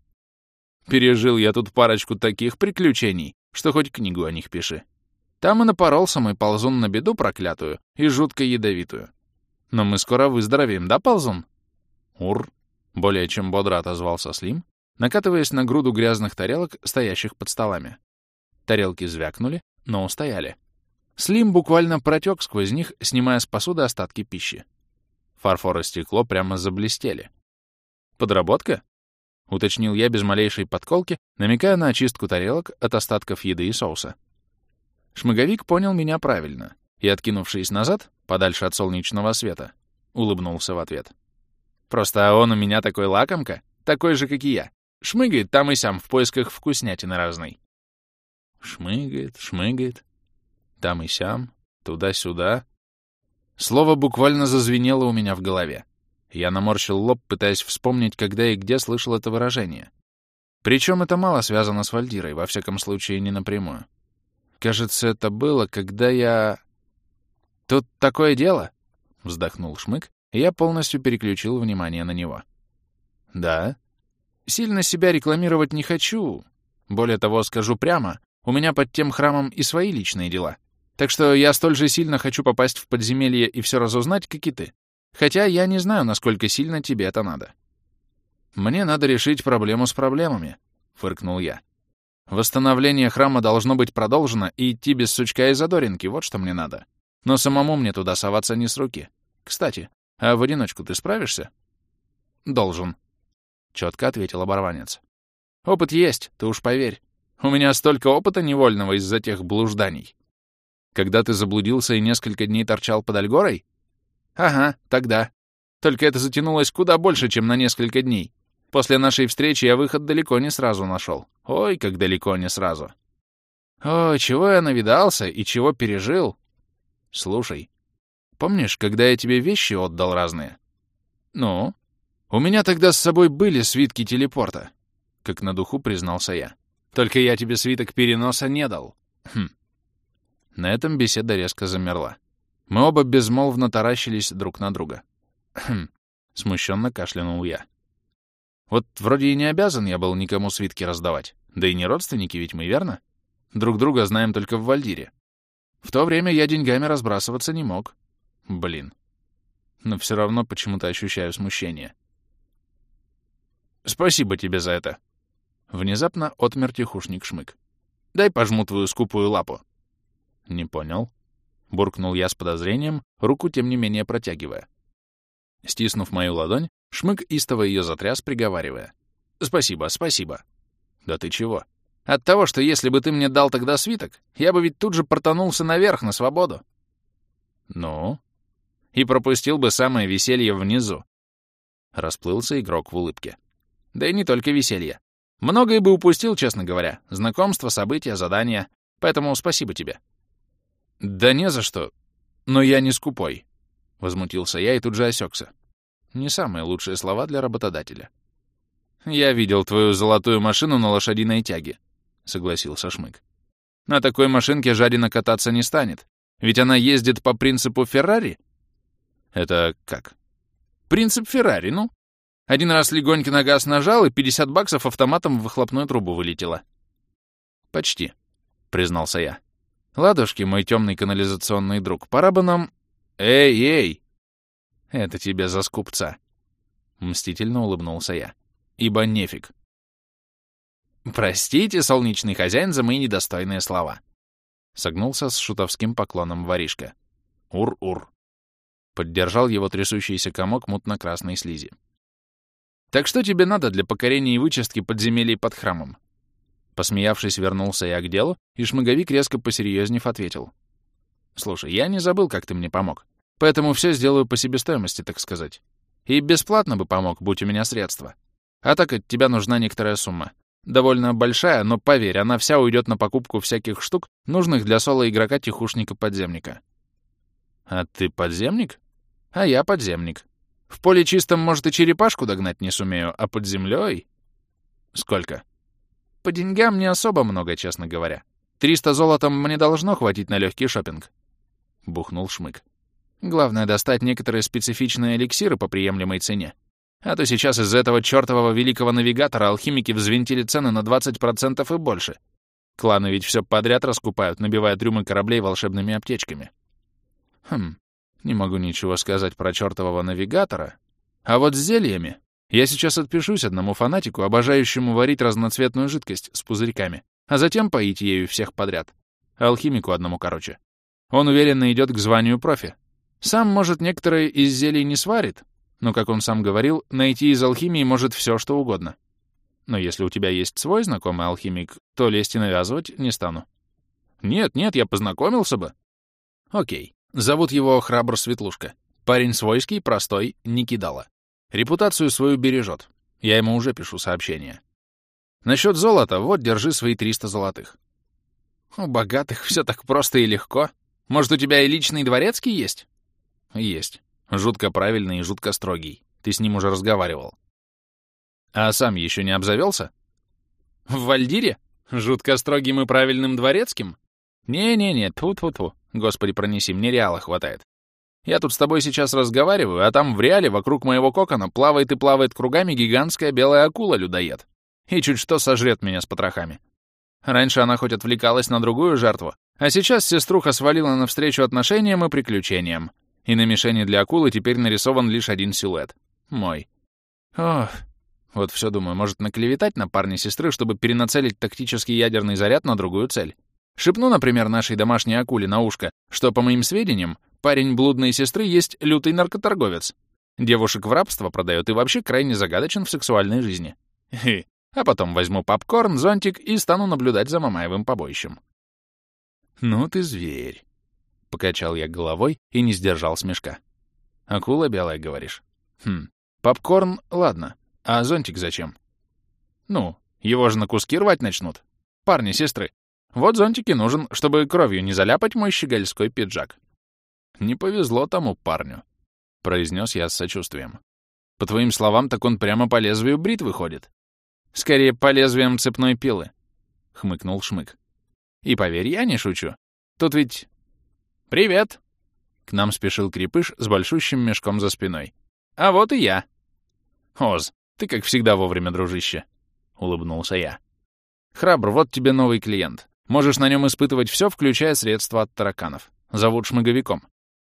Пережил я тут парочку таких приключений, что хоть книгу о них пиши. Там и напоролся мой ползун на беду проклятую и жутко ядовитую. Но мы скоро выздоровеем, да, ползун? Ур, более чем бодро отозвался Слим, накатываясь на груду грязных тарелок, стоящих под столами. Тарелки звякнули, но устояли. Слим буквально протек сквозь них, снимая с посуды остатки пищи. Фарфор и стекло прямо заблестели. «Подработка?» — уточнил я без малейшей подколки, намекая на очистку тарелок от остатков еды и соуса. Шмыговик понял меня правильно и, откинувшись назад, подальше от солнечного света, улыбнулся в ответ. «Просто он у меня такой лакомка, такой же, как и я. Шмыгает там и сям в поисках вкуснятины разной». Шмыгает, шмыгает, там и сям, туда-сюда. Слово буквально зазвенело у меня в голове. Я наморщил лоб, пытаясь вспомнить, когда и где слышал это выражение. Причем это мало связано с Вальдирой, во всяком случае, не напрямую. Кажется, это было, когда я... «Тут такое дело!» — вздохнул Шмык, и я полностью переключил внимание на него. «Да? Сильно себя рекламировать не хочу. Более того, скажу прямо, у меня под тем храмом и свои личные дела. Так что я столь же сильно хочу попасть в подземелье и все разузнать, как и ты. Хотя я не знаю, насколько сильно тебе это надо. «Мне надо решить проблему с проблемами», — фыркнул я. «Восстановление храма должно быть продолжено и идти без сучка и задоринки, вот что мне надо. Но самому мне туда соваться не с руки. Кстати, а в одиночку ты справишься?» «Должен», — четко ответил оборванец. «Опыт есть, ты уж поверь. У меня столько опыта невольного из-за тех блужданий. Когда ты заблудился и несколько дней торчал под Альгорой? Ага, тогда. Только это затянулось куда больше, чем на несколько дней. После нашей встречи я выход далеко не сразу нашел. Ой, как далеко не сразу. Ой, чего я навидался и чего пережил. Слушай, помнишь, когда я тебе вещи отдал разные? Ну? У меня тогда с собой были свитки телепорта, как на духу признался я. Только я тебе свиток переноса не дал. Хм. На этом беседа резко замерла. Мы оба безмолвно таращились друг на друга. «Хм», — смущенно кашлянул я. «Вот вроде и не обязан я был никому свитки раздавать. Да и не родственники ведь мы, верно? Друг друга знаем только в Вальдире. В то время я деньгами разбрасываться не мог. Блин. Но все равно почему-то ощущаю смущение. Спасибо тебе за это. Внезапно отмер тихушник Шмык. Дай пожму твою скупую лапу. Не понял. Буркнул я с подозрением, руку тем не менее протягивая. Стиснув мою ладонь, Шмык истово ее затряс, приговаривая. «Спасибо, спасибо». «Да ты чего?» «От того, что если бы ты мне дал тогда свиток, я бы ведь тут же портанулся наверх, на свободу». «Ну?» «И пропустил бы самое веселье внизу». Расплылся игрок в улыбке. «Да и не только веселье. Многое бы упустил, честно говоря. Знакомства, события, задания. Поэтому спасибо тебе». «Да не за что. Но я не скупой», — возмутился я и тут же осекся. Не самые лучшие слова для работодателя. «Я видел твою золотую машину на лошадиной тяге», — согласился Шмык. «На такой машинке жадина кататься не станет, ведь она ездит по принципу Феррари». «Это как?» «Принцип Феррари, ну. Один раз легонько на газ нажал, и 50 баксов автоматом в выхлопную трубу вылетело». «Почти», — признался я. Ладушки, мой темный канализационный друг, пора бы нам... Эй, эй! Это тебе за скупца. Мстительно улыбнулся я. Ибо нефиг. Простите, солнечный хозяин, за мои недостойные слова. Согнулся с шутовским поклоном воришка. Ур-ур. Поддержал его трясущийся комок мутно-красной слизи. «Так что тебе надо для покорения и вычистки подземелий под храмом?» Посмеявшись, вернулся я к делу, и шмыговик, резко посерьезнев, ответил. «Слушай, я не забыл, как ты мне помог. Поэтому все сделаю по себестоимости, так сказать. И бесплатно бы помог, будь у меня средства. А так от тебя нужна некоторая сумма. Довольно большая, но поверь, она вся уйдет на покупку всяких штук, нужных для соло-игрока-тихушника-подземника». «А ты подземник?» «А я подземник. В поле чистом, может, и черепашку догнать не сумею, а под землей...» «Сколько?» По деньгам не особо много, честно говоря. Триста золотом мне должно хватить на легкий шопинг. Бухнул Шмык. Главное достать некоторые специфичные эликсиры по приемлемой цене. А то сейчас из-за этого чертового великого навигатора алхимики взвинтили цены на 20% и больше. Кланы ведь все подряд раскупают, набивая трюмы кораблей волшебными аптечками. Хм, не могу ничего сказать про чертового навигатора. А вот с зельями я сейчас отпишусь одному фанатику, обожающему варить разноцветную жидкость с пузырьками, а затем поить ею всех подряд. Алхимику одному, короче. Он уверенно идет к званию профи. Сам, может, некоторые из зелий не сварит, но, как он сам говорил, найти из алхимии может все, что угодно. Но если у тебя есть свой знакомый алхимик, то лезть и навязывать не стану. Нет, нет, я познакомился бы. Окей. Зовут его Храбр Светлушка. Парень свойский, простой, не кидала. Репутацию свою бережет. Я ему уже пишу сообщение. Насчет золота, вот, держи свои 300 золотых. У богатых все так просто и легко. Может, у тебя и личный дворецкий есть? Есть. Жутко правильный и жутко строгий. Ты с ним уже разговаривал. А сам еще не обзавелся? В Вальдире? Жутко строгим и правильным дворецким? Не-не-не, тьфу-тьфу-тьфу. Господи, пронеси, мне реала хватает. Я тут с тобой сейчас разговариваю, а там в реале вокруг моего кокона плавает и плавает кругами гигантская белая акула-людоед. И чуть что сожрет меня с потрохами. Раньше она хоть отвлекалась на другую жертву, а сейчас сеструха свалила навстречу отношениям и приключениям. И на мишени для акулы теперь нарисован лишь один силуэт. Мой. Ох. Вот все думаю, может наклеветать на парня сестры, чтобы перенацелить тактический ядерный заряд на другую цель. Шепну, например, нашей домашней акуле на ушко, что, по моим сведениям, парень блудной сестры есть лютый наркоторговец. Девушек в рабство продает и вообще крайне загадочен в сексуальной жизни. Хе. А потом возьму попкорн, зонтик и стану наблюдать за Мамаевым побоищем. «Ну ты зверь!» — покачал я головой и не сдержал смешка. «Акула белая, говоришь?» «Хм, попкорн, ладно. А зонтик зачем?» «Ну, его же на куски рвать начнут. Парни, сестры, вот зонтик и нужен, чтобы кровью не заляпать мой щегольской пиджак». «Не повезло тому парню», — произнес я с сочувствием. «По твоим словам, так он прямо по лезвию бритвы ходит». «Скорее, по лезвиям цепной пилы», — хмыкнул Шмык. «И поверь, я не шучу. Тут ведь...» «Привет!» К нам спешил крепыш с большущим мешком за спиной. «А вот и я!» «Оз, ты как всегда вовремя, дружище!» — улыбнулся я. «Храбр, вот тебе новый клиент. Можешь на нем испытывать все, включая средства от тараканов. Зовут шмыговиком.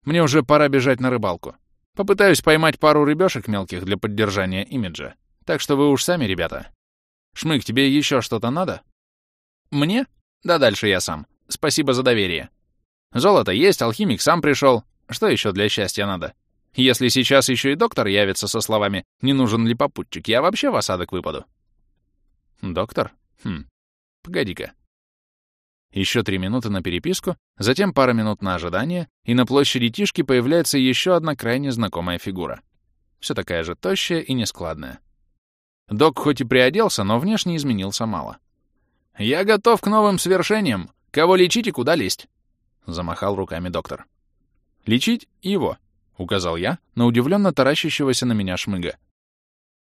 Мне уже пора бежать на рыбалку. Попытаюсь поймать пару рыбешек мелких для поддержания имиджа. Так что вы уж сами, ребята, Шмык, тебе еще что-то надо? Мне? Да дальше я сам. Спасибо за доверие. Золото есть, алхимик сам пришел. Что еще для счастья надо? Если сейчас еще и доктор явится со словами «не нужен ли попутчик», я вообще в осадок выпаду. Доктор? Хм, погоди-ка. Еще три минуты на переписку, затем пара минут на ожидание, и на площади Тишки появляется еще одна крайне знакомая фигура. Все такая же тощая и нескладная. Док хоть и приоделся, но внешне изменился мало. «Я готов к новым свершениям. Кого лечить и куда лезть?» — замахал руками доктор. «Лечить его», — указал я на удивленно таращащегося на меня шмыга.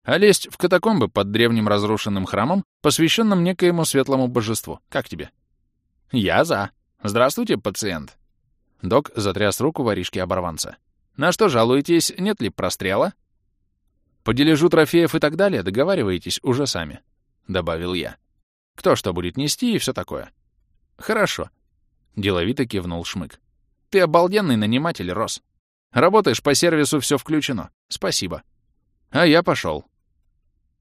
«А лезть в катакомбы под древним разрушенным храмом, посвященным некоему светлому божеству. Как тебе?» «Я за. Здравствуйте, пациент». Док затряс руку воришки-оборванца. «На что жалуетесь? Нет ли прострела?» По дележу трофеев и так далее договариваетесь уже сами», — добавил я. «Кто что будет нести и все такое». «Хорошо», — деловито кивнул Шмык. «Ты обалденный наниматель, Рос. Работаешь по сервису, все включено. Спасибо». «А я пошел».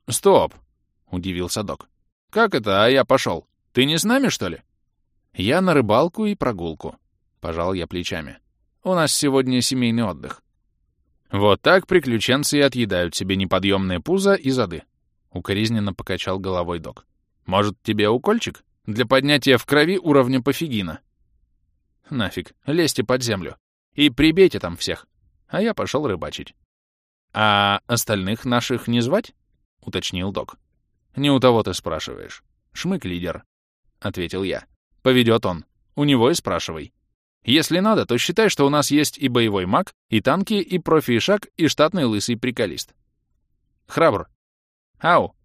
«Стоп», — удивился док. «Как это, а я пошел? Ты не с нами, что ли?» «Я на рыбалку и прогулку», — пожал я плечами. «У нас сегодня семейный отдых». Вот так приключенцы и отъедают себе неподъемные пузо и зады. Укоризненно покачал головой док. Может, тебе укольчик? Для поднятия в крови уровня пофигина. Нафиг, лезьте под землю. И прибейте там всех. А я пошел рыбачить. А остальных наших не звать? Уточнил док. Не у того ты спрашиваешь. Шмык лидер, ответил я. Поведет он. У него и спрашивай. Если надо, то считай, что у нас есть и боевой маг, и танки, и профи-ишак, и штатный лысый приколист. Храбр. Ау,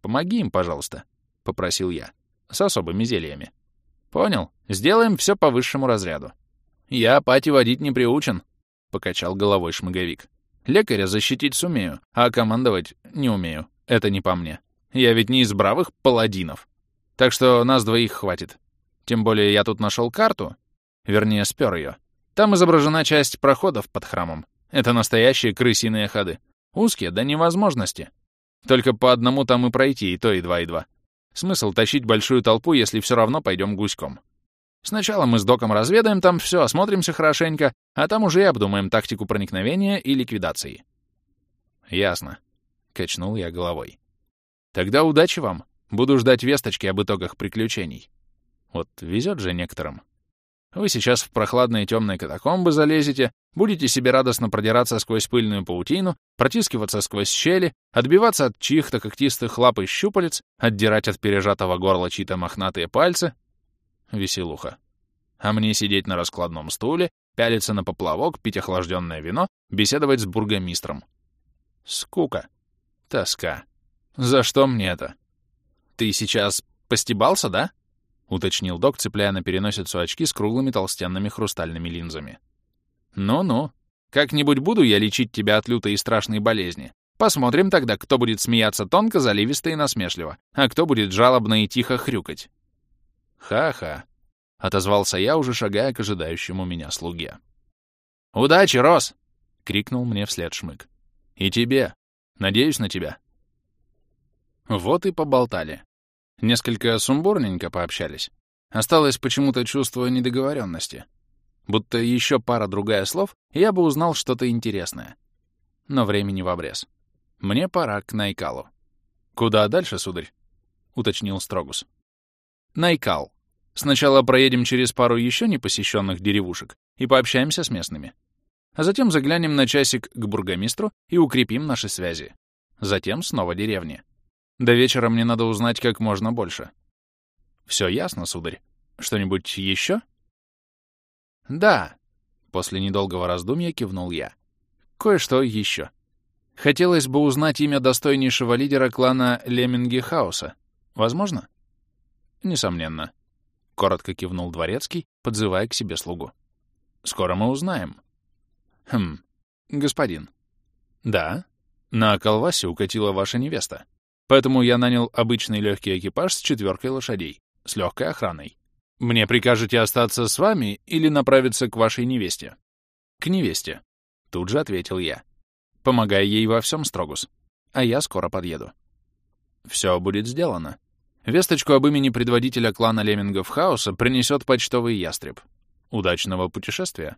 помоги им, пожалуйста, — попросил я, с особыми зельями. Понял, сделаем все по высшему разряду. Я пати водить не приучен, — покачал головой шмыговик. Лекаря защитить сумею, а командовать не умею. Это не по мне. Я ведь не из бравых паладинов. Так что нас двоих хватит. Тем более я тут нашел карту, Вернее, спер ее. Там изображена часть проходов под храмом. Это настоящие крысиные ходы. Узкие до невозможности. Только по одному там и пройти, и то едва-едва. Смысл тащить большую толпу, если все равно пойдем гуськом. Сначала мы с доком разведаем там все, осмотримся хорошенько, а там уже и обдумаем тактику проникновения и ликвидации. Ясно. Качнул я головой. Тогда удачи вам. Буду ждать весточки об итогах приключений. Вот везет же некоторым. Вы сейчас в прохладные темные катакомбы залезете, будете себе радостно продираться сквозь пыльную паутину, протискиваться сквозь щели, отбиваться от чьих-то когтистых лап и щупалец, отдирать от пережатого горла чьи-то мохнатые пальцы. Веселуха. А мне сидеть на раскладном стуле, пялиться на поплавок, пить охлажденное вино, беседовать с бургомистром. Скука. Тоска. За что мне это? Ты сейчас постебался, да? — уточнил док, цепляя на переносицу очки с круглыми толстенными хрустальными линзами. «Ну-ну. Как-нибудь буду я лечить тебя от лютой и страшной болезни. Посмотрим тогда, кто будет смеяться тонко, заливисто и насмешливо, а кто будет жалобно и тихо хрюкать». «Ха-ха», — отозвался я, уже шагая к ожидающему меня слуге. «Удачи, Рос!» — крикнул мне вслед Шмык. «И тебе. Надеюсь на тебя». Вот и поболтали. Несколько сумбурненько пообщались. Осталось почему-то чувство недоговоренности. Будто еще пара-другая слов, и я бы узнал что-то интересное. Но времени в обрез. Мне пора к Найкалу. «Куда дальше, сударь?» — уточнил Строгус. «Найкал. Сначала проедем через пару еще непосещенных деревушек и пообщаемся с местными. А затем заглянем на часик к бургомистру и укрепим наши связи. Затем снова деревни. До вечера мне надо узнать как можно больше. Все ясно, сударь? Что-нибудь еще? Да. После недолгого раздумья кивнул я. Кое-что еще. Хотелось бы узнать имя достойнейшего лидера клана Лемминги Хаоса. Возможно? Несомненно. Коротко кивнул дворецкий, подзывая к себе слугу. Скоро мы узнаем. Хм, господин. Да? На Калвасе укатила ваша невеста. Поэтому я нанял обычный легкий экипаж с четверкой лошадей, с легкой охраной. Мне прикажете остаться с вами или направиться к вашей невесте? К невесте. Тут же ответил я. Помогай ей во всем, Строгус. А я скоро подъеду. Все будет сделано. Весточку об имени предводителя клана Леммингов Хаоса принесет почтовый ястреб. Удачного путешествия.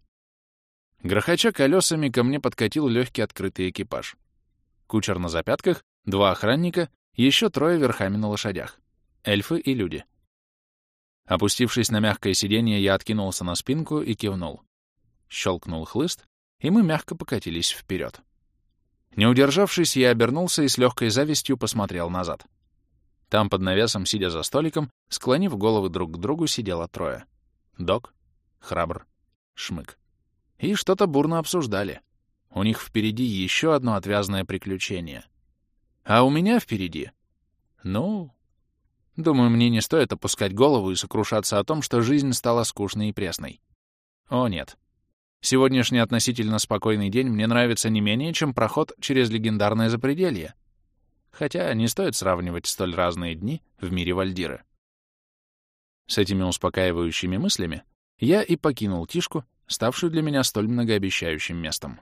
Грохоча колесами ко мне подкатил легкий открытый экипаж. Кучер на запятках, два охранника еще трое верхами на лошадях. Эльфы и люди. Опустившись на мягкое сиденье, я откинулся на спинку и кивнул. Щелкнул хлыст, и мы мягко покатились вперед. Не удержавшись, я обернулся и с легкой завистью посмотрел назад. Там, под навесом, сидя за столиком, склонив головы друг к другу, сидело трое. Док, Храбр, Шмык. И что-то бурно обсуждали. У них впереди еще одно отвязное приключение. А у меня впереди... Ну... Думаю, мне не стоит опускать голову и сокрушаться о том, что жизнь стала скучной и пресной. О, нет. Сегодняшний относительно спокойный день мне нравится не менее, чем проход через легендарное запределье. Хотя не стоит сравнивать столь разные дни в мире Вальдиры. С этими успокаивающими мыслями я и покинул Тишку, ставшую для меня столь многообещающим местом.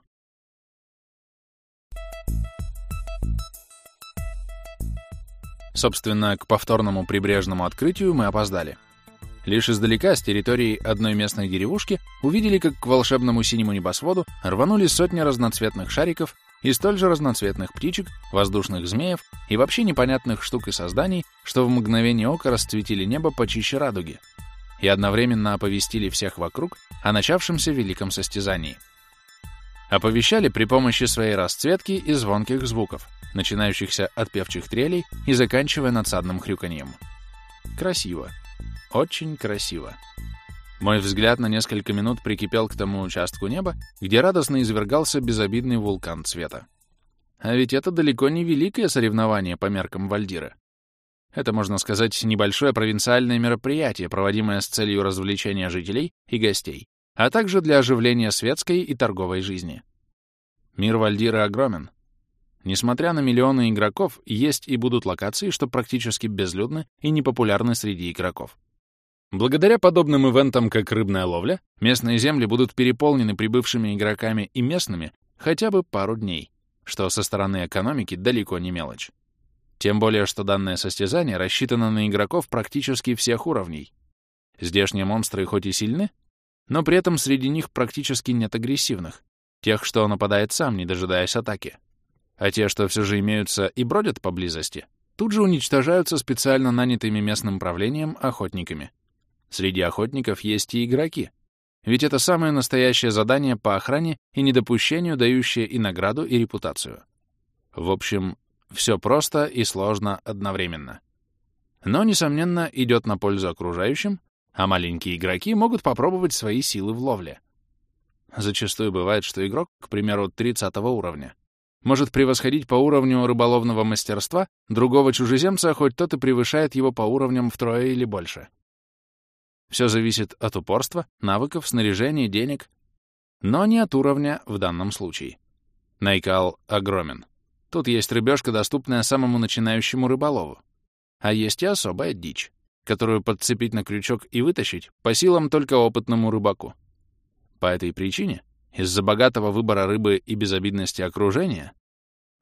Собственно, к повторному прибрежному открытию мы опоздали. Лишь издалека, с территории одной местной деревушки, увидели, как к волшебному синему небосводу рванули сотни разноцветных шариков и столь же разноцветных птичек, воздушных змеев и вообще непонятных штук и созданий, что в мгновение ока расцветили небо почище радуги и одновременно оповестили всех вокруг о начавшемся великом состязании. Оповещали при помощи своей расцветки и звонких звуков — начинающихся от певчих трелей и заканчивая надсадным хрюканьем. Красиво. Очень красиво. Мой взгляд на несколько минут прикипел к тому участку неба, где радостно извергался безобидный вулкан цвета. А ведь это далеко не великое соревнование по меркам Вальдира. Это, можно сказать, небольшое провинциальное мероприятие, проводимое с целью развлечения жителей и гостей, а также для оживления светской и торговой жизни. Мир Вальдира огромен, Несмотря на миллионы игроков, есть и будут локации, что практически безлюдны и непопулярны среди игроков. Благодаря подобным ивентам, как рыбная ловля, местные земли будут переполнены прибывшими игроками и местными хотя бы пару дней, что со стороны экономики далеко не мелочь. Тем более, что данное состязание рассчитано на игроков практически всех уровней. Здешние монстры хоть и сильны, но при этом среди них практически нет агрессивных, тех, что нападает сам, не дожидаясь атаки. А те, что все же имеются и бродят поблизости, тут же уничтожаются специально нанятыми местным правлением охотниками. Среди охотников есть и игроки, ведь это самое настоящее задание по охране и недопущению, дающее и награду, и репутацию. В общем, все просто и сложно одновременно. Но, несомненно, идет на пользу окружающим, а маленькие игроки могут попробовать свои силы в ловле. Зачастую бывает, что игрок, к примеру, 30 уровня, может превосходить по уровню рыболовного мастерства другого чужеземца, хоть тот и превышает его по уровням втрое или больше. Все зависит от упорства, навыков, снаряжения, денег, но не от уровня в данном случае. Найкал огромен. Тут есть рыбешка, доступная самому начинающему рыболову. А есть и особая дичь которую подцепить на крючок и вытащить по силам только опытному рыбаку. По этой причине, из-за богатого выбора рыбы и безобидности окружения,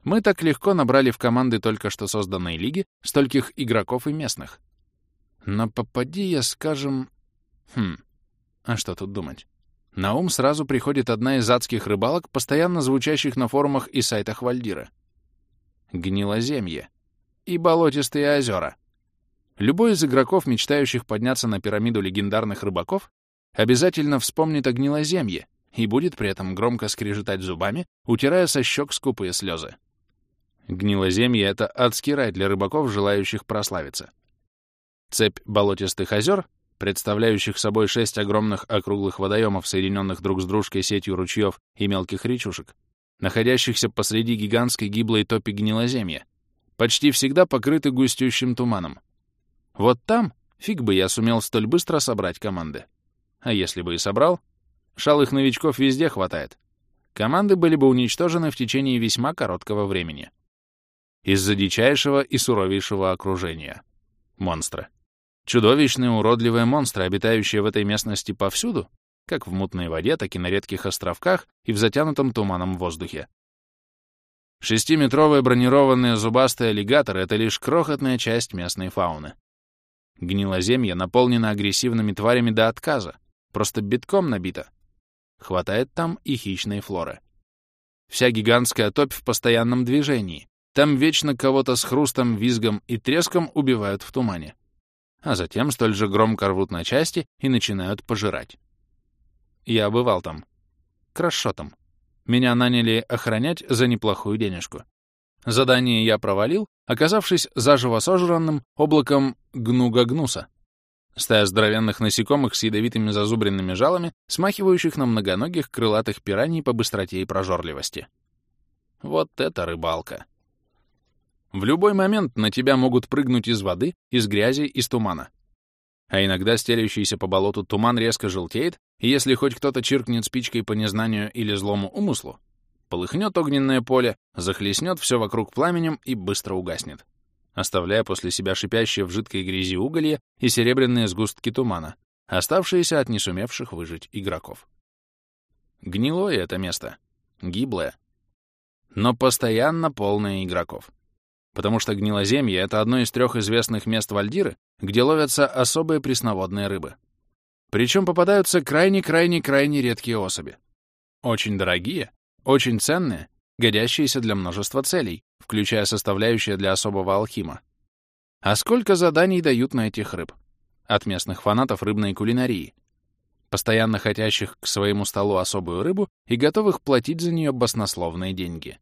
мы так легко набрали в команды только что созданной лиги стольких игроков и местных. Но попади я, скажем... Хм, а что тут думать? На ум сразу приходит одна из адских рыбалок, постоянно звучащих на форумах и сайтах Вальдира. Гнилоземье и болотистые озера — Любой из игроков, мечтающих подняться на пирамиду легендарных рыбаков, обязательно вспомнит о гнилоземье и будет при этом громко скрежетать зубами, утирая со щек скупые слезы. Гнилоземье — это адский рай для рыбаков, желающих прославиться. Цепь болотистых озер, представляющих собой шесть огромных округлых водоемов, соединенных друг с дружкой сетью ручьев и мелких речушек, находящихся посреди гигантской гиблой топи гнилоземья, почти всегда покрыты густющим туманом. Вот там фиг бы я сумел столь быстро собрать команды. А если бы и собрал, шалых новичков везде хватает. Команды были бы уничтожены в течение весьма короткого времени. Из-за дичайшего и суровейшего окружения. Монстры. Чудовищные уродливые монстры, обитающие в этой местности повсюду, как в мутной воде, так и на редких островках и в затянутом туманом воздухе. Шестиметровые бронированные зубастые аллигаторы — это лишь крохотная часть местной фауны. Гнилоземье наполнено агрессивными тварями до отказа, просто битком набито. Хватает там и хищной флоры. Вся гигантская топь в постоянном движении. Там вечно кого-то с хрустом, визгом и треском убивают в тумане. А затем столь же громко рвут на части и начинают пожирать. Я бывал там. Крашотом. Меня наняли охранять за неплохую денежку. Задание я провалил, оказавшись заживо сожранным облаком гнуга-гнуса. Стая здоровенных насекомых с ядовитыми зазубренными жалами, смахивающих на многоногих крылатых пираний по быстроте и прожорливости. Вот это рыбалка! В любой момент на тебя могут прыгнуть из воды, из грязи, из тумана. А иногда стелящийся по болоту туман резко желтеет, и если хоть кто-то чиркнет спичкой по незнанию или злому умыслу, Полыхнет огненное поле, захлестнет все вокруг пламенем и быстро угаснет, оставляя после себя шипящие в жидкой грязи уголья и серебряные сгустки тумана, оставшиеся от несумевших выжить игроков. Гнилое это место, гиблое, но постоянно полное игроков. Потому что гнилоземье — это одно из трех известных мест Вальдиры, где ловятся особые пресноводные рыбы. Причем попадаются крайне-крайне-крайне редкие особи. Очень дорогие очень ценные, годящиеся для множества целей, включая составляющие для особого алхима. А сколько заданий дают на этих рыб? От местных фанатов рыбной кулинарии, постоянно хотящих к своему столу особую рыбу и готовых платить за нее баснословные деньги.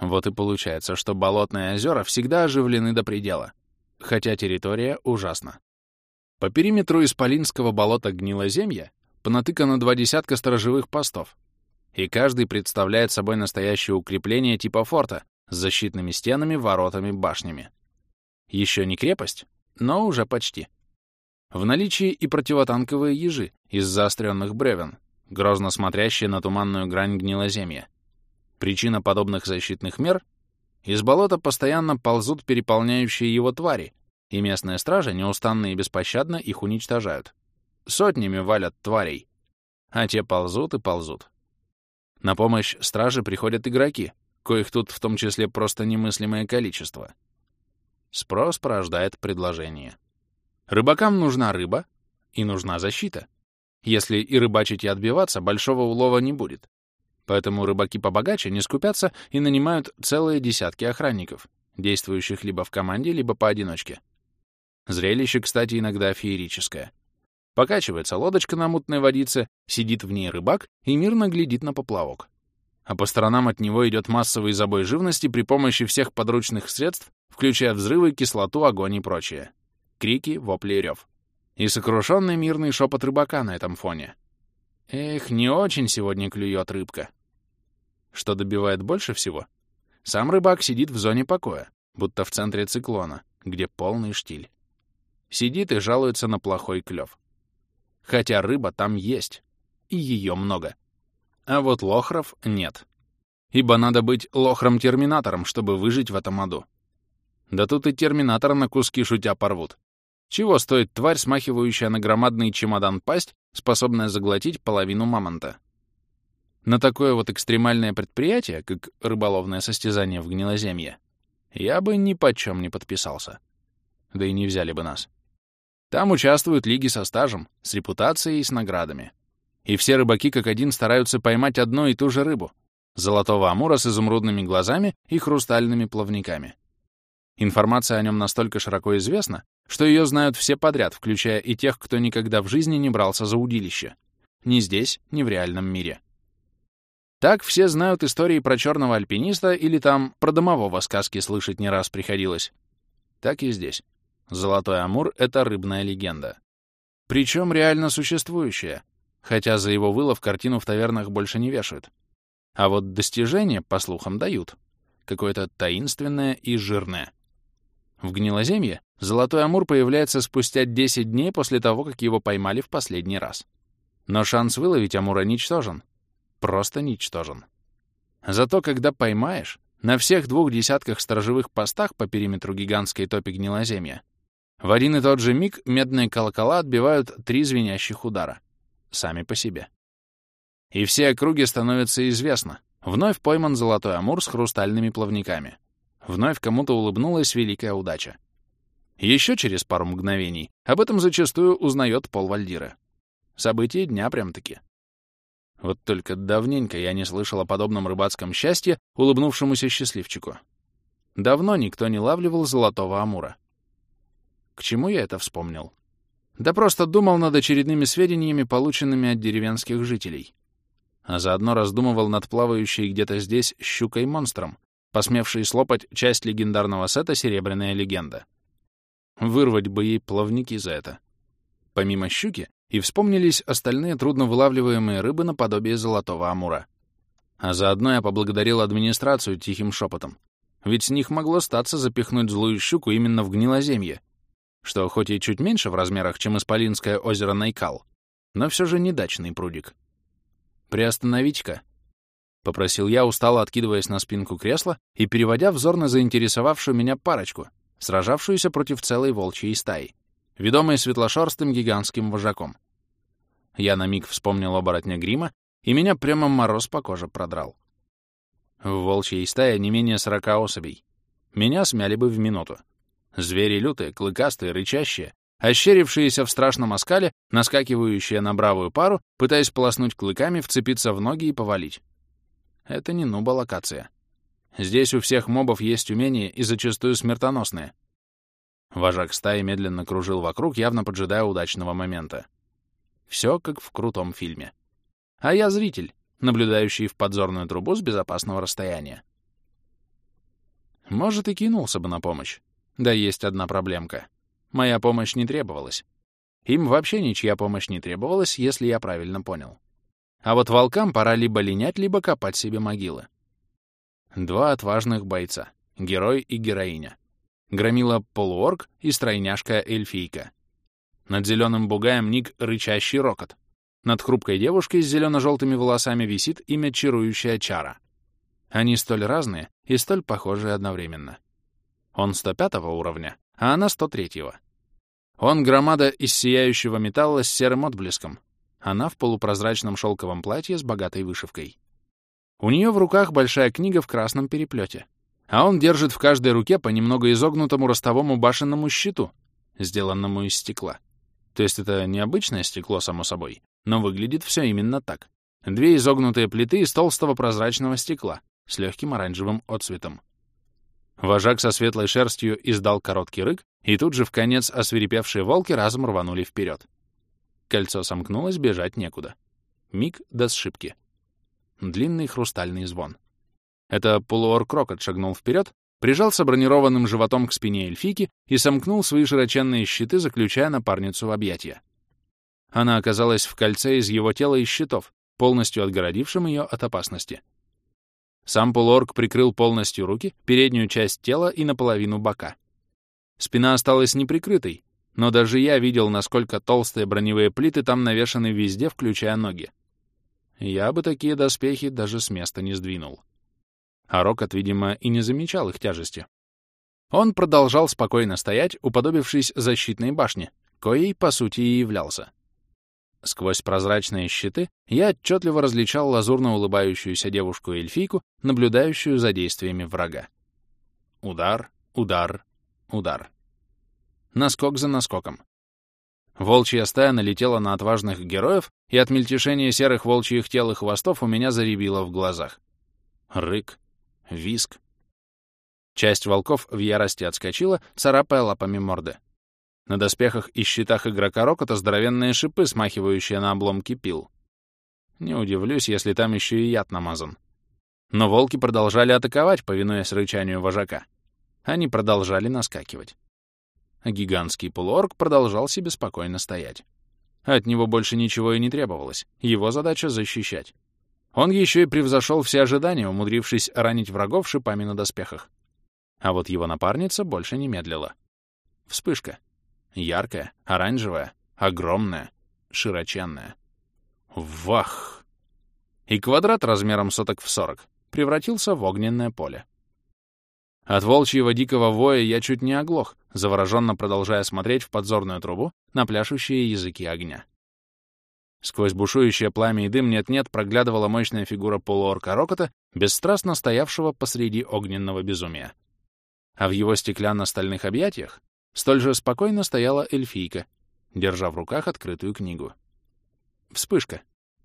Вот и получается, что болотные озера всегда оживлены до предела, хотя территория ужасна. По периметру Исполинского болота Гнилоземья понатыкано два десятка сторожевых постов, и каждый представляет собой настоящее укрепление типа форта с защитными стенами, воротами, башнями. Еще не крепость, но уже почти. В наличии и противотанковые ежи из заостренных бревен, грозно смотрящие на туманную грань гнилоземья. Причина подобных защитных мер — из болота постоянно ползут переполняющие его твари, и местные стражи неустанно и беспощадно их уничтожают. Сотнями валят тварей, а те ползут и ползут. На помощь страже приходят игроки, коих тут в том числе просто немыслимое количество. Спрос порождает предложение. Рыбакам нужна рыба, и нужна защита. Если и рыбачить, и отбиваться, большого улова не будет. Поэтому рыбаки побогаче не скупятся и нанимают целые десятки охранников, действующих либо в команде, либо поодиночке. Зрелище, кстати, иногда феерическое. Покачивается лодочка на мутной водице, сидит в ней рыбак и мирно глядит на поплавок. А по сторонам от него идет массовый забой живности при помощи всех подручных средств, включая взрывы, кислоту, огонь и прочее. Крики, вопли и рев. И сокрушенный мирный шепот рыбака на этом фоне. Эх, не очень сегодня клюет рыбка. Что добивает больше всего? Сам рыбак сидит в зоне покоя, будто в центре циклона, где полный штиль. Сидит и жалуется на плохой клев. Хотя рыба там есть, и ее много. А вот лохров нет. Ибо надо быть лохром-терминатором, чтобы выжить в этом аду. Да тут и терминатора на куски шутя порвут. Чего стоит тварь, смахивающая на громадный чемодан пасть, способная заглотить половину мамонта? На такое вот экстремальное предприятие, как рыболовное состязание в гнилоземье, я бы ни почем не подписался. Да и не взяли бы нас. Там участвуют лиги со стажем, с репутацией и с наградами. И все рыбаки как один стараются поймать одну и ту же рыбу — золотого амура с изумрудными глазами и хрустальными плавниками. Информация о нем настолько широко известна, что ее знают все подряд, включая и тех, кто никогда в жизни не брался за удилище. Ни здесь, ни в реальном мире. Так все знают истории про черного альпиниста или там про домового сказки слышать не раз приходилось. Так и здесь. Золотой Амур — это рыбная легенда. Причем реально существующая, хотя за его вылов картину в тавернах больше не вешают. А вот достижения, по слухам, дают. Какое-то таинственное и жирное. В гнилоземье Золотой Амур появляется спустя 10 дней после того, как его поймали в последний раз. Но шанс выловить Амура ничтожен. Просто ничтожен. Зато когда поймаешь, на всех двух десятках сторожевых постах по периметру гигантской топи гнилоземья в один и тот же миг медные колокола отбивают три звенящих удара. Сами по себе. И все округи становятся известно. Вновь пойман золотой амур с хрустальными плавниками. Вновь кому-то улыбнулась великая удача. Еще через пару мгновений об этом зачастую узнает Пол Вальдира. События дня прям-таки. Вот только давненько я не слышал о подобном рыбацком счастье улыбнувшемуся счастливчику. Давно никто не лавливал золотого амура. К чему я это вспомнил? Да просто думал над очередными сведениями, полученными от деревенских жителей. А заодно раздумывал над плавающей где-то здесь щукой-монстром, посмевшей слопать часть легендарного сета «Серебряная легенда». Вырвать бы ей плавники за это. Помимо щуки, и вспомнились остальные трудновылавливаемые рыбы наподобие золотого амура. А заодно я поблагодарил администрацию тихим шепотом. Ведь с них могло статься запихнуть злую щуку именно в гнилоземье, что хоть и чуть меньше в размерах, чем Исполинское озеро Найкал, но все же недачный прудик. «Приостановить-ка», — попросил я, устало откидываясь на спинку кресла и переводя взор на заинтересовавшую меня парочку, сражавшуюся против целой волчьей стаи, ведомой светлошерстым гигантским вожаком. Я на миг вспомнил оборотня грима, и меня прямо мороз по коже продрал. В волчьей стае не менее сорока особей. Меня смяли бы в минуту. Звери лютые, клыкастые, рычащие, ощерившиеся в страшном оскале, наскакивающие на бравую пару, пытаясь полоснуть клыками, вцепиться в ноги и повалить. Это не нуба локация. Здесь у всех мобов есть умения и зачастую смертоносные. Вожак стаи медленно кружил вокруг, явно поджидая удачного момента. Все как в крутом фильме. А я зритель, наблюдающий в подзорную трубу с безопасного расстояния. Может, и кинулся бы на помощь. Да есть одна проблемка. Моя помощь не требовалась. Им вообще ничья помощь не требовалась, если я правильно понял. А вот волкам пора либо линять, либо копать себе могилы. Два отважных бойца — герой и героиня. Громила полуорг и стройняшка-эльфийка. Над зеленым бугаем ник «Рычащий рокот». Над хрупкой девушкой с зелено-желтыми волосами висит имя чарующая чара. Они столь разные и столь похожи одновременно. Он 105 уровня, а она 103-го. Он громада из сияющего металла с серым отблеском. Она в полупрозрачном шелковом платье с богатой вышивкой. У нее в руках большая книга в красном переплете, а он держит в каждой руке по немного изогнутому ростовому башенному щиту, сделанному из стекла. То есть это не обычное стекло, само собой, но выглядит все именно так. Две изогнутые плиты из толстого прозрачного стекла с легким оранжевым отцветом. Вожак со светлой шерстью издал короткий рык, и тут же в конец освирепевшие волки разом рванули вперед. Кольцо сомкнулось, бежать некуда. Миг до сшибки. Длинный хрустальный звон. Это полуор-крокот шагнул вперед, прижался бронированным животом к спине эльфийки и сомкнул свои широченные щиты, заключая напарницу в объятия. Она оказалась в кольце из его тела и щитов, полностью отгородившим ее от опасности. Сам полуорг прикрыл полностью руки, переднюю часть тела и наполовину бока. Спина осталась неприкрытой, но даже я видел, насколько толстые броневые плиты там навешаны везде, включая ноги. Я бы такие доспехи даже с места не сдвинул а Рокот, видимо, и не замечал их тяжести. Он продолжал спокойно стоять, уподобившись защитной башне, коей, по сути, и являлся. Сквозь прозрачные щиты я отчетливо различал лазурно улыбающуюся девушку-эльфийку, наблюдающую за действиями врага. Удар, удар, удар. Наскок за наскоком. Волчья стая налетела на отважных героев, и от мельтешения серых волчьих тел и хвостов у меня заребило в глазах. Рык, Виск. Часть волков в ярости отскочила, царапая лапами морды. На доспехах и щитах игрока Рокота здоровенные шипы, смахивающие на обломки пил. Не удивлюсь, если там еще и яд намазан. Но волки продолжали атаковать, повинуясь рычанию вожака. Они продолжали наскакивать. А гигантский полуорг продолжал себе спокойно стоять. От него больше ничего и не требовалось. Его задача — защищать. Он еще и превзошел все ожидания, умудрившись ранить врагов шипами на доспехах. А вот его напарница больше не медлила. Вспышка. Яркая, оранжевая, огромная, широченная. Вах! И квадрат размером соток в сорок превратился в огненное поле. От волчьего дикого воя я чуть не оглох, завороженно продолжая смотреть в подзорную трубу на пляшущие языки огня. Сквозь бушующее пламя и дым нет-нет проглядывала мощная фигура полуорка Рокота, бесстрастно стоявшего посреди огненного безумия. А в его стеклянно-стальных объятиях столь же спокойно стояла эльфийка, держа в руках открытую книгу. Вспышка.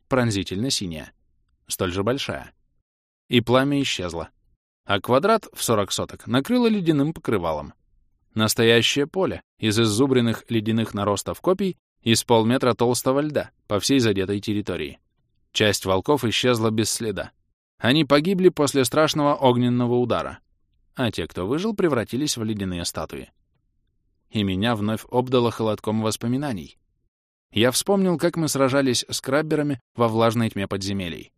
Пронзительно синяя. Столь же большая. И пламя исчезло. А квадрат в 40 соток накрыло ледяным покрывалом. Настоящее поле из иззубренных ледяных наростов копий из полметра толстого льда по всей задетой территории. Часть волков исчезла без следа. Они погибли после страшного огненного удара, а те, кто выжил, превратились в ледяные статуи. И меня вновь обдало холодком воспоминаний. Я вспомнил, как мы сражались с крабберами во влажной тьме подземелий.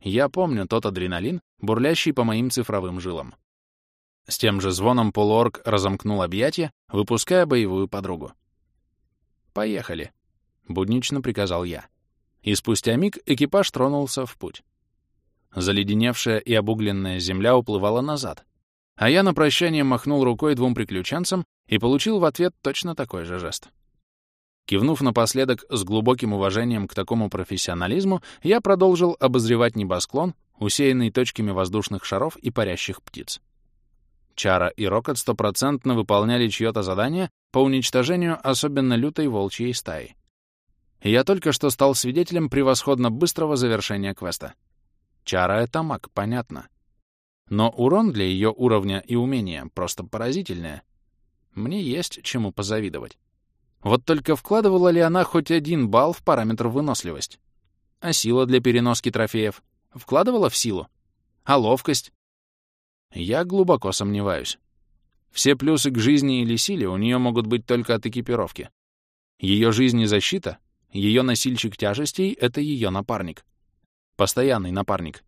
Я помню тот адреналин, бурлящий по моим цифровым жилам. С тем же звоном полуорг разомкнул объятия, выпуская боевую подругу. «Поехали», — буднично приказал я. И спустя миг экипаж тронулся в путь. Заледеневшая и обугленная земля уплывала назад, а я на прощание махнул рукой двум приключенцам и получил в ответ точно такой же жест. Кивнув напоследок с глубоким уважением к такому профессионализму, я продолжил обозревать небосклон, усеянный точками воздушных шаров и парящих птиц. Чара и Рокот стопроцентно выполняли чье-то задание по уничтожению особенно лютой волчьей стаи. я только что стал свидетелем превосходно быстрого завершения квеста. Чара — это маг, понятно. Но урон для ее уровня и умения просто поразительный. Мне есть чему позавидовать. Вот только вкладывала ли она хоть один балл в параметр выносливость? А сила для переноски трофеев? Вкладывала в силу? А ловкость? Я глубоко сомневаюсь. Все плюсы к жизни или силе у нее могут быть только от экипировки. Ее жизнь и защита, ее носильщик тяжестей — это ее напарник. Постоянный напарник.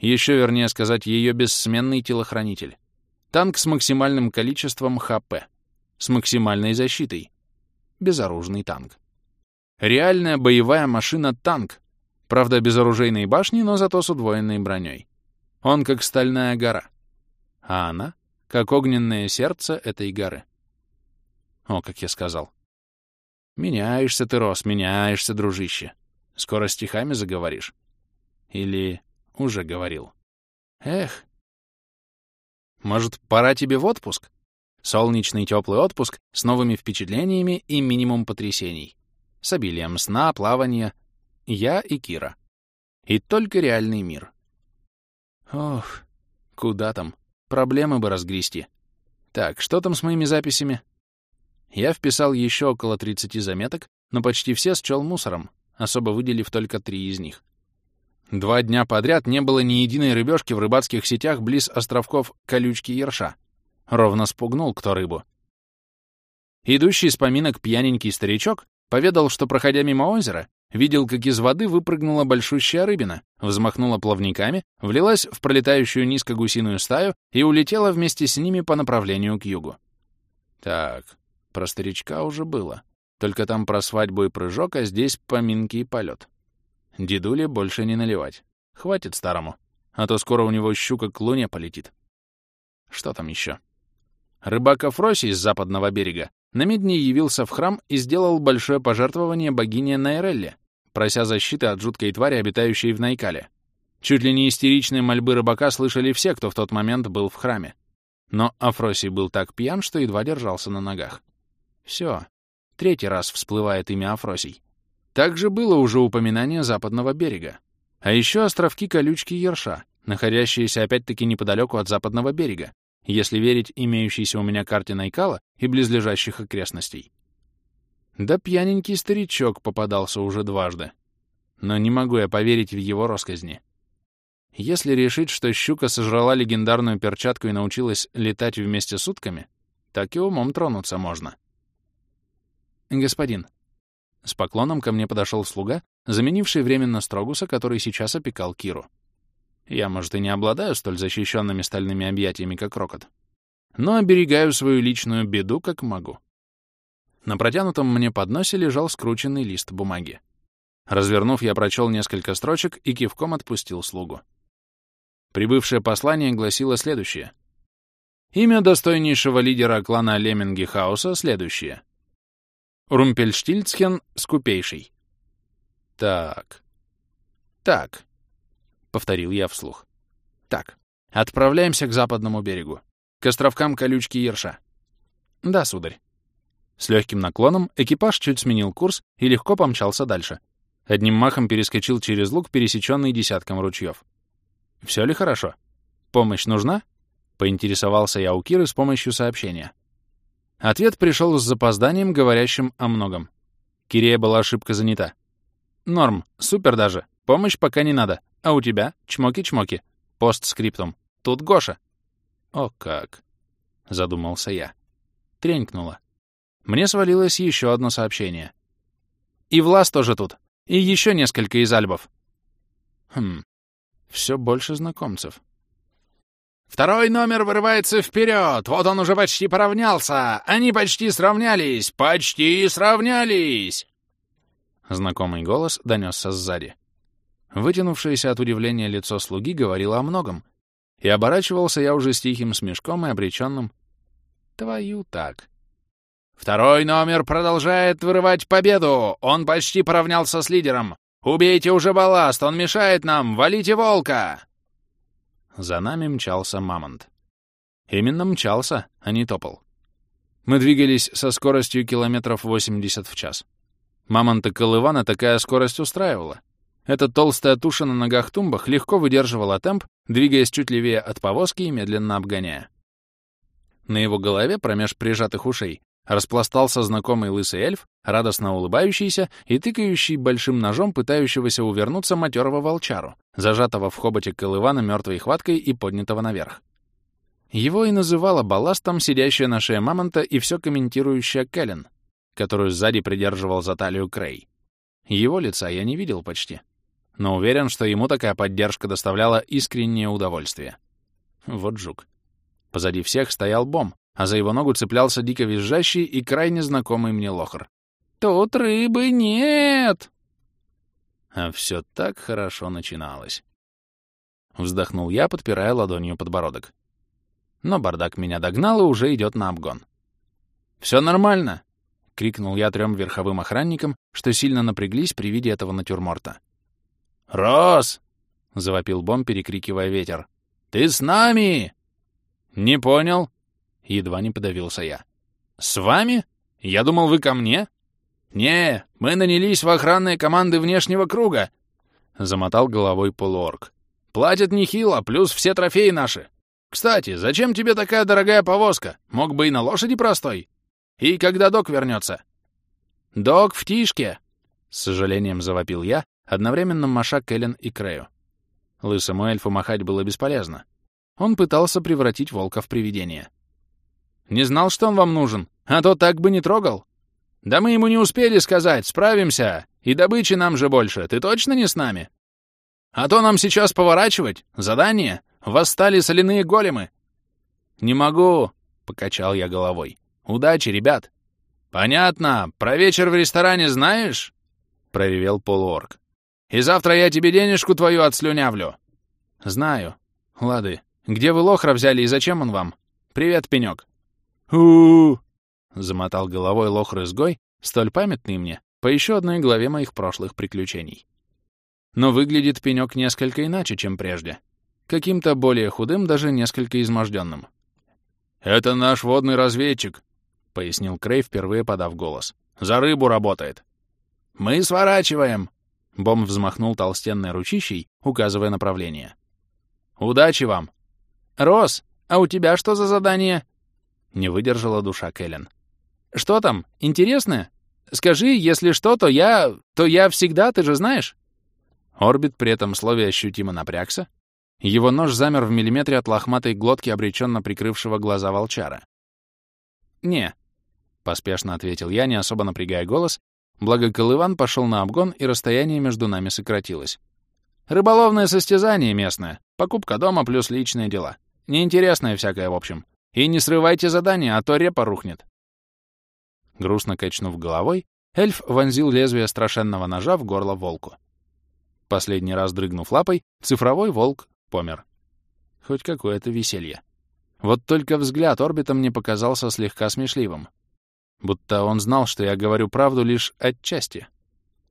Еще вернее сказать, ее бессменный телохранитель. Танк с максимальным количеством ХП. С максимальной защитой. Безоружный танк. Реальная боевая машина-танк. Правда, без оружейной башни, но зато с удвоенной броней. Он как стальная гора а она — как огненное сердце этой горы. О, как я сказал. Меняешься ты, Рос, меняешься, дружище. Скоро стихами заговоришь. Или уже говорил. Эх. Может, пора тебе в отпуск? Солнечный теплый отпуск с новыми впечатлениями и минимум потрясений. с обилием сна, плавания. Я и Кира. И только реальный мир. Ох, куда там? Проблемы бы разгрести. Так, что там с моими записями? Я вписал еще около 30 заметок, но почти все счел мусором, особо выделив только три из них. Два дня подряд не было ни единой рыбешки в рыбацких сетях близ островков Колючки Ерша. Ровно спугнул кто рыбу. Идущий с поминок пьяненький старичок поведал, что, проходя мимо озера, видел, как из воды выпрыгнула большущая рыбина, взмахнула плавниками, влилась в пролетающую низко гусиную стаю и улетела вместе с ними по направлению к югу. Так, про старичка уже было. Только там про свадьбу и прыжок, а здесь поминки и полет. Дедуле больше не наливать. Хватит старому, а то скоро у него щука к луне полетит. Что там еще? Рыбак Афросий с западного берега на медне явился в храм и сделал большое пожертвование богине Найрелле, прося защиты от жуткой твари, обитающей в Найкале. Чуть ли не истеричные мольбы рыбака слышали все, кто в тот момент был в храме. Но Афросий был так пьян, что едва держался на ногах. Все. Третий раз всплывает имя Афросий. Также было уже упоминание западного берега. А еще островки колючки Ерша, находящиеся опять-таки неподалеку от западного берега, если верить имеющейся у меня карте Найкала и близлежащих окрестностей. Да пьяненький старичок попадался уже дважды. Но не могу я поверить в его росказни. Если решить, что щука сожрала легендарную перчатку и научилась летать вместе с утками, так и умом тронуться можно. «Господин». С поклоном ко мне подошел слуга, заменивший временно Строгуса, который сейчас опекал Киру. Я, может, и не обладаю столь защищенными стальными объятиями, как Рокот, но оберегаю свою личную беду, как могу. На протянутом мне подносе лежал скрученный лист бумаги. Развернув, я прочел несколько строчек и кивком отпустил слугу. Прибывшее послание гласило следующее. Имя достойнейшего лидера клана Лемминги Хаоса следующее. Румпельштильцхен Скупейший. Так. Так. — повторил я вслух. «Так, отправляемся к западному берегу, к островкам колючки Ерша». «Да, сударь». С легким наклоном экипаж чуть сменил курс и легко помчался дальше. Одним махом перескочил через луг, пересеченный десятком ручьев. «Все ли хорошо? Помощь нужна?» — поинтересовался я у Киры с помощью сообщения. Ответ пришел с запозданием, говорящим о многом. Кирея была ошибка занята. «Норм, супер даже. Помощь пока не надо. А у тебя? Чмоки-чмоки. Постскриптум. Тут Гоша. О как. Задумался я. Тренькнуло. Мне свалилось еще одно сообщение. И Влас тоже тут. И еще несколько из альбов. Хм. Все больше знакомцев. Второй номер вырывается вперед. Вот он уже почти поравнялся. Они почти сравнялись. Почти сравнялись. Знакомый голос донесся сзади. Вытянувшееся от удивления лицо слуги говорило о многом, и оборачивался я уже с тихим смешком и обреченным «Твою так». «Второй номер продолжает вырывать победу! Он почти поравнялся с лидером! Убейте уже балласт, он мешает нам! Валите волка!» За нами мчался мамонт. Именно мчался, а не топал. Мы двигались со скоростью километров 80 в час. Мамонта Колывана такая скорость устраивала. Эта толстая туша на ногах-тумбах легко выдерживала темп, двигаясь чуть левее от повозки и медленно обгоняя. На его голове, промеж прижатых ушей, распластался знакомый лысый эльф, радостно улыбающийся и тыкающий большим ножом пытающегося увернуться матерого волчару, зажатого в хоботе Колывана мертвой хваткой и поднятого наверх. Его и называла балластом сидящая на шее мамонта и все комментирующая Кэлен, которую сзади придерживал за талию Крей. Его лица я не видел почти но уверен, что ему такая поддержка доставляла искреннее удовольствие. Вот жук. Позади всех стоял Бом, а за его ногу цеплялся дико визжащий и крайне знакомый мне лохр. «Тут рыбы нет!» А все так хорошо начиналось. Вздохнул я, подпирая ладонью подбородок. Но бардак меня догнал и уже идет на обгон. «Все нормально!» — крикнул я трем верховым охранникам, что сильно напряглись при виде этого натюрморта. «Рос!» — завопил Бом, перекрикивая ветер. «Ты с нами?» «Не понял». Едва не подавился я. «С вами? Я думал, вы ко мне?» «Не, мы нанялись в охранные команды внешнего круга», — замотал головой полуорг. «Платят нехило, плюс все трофеи наши. Кстати, зачем тебе такая дорогая повозка? Мог бы и на лошади простой. И когда док вернется?» «Док в тишке!» — с сожалением завопил я, одновременно маша Кэлен и Крею. Лысому эльфу махать было бесполезно. Он пытался превратить волка в привидение. «Не знал, что он вам нужен, а то так бы не трогал. Да мы ему не успели сказать, справимся, и добычи нам же больше, ты точно не с нами? А то нам сейчас поворачивать, задание, восстали соляные големы». «Не могу», — покачал я головой. «Удачи, ребят!» «Понятно. Про вечер в ресторане знаешь?» — проревел полуорг. «И завтра я тебе денежку твою отслюнявлю». «Знаю. Лады, где вы лохра взяли и зачем он вам? Привет, пенек». У замотал головой лохр-изгой, столь памятный мне, по еще одной главе моих прошлых приключений. Но выглядит пенек несколько иначе, чем прежде. Каким-то более худым, даже несколько изможденным. «Это наш водный разведчик», — пояснил Крей, впервые подав голос. «За рыбу работает». «Мы сворачиваем!» Бом взмахнул толстенной ручищей, указывая направление. «Удачи вам!» «Рос, а у тебя что за задание?» Не выдержала душа Кэлен. «Что там? Интересное? Скажи, если что, то я... то я всегда, ты же знаешь?» Орбит при этом слове ощутимо напрягся. Его нож замер в миллиметре от лохматой глотки, обреченно прикрывшего глаза волчара. «Не, — поспешно ответил я, не особо напрягая голос, благо Колыван пошел на обгон, и расстояние между нами сократилось. «Рыболовное состязание местное, покупка дома плюс личные дела. Неинтересное всякое, в общем. И не срывайте задание, а то репа рухнет». Грустно качнув головой, эльф вонзил лезвие страшенного ножа в горло волку. Последний раз дрыгнув лапой, цифровой волк помер. Хоть какое-то веселье. Вот только взгляд орбита мне показался слегка смешливым будто он знал, что я говорю правду лишь отчасти.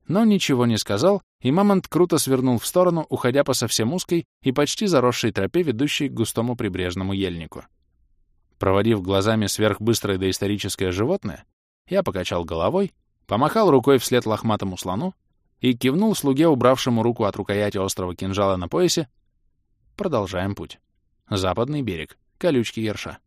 Но ничего не сказал, и Мамонт круто свернул в сторону, уходя по совсем узкой и почти заросшей тропе, ведущей к густому прибрежному ельнику. Проводив глазами сверхбыстрое доисторическое животное, я покачал головой, помахал рукой вслед лохматому слону и кивнул слуге, убравшему руку от рукояти острого кинжала на поясе. Продолжаем путь. Западный берег, колючки Ерша.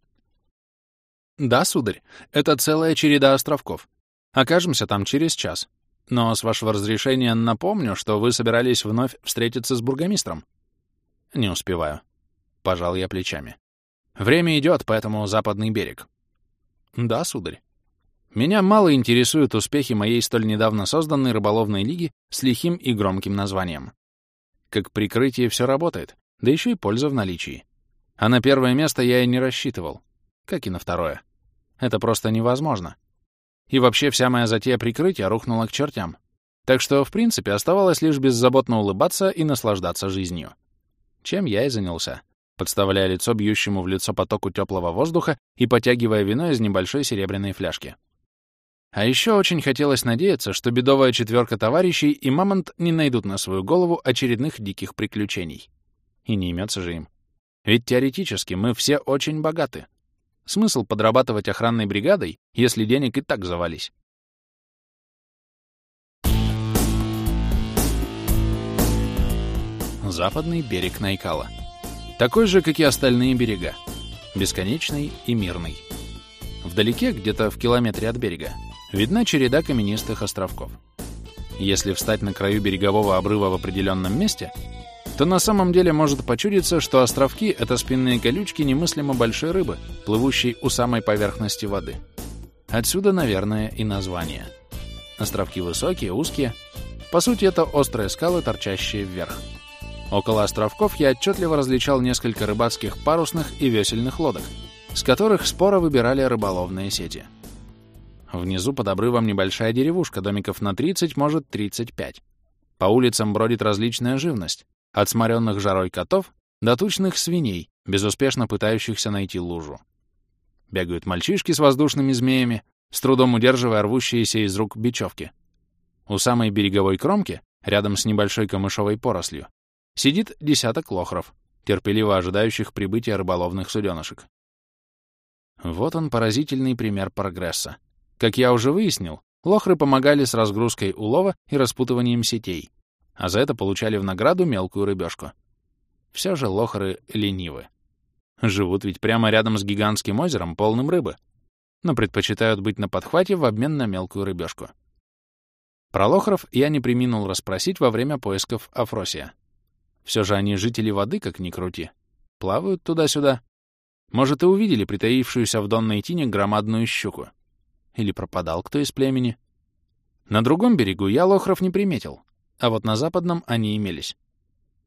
Да, сударь, это целая череда островков. Окажемся там через час. Но, с вашего разрешения, напомню, что вы собирались вновь встретиться с бургомистром. Не успеваю. Пожал я плечами. Время идет, поэтому западный берег. Да, сударь. Меня мало интересуют успехи моей столь недавно созданной рыболовной лиги с лихим и громким названием. Как прикрытие все работает, да еще и польза в наличии. А на первое место я и не рассчитывал как и на второе. Это просто невозможно. И вообще вся моя затея прикрытия рухнула к чертям. Так что, в принципе, оставалось лишь беззаботно улыбаться и наслаждаться жизнью. Чем я и занялся, подставляя лицо бьющему в лицо потоку теплого воздуха и потягивая вино из небольшой серебряной фляжки. А еще очень хотелось надеяться, что бедовая четверка товарищей и Мамонт не найдут на свою голову очередных диких приключений. И не имется же им. Ведь теоретически мы все очень богаты. Смысл подрабатывать охранной бригадой, если денег и так завались? Западный берег Найкала. Такой же, как и остальные берега. Бесконечный и мирный. Вдалеке, где-то в километре от берега, видна череда каменистых островков. Если встать на краю берегового обрыва в определенном месте, то на самом деле может почудиться, что островки — это спинные колючки немыслимо большой рыбы, плывущей у самой поверхности воды. Отсюда, наверное, и название. Островки высокие, узкие. По сути, это острые скалы, торчащие вверх. Около островков я отчетливо различал несколько рыбацких парусных и весельных лодок, с которых споро выбирали рыболовные сети. Внизу под обрывом небольшая деревушка, домиков на 30, может 35. По улицам бродит различная живность, от сморенных жарой котов до тучных свиней, безуспешно пытающихся найти лужу. Бегают мальчишки с воздушными змеями, с трудом удерживая рвущиеся из рук бечевки. У самой береговой кромки, рядом с небольшой камышовой порослью, сидит десяток лохров, терпеливо ожидающих прибытия рыболовных суденышек. Вот он, поразительный пример прогресса. Как я уже выяснил, лохры помогали с разгрузкой улова и распутыванием сетей, а за это получали в награду мелкую рыбешку. Все же лохры ленивы. Живут ведь прямо рядом с гигантским озером, полным рыбы, но предпочитают быть на подхвате в обмен на мелкую рыбешку. Про лохров я не приминул расспросить во время поисков Афросия. Все же они жители воды, как ни крути. Плавают туда-сюда. Может, и увидели притаившуюся в донной тине громадную щуку. Или пропадал кто из племени. На другом берегу я лохров не приметил, а вот на западном они имелись.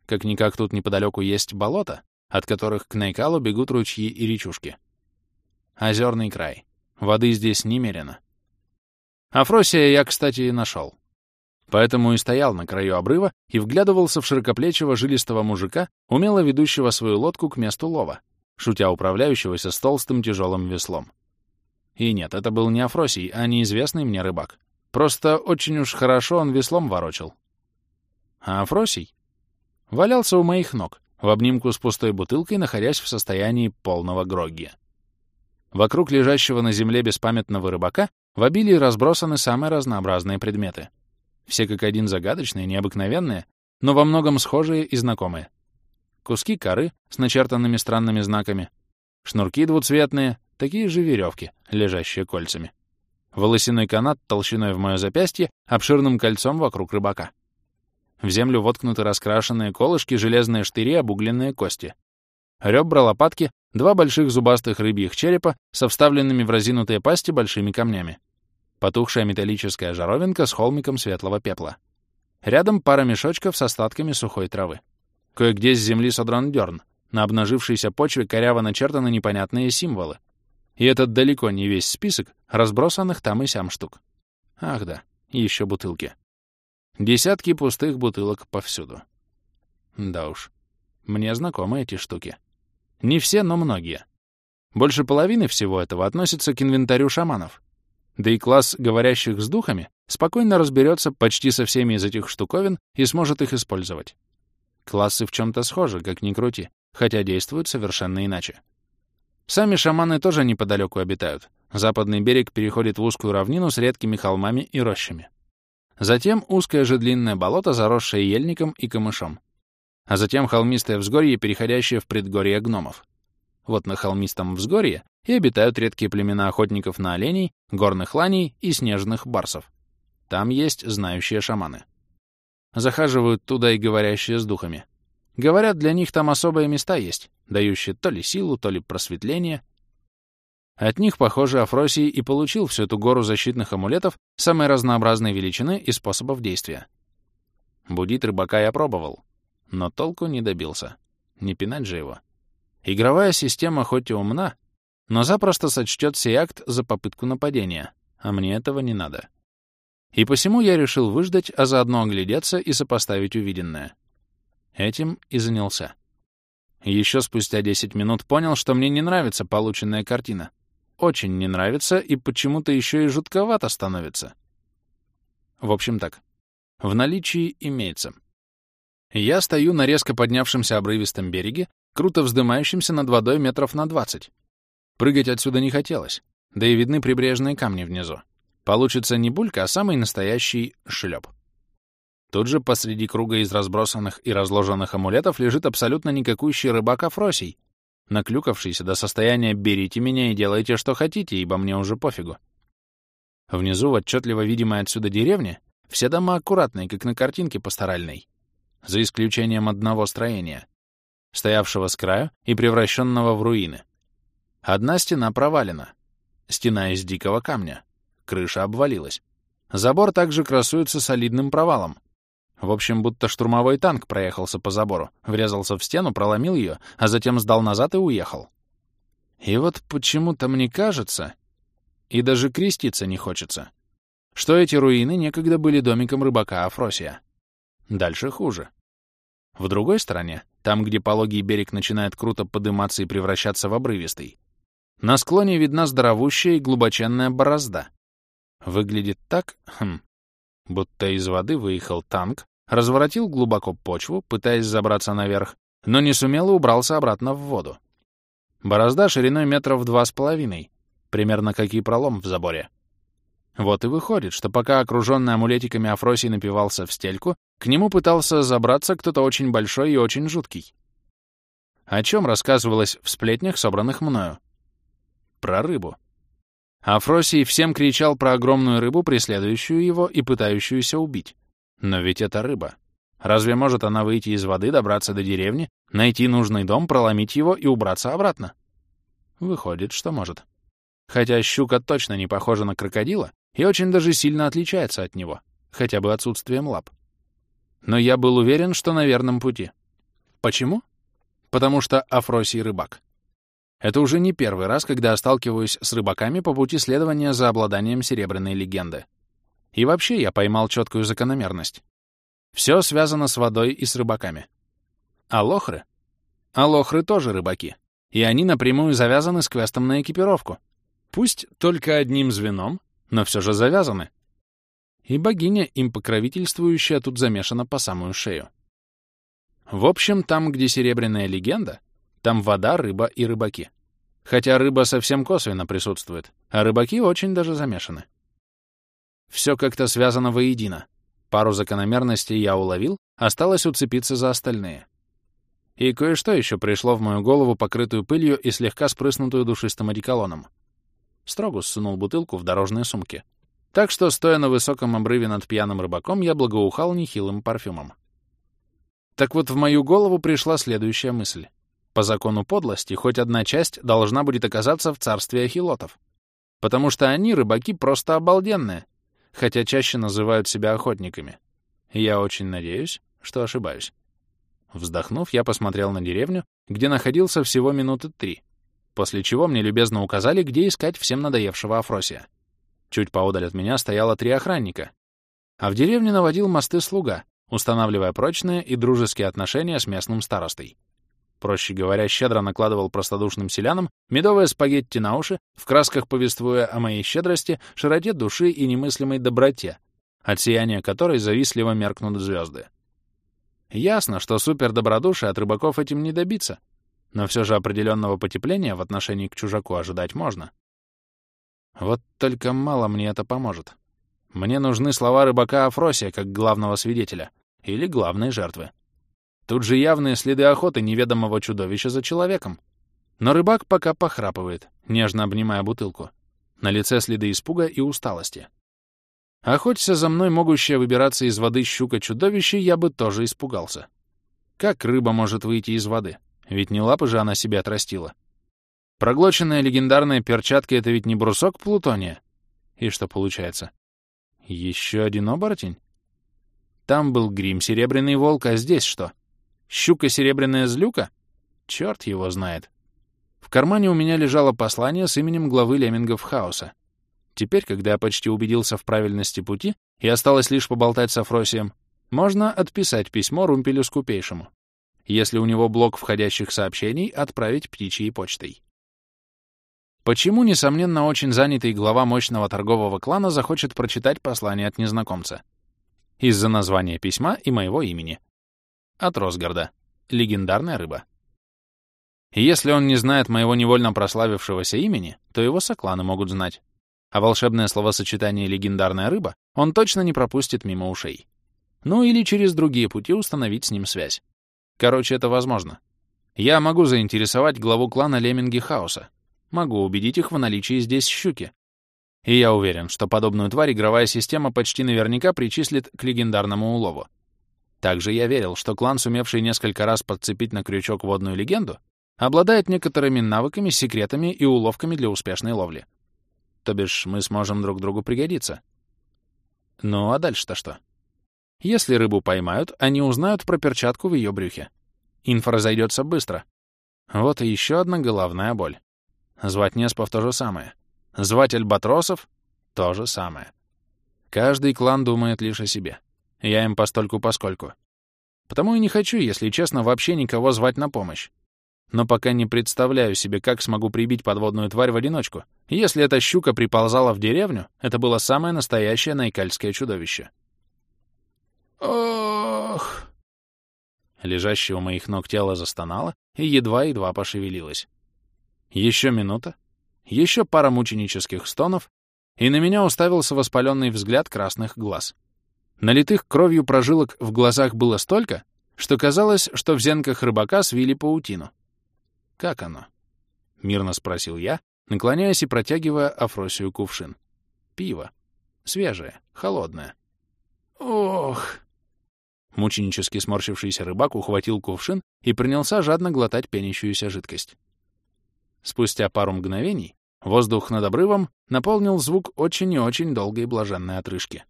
Как-никак тут неподалеку есть болото, от которых к Найкалу бегут ручьи и речушки. Озерный край. Воды здесь немерено. Афросия я, кстати, нашел. Поэтому и стоял на краю обрыва и вглядывался в широкоплечего жилистого мужика, умело ведущего свою лодку к месту лова, шутя управляющегося с толстым тяжелым веслом. И нет, это был не Афросий, а неизвестный мне рыбак. Просто очень уж хорошо он веслом ворочил. А Афросий валялся у моих ног, в обнимку с пустой бутылкой, находясь в состоянии полного грогги. Вокруг лежащего на земле беспамятного рыбака в обилии разбросаны самые разнообразные предметы. Все как один загадочные, необыкновенные, но во многом схожие и знакомые. Куски коры с начертанными странными знаками, шнурки двуцветные, такие же веревки, лежащие кольцами. Волосяной канат толщиной в мое запястье, обширным кольцом вокруг рыбака. В землю воткнуты раскрашенные колышки, железные штыри, обугленные кости. Ребра, лопатки, два больших зубастых рыбьих черепа со вставленными в разинутые пасти большими камнями потухшая металлическая жаровинка с холмиком светлого пепла. Рядом пара мешочков с остатками сухой травы. Кое-где с земли содран дерн. На обнажившейся почве коряво начертаны непонятные символы. И этот далеко не весь список разбросанных там и сям штук. Ах да, еще бутылки. Десятки пустых бутылок повсюду. Да уж, мне знакомы эти штуки. Не все, но многие. Больше половины всего этого относится к инвентарю шаманов. Да и класс говорящих с духами спокойно разберется почти со всеми из этих штуковин и сможет их использовать. Классы в чем-то схожи, как ни крути, хотя действуют совершенно иначе. Сами шаманы тоже неподалеку обитают. Западный берег переходит в узкую равнину с редкими холмами и рощами. Затем узкое же длинное болото, заросшее ельником и камышом. А затем холмистое взгорье, переходящее в предгорье гномов. Вот на холмистом взгорье и обитают редкие племена охотников на оленей, горных ланей и снежных барсов. Там есть знающие шаманы. Захаживают туда и говорящие с духами. Говорят, для них там особые места есть, дающие то ли силу, то ли просветление. От них, похоже, Афросий и получил всю эту гору защитных амулетов самой разнообразной величины и способов действия. Будить рыбака я пробовал, но толку не добился. Не пинать же его. Игровая система хоть и умна, но запросто сочтет сей акт за попытку нападения, а мне этого не надо. И посему я решил выждать, а заодно оглядеться и сопоставить увиденное. Этим и занялся. Еще спустя 10 минут понял, что мне не нравится полученная картина. Очень не нравится и почему-то еще и жутковато становится. В общем так, в наличии имеется. Я стою на резко поднявшемся обрывистом береге, круто вздымающемся над водой метров на 20, Прыгать отсюда не хотелось, да и видны прибрежные камни внизу. Получится не булька, а самый настоящий шлеп. Тут же посреди круга из разбросанных и разложенных амулетов лежит абсолютно никакущий рыбак Афросий, наклюкавшийся до состояния «берите меня и делайте, что хотите, ибо мне уже пофигу». Внизу, в отчетливо видимой отсюда деревне, все дома аккуратные, как на картинке пасторальной, за исключением одного строения, стоявшего с краю и превращенного в руины. Одна стена провалена. Стена из дикого камня. Крыша обвалилась. Забор также красуется солидным провалом. В общем, будто штурмовой танк проехался по забору, врезался в стену, проломил ее, а затем сдал назад и уехал. И вот почему-то мне кажется, и даже креститься не хочется, что эти руины некогда были домиком рыбака Афросия. Дальше хуже. В другой стороне, там, где пологий берег начинает круто подниматься и превращаться в обрывистый, на склоне видна здоровущая и глубоченная борозда. Выглядит так, хм, будто из воды выехал танк, разворотил глубоко почву, пытаясь забраться наверх, но не сумел и убрался обратно в воду. Борозда шириной метров два с половиной, примерно как и пролом в заборе. Вот и выходит, что пока окруженный амулетиками Афросий напивался в стельку, к нему пытался забраться кто-то очень большой и очень жуткий. О чем рассказывалось в сплетнях, собранных мною? Про рыбу. Афросий всем кричал про огромную рыбу, преследующую его и пытающуюся убить. Но ведь это рыба. Разве может она выйти из воды, добраться до деревни, найти нужный дом, проломить его и убраться обратно? Выходит, что может. Хотя щука точно не похожа на крокодила и очень даже сильно отличается от него, хотя бы отсутствием лап. Но я был уверен, что на верном пути. Почему? Потому что Афросий рыбак. Это уже не первый раз, когда сталкиваюсь с рыбаками по пути следования за обладанием серебряной легенды. И вообще я поймал четкую закономерность. Все связано с водой и с рыбаками. А лохры? А лохры тоже рыбаки. И они напрямую завязаны с квестом на экипировку. Пусть только одним звеном, но все же завязаны. И богиня, им покровительствующая, тут замешана по самую шею. В общем, там, где серебряная легенда, там вода, рыба и рыбаки. Хотя рыба совсем косвенно присутствует, а рыбаки очень даже замешаны. Все как-то связано воедино. Пару закономерностей я уловил, осталось уцепиться за остальные. И кое-что еще пришло в мою голову, покрытую пылью и слегка спрыснутую душистым одеколоном. Строгус сунул бутылку в дорожные сумки. Так что, стоя на высоком обрыве над пьяным рыбаком, я благоухал нехилым парфюмом. Так вот, в мою голову пришла следующая мысль. По закону подлости, хоть одна часть должна будет оказаться в царстве ахилотов. Потому что они, рыбаки, просто обалденные, хотя чаще называют себя охотниками. Я очень надеюсь, что ошибаюсь. Вздохнув, я посмотрел на деревню, где находился всего минуты три, после чего мне любезно указали, где искать всем надоевшего Афросия. Чуть поодаль от меня стояло три охранника, а в деревне наводил мосты слуга, устанавливая прочные и дружеские отношения с местным старостой. Проще говоря, щедро накладывал простодушным селянам медовые спагетти на уши, в красках повествуя о моей щедрости, широте души и немыслимой доброте, от сияния которой завистливо меркнут звезды. Ясно, что супердобродушие от рыбаков этим не добиться, но все же определенного потепления в отношении к чужаку ожидать можно. Вот только мало мне это поможет. Мне нужны слова рыбака Афросия как главного свидетеля или главной жертвы. Тут же явные следы охоты неведомого чудовища за человеком. Но рыбак пока похрапывает, нежно обнимая бутылку. На лице следы испуга и усталости. Охоться за мной могущая выбираться из воды щука-чудовище, я бы тоже испугался. Как рыба может выйти из воды? Ведь не лапы же она себе отрастила. Проглоченная легендарная перчатка — это ведь не брусок плутония. И что получается? Еще один оборотень? Там был грим серебряный волк, а здесь что? Щука серебряная злюка? Черт его знает. В кармане у меня лежало послание с именем главы леммингов хаоса. Теперь, когда я почти убедился в правильности пути и осталось лишь поболтать с Афросием, можно отписать письмо Румпелю Скупейшему. Если у него блок входящих сообщений, отправить птичьей почтой. Почему, несомненно, очень занятый глава мощного торгового клана захочет прочитать послание от незнакомца? Из-за названия письма и моего имени. От Росгарда. Легендарная рыба. если он не знает моего невольно прославившегося имени, то его сокланы могут знать а волшебное словосочетание «легендарная рыба» он точно не пропустит мимо ушей. Ну или через другие пути установить с ним связь. Короче, это возможно. Я могу заинтересовать главу клана Лемминги Хаоса. Могу убедить их в наличии здесь щуки. И я уверен, что подобную тварь игровая система почти наверняка причислит к легендарному улову. Также я верил, что клан, сумевший несколько раз подцепить на крючок водную легенду, обладает некоторыми навыками, секретами и уловками для успешной ловли. То бишь мы сможем друг другу пригодиться. Ну а дальше-то что? Если рыбу поймают, они узнают про перчатку в ее брюхе. Инфа разойдется быстро. Вот и еще одна головная боль. Звать Неспов — то же самое. Звать Альбатросов — то же самое. Каждый клан думает лишь о себе. Я им постольку-поскольку. Потому и не хочу, если честно, вообще никого звать на помощь но пока не представляю себе, как смогу прибить подводную тварь в одиночку. Если эта щука приползала в деревню, это было самое настоящее найкальское чудовище. Ох! Лежащее у моих ног тело застонало и едва-едва пошевелилось. Еще минута, еще пара мученических стонов, и на меня уставился воспаленный взгляд красных глаз. Налитых кровью прожилок в глазах было столько, что казалось, что в зенках рыбака свили паутину. «Как оно?» — мирно спросил я, наклоняясь и протягивая Афросию кувшин. «Пиво. Свежее, холодное». «Ох!» Мученически сморщившийся рыбак ухватил кувшин и принялся жадно глотать пенящуюся жидкость. Спустя пару мгновений воздух над обрывом наполнил звук очень и очень долгой блаженной отрыжки.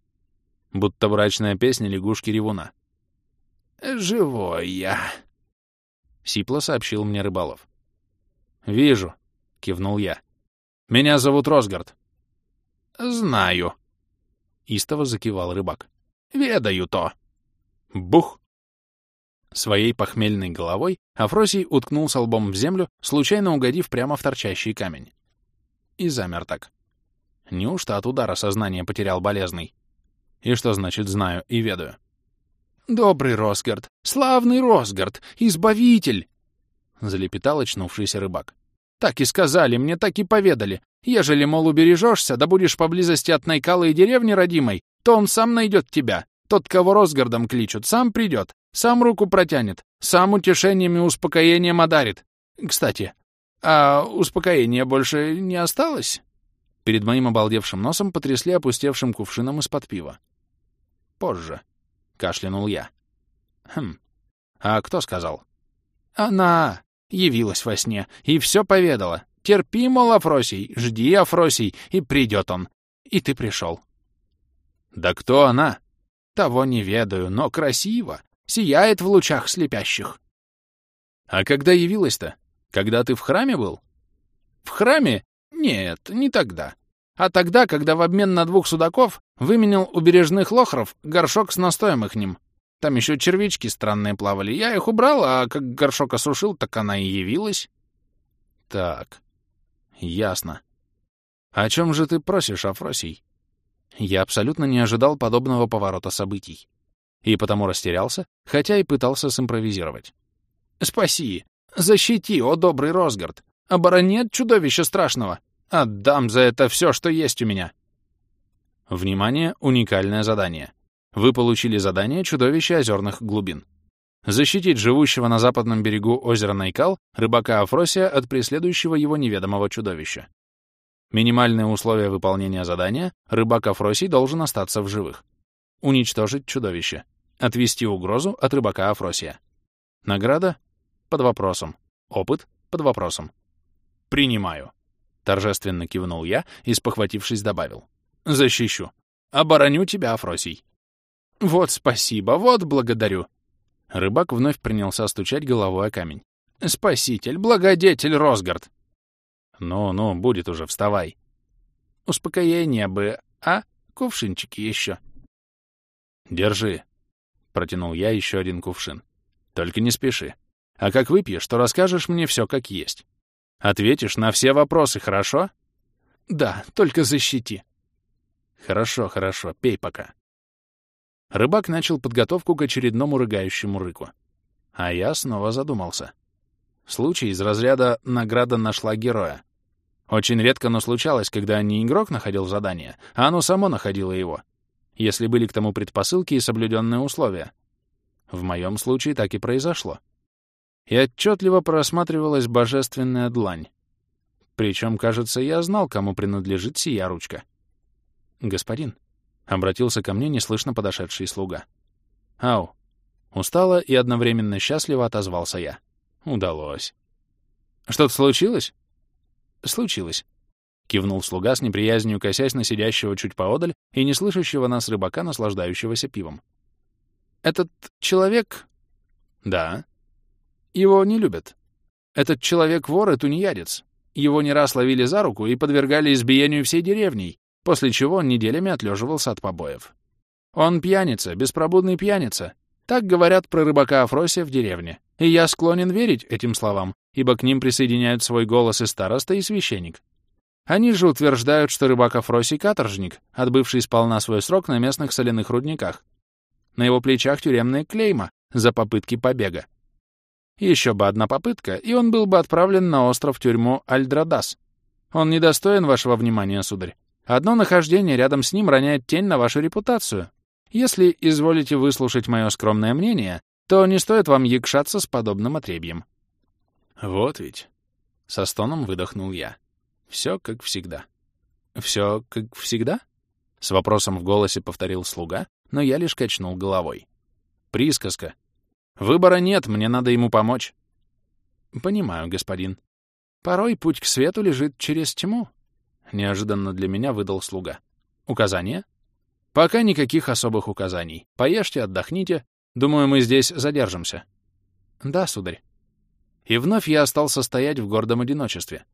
Будто брачная песня лягушки-ревуна. «Живой я!» — сипло сообщил мне рыболов. «Вижу», — кивнул я. «Меня зовут Росгард». «Знаю», — истово закивал рыбак. «Ведаю то». Бух! Своей похмельной головой Афросий уткнулся лбом в землю, случайно угодив прямо в торчащий камень. И замер так. Неужто от удара сознание потерял болезный? И что значит «знаю» и «ведаю»? «Добрый Росгард! Славный Росгард! Избавитель!» — залепетал очнувшийся рыбак. «Так и сказали, мне так и поведали. Ежели, мол, убережешься, да будешь поблизости от Найкала и деревни родимой, то он сам найдет тебя. Тот, кого Росгардом кличут, сам придет, сам руку протянет, сам утешением и успокоением одарит. Кстати, а успокоения больше не осталось?» Перед моим обалдевшим носом потрясли опустевшим кувшином из-под пива. «Позже», — кашлянул я. «Хм, а кто сказал?» «Она явилась во сне и все поведала. Терпи, мол, Афросий, жди, Афросий, и придет он. И ты пришел». «Да кто она?» Того не ведаю, но красиво. Сияет в лучах слепящих. А когда явилась-то? Когда ты в храме был? В храме? Нет, не тогда. А тогда, когда в обмен на двух судаков выменял у бережных лохров горшок с настоем их ним. Там еще червячки странные плавали. Я их убрал, а как горшок осушил, так она и явилась. Так, ясно. О чем же ты просишь, Афросий? Я абсолютно не ожидал подобного поворота событий. И потому растерялся, хотя и пытался симпровизировать. «Спаси! Защити, о добрый Росгард! Оборони от чудовища страшного! Отдам за это все, что есть у меня!» Внимание, уникальное задание. Вы получили задание «Чудовище озерных глубин». Защитить живущего на западном берегу озера Найкал рыбака Афросия от преследующего его неведомого чудовища. Минимальные условия выполнения задания — рыбак Афросий должен остаться в живых. Уничтожить чудовище. Отвести угрозу от рыбака Афросия. Награда — под вопросом. Опыт — под вопросом. «Принимаю», — торжественно кивнул я и, спохватившись, добавил. «Защищу. Обороню тебя, Афросий». «Вот спасибо, вот благодарю». Рыбак вновь принялся стучать головой о камень. «Спаситель, благодетель Росгард!» «Ну-ну, будет уже, вставай». «Успокоение бы, а? Кувшинчики еще». «Держи», — протянул я еще один кувшин. «Только не спеши. А как выпьешь, то расскажешь мне все как есть. Ответишь на все вопросы, хорошо?» «Да, только защити». «Хорошо, хорошо, пей пока». Рыбак начал подготовку к очередному рыгающему рыку. А я снова задумался. Случай из разряда «награда нашла героя». Очень редко, но случалось, когда не игрок находил задание, а оно само находило его, если были к тому предпосылки и соблюденные условия. В моем случае так и произошло. И отчетливо просматривалась божественная длань. Причем, кажется, я знал, кому принадлежит сия ручка. «Господин», — обратился ко мне неслышно подошедший слуга. «Ау». Устало и одновременно счастливо отозвался я. Удалось. «Что-то случилось?» «Случилось», — кивнул слуга с неприязнью, косясь на сидящего чуть поодаль и не слышащего нас рыбака, наслаждающегося пивом. «Этот человек...» «Да». «Его не любят. Этот человек вор и тунеядец. Его не раз ловили за руку и подвергали избиению всей деревней, после чего он неделями отлеживался от побоев. Он пьяница, беспробудный пьяница. Так говорят про рыбака Афросия в деревне. И я склонен верить этим словам, ибо к ним присоединяют свой голос и староста, и священник. Они же утверждают, что рыбак Афросий — каторжник, отбывший сполна свой срок на местных соляных рудниках. На его плечах тюремные клейма за попытки побега. Еще бы одна попытка, и он был бы отправлен на остров-тюрьму Альдрадас. Он недостоин вашего внимания, сударь. Одно нахождение рядом с ним роняет тень на вашу репутацию. Если изволите выслушать мое скромное мнение, то не стоит вам якшаться с подобным отребьем». «Вот ведь», — со стоном выдохнул я. «Все как всегда». «Все как всегда?» — с вопросом в голосе повторил слуга, но я лишь качнул головой. «Присказка. Выбора нет, мне надо ему помочь». «Понимаю, господин. Порой путь к свету лежит через тьму», — неожиданно для меня выдал слуга. «Указания?» «Пока никаких особых указаний. Поешьте, отдохните. Думаю, мы здесь задержимся». «Да, сударь». И вновь я остался стоять в гордом одиночестве.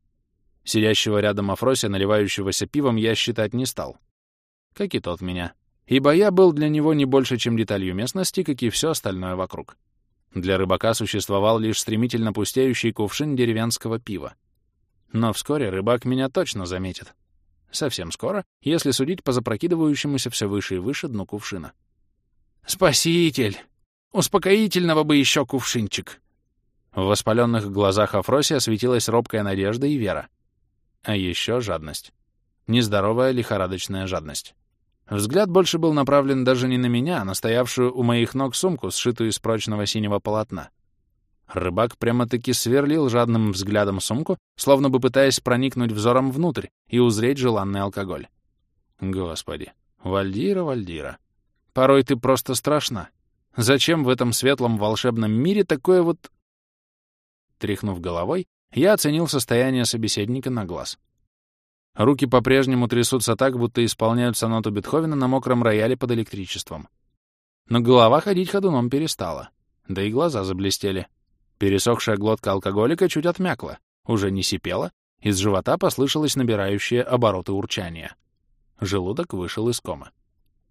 Сидящего рядом Афрося, наливающегося пивом, я считать не стал. Как и тот меня. Ибо я был для него не больше, чем деталью местности, как и все остальное вокруг. Для рыбака существовал лишь стремительно пустеющий кувшин деревенского пива. Но вскоре рыбак меня точно заметит. Совсем скоро, если судить по запрокидывающемуся все выше и выше дну кувшина. «Спаситель! Успокоительного бы еще кувшинчик!» В воспаленных глазах Афросия светилась робкая надежда и вера. А еще жадность. Нездоровая лихорадочная жадность. Взгляд больше был направлен даже не на меня, а на стоявшую у моих ног сумку, сшитую из прочного синего полотна. Рыбак прямо-таки сверлил жадным взглядом сумку, словно бы пытаясь проникнуть взором внутрь и узреть желанный алкоголь. Господи, Вальдира, Вальдира, порой ты просто страшна. Зачем в этом светлом волшебном мире такое вот... Тряхнув головой, я оценил состояние собеседника на глаз. Руки по-прежнему трясутся так, будто исполняют сонату Бетховена на мокром рояле под электричеством. Но голова ходить ходуном перестала, да и глаза заблестели. Пересохшая глотка алкоголика чуть отмякла, уже не сипела, из живота послышалось набирающее обороты урчания. Желудок вышел из комы.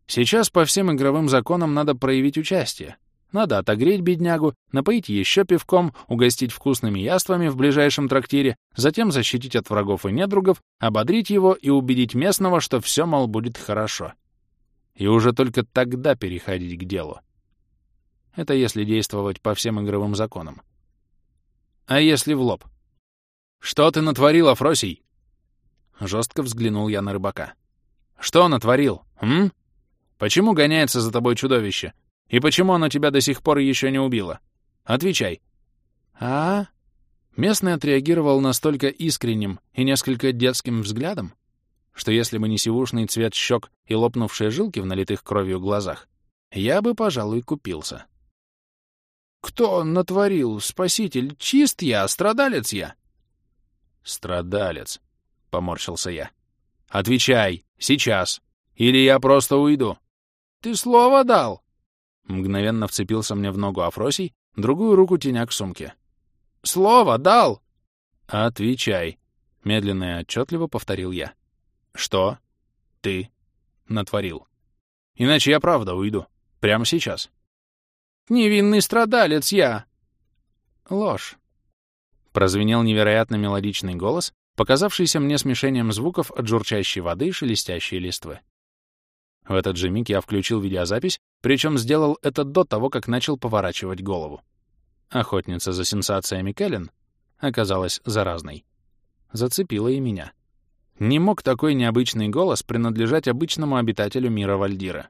Сейчас по всем игровым законам надо проявить участие, надо отогреть беднягу, напоить еще пивком, угостить вкусными яствами в ближайшем трактире, затем защитить от врагов и недругов, ободрить его и убедить местного, что все, мол, будет хорошо. И уже только тогда переходить к делу. Это если действовать по всем игровым законам. А если в лоб? «Что ты натворил, Афросий?» Жестко взглянул я на рыбака. «Что натворил, м? Почему гоняется за тобой чудовище? И почему оно тебя до сих пор еще не убило? Отвечай. А? Местный отреагировал настолько искренним и несколько детским взглядом, что если бы не сивушный цвет щек и лопнувшие жилки в налитых кровью глазах, я бы, пожалуй, купился. «Кто натворил, спаситель? Чист я, страдалец я!» «Страдалец», — поморщился я. «Отвечай, сейчас, или я просто уйду». «Ты слово дал!» Мгновенно вцепился мне в ногу Афросий, другую руку теня к сумке. «Слово дал!» «Отвечай!» — медленно и отчетливо повторил я. «Что ты натворил? Иначе я правда уйду. Прямо сейчас». «Невинный страдалец я!» «Ложь!» — прозвенел невероятно мелодичный голос, показавшийся мне смешением звуков от журчащей воды и шелестящей листвы. В этот же миг я включил видеозапись, причем сделал это до того, как начал поворачивать голову. Охотница за сенсациями Кэлен оказалась заразной. Зацепила и меня. Не мог такой необычный голос принадлежать обычному обитателю мира Вальдира.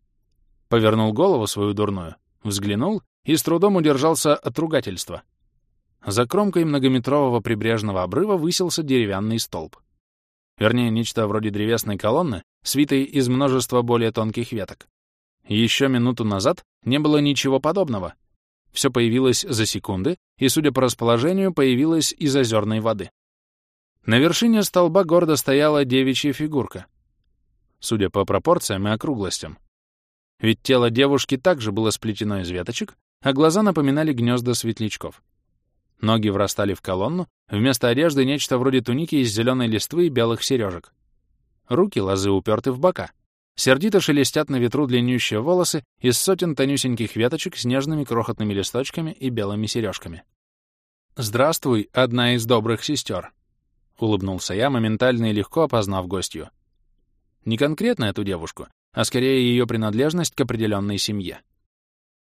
Повернул голову свою дурную, взглянул и с трудом удержался от ругательства. За кромкой многометрового прибрежного обрыва высился деревянный столб. Вернее, нечто вроде древесной колонны, свитой из множества более тонких веток. Еще минуту назад не было ничего подобного. Все появилось за секунды, и, судя по расположению, появилось из озерной воды. На вершине столба гордо стояла девичья фигурка. Судя по пропорциям и округлостям. Ведь тело девушки также было сплетено из веточек, а глаза напоминали гнезда светлячков. Ноги врастали в колонну, вместо одежды нечто вроде туники из зеленой листвы и белых сережек. Руки лозы уперты в бока. Сердито шелестят на ветру длиннющие волосы из сотен тонюсеньких веточек с нежными крохотными листочками и белыми сережками. «Здравствуй, одна из добрых сестер», — улыбнулся я, моментально и легко опознав гостью. Не конкретно эту девушку, а скорее ее принадлежность к определенной семье.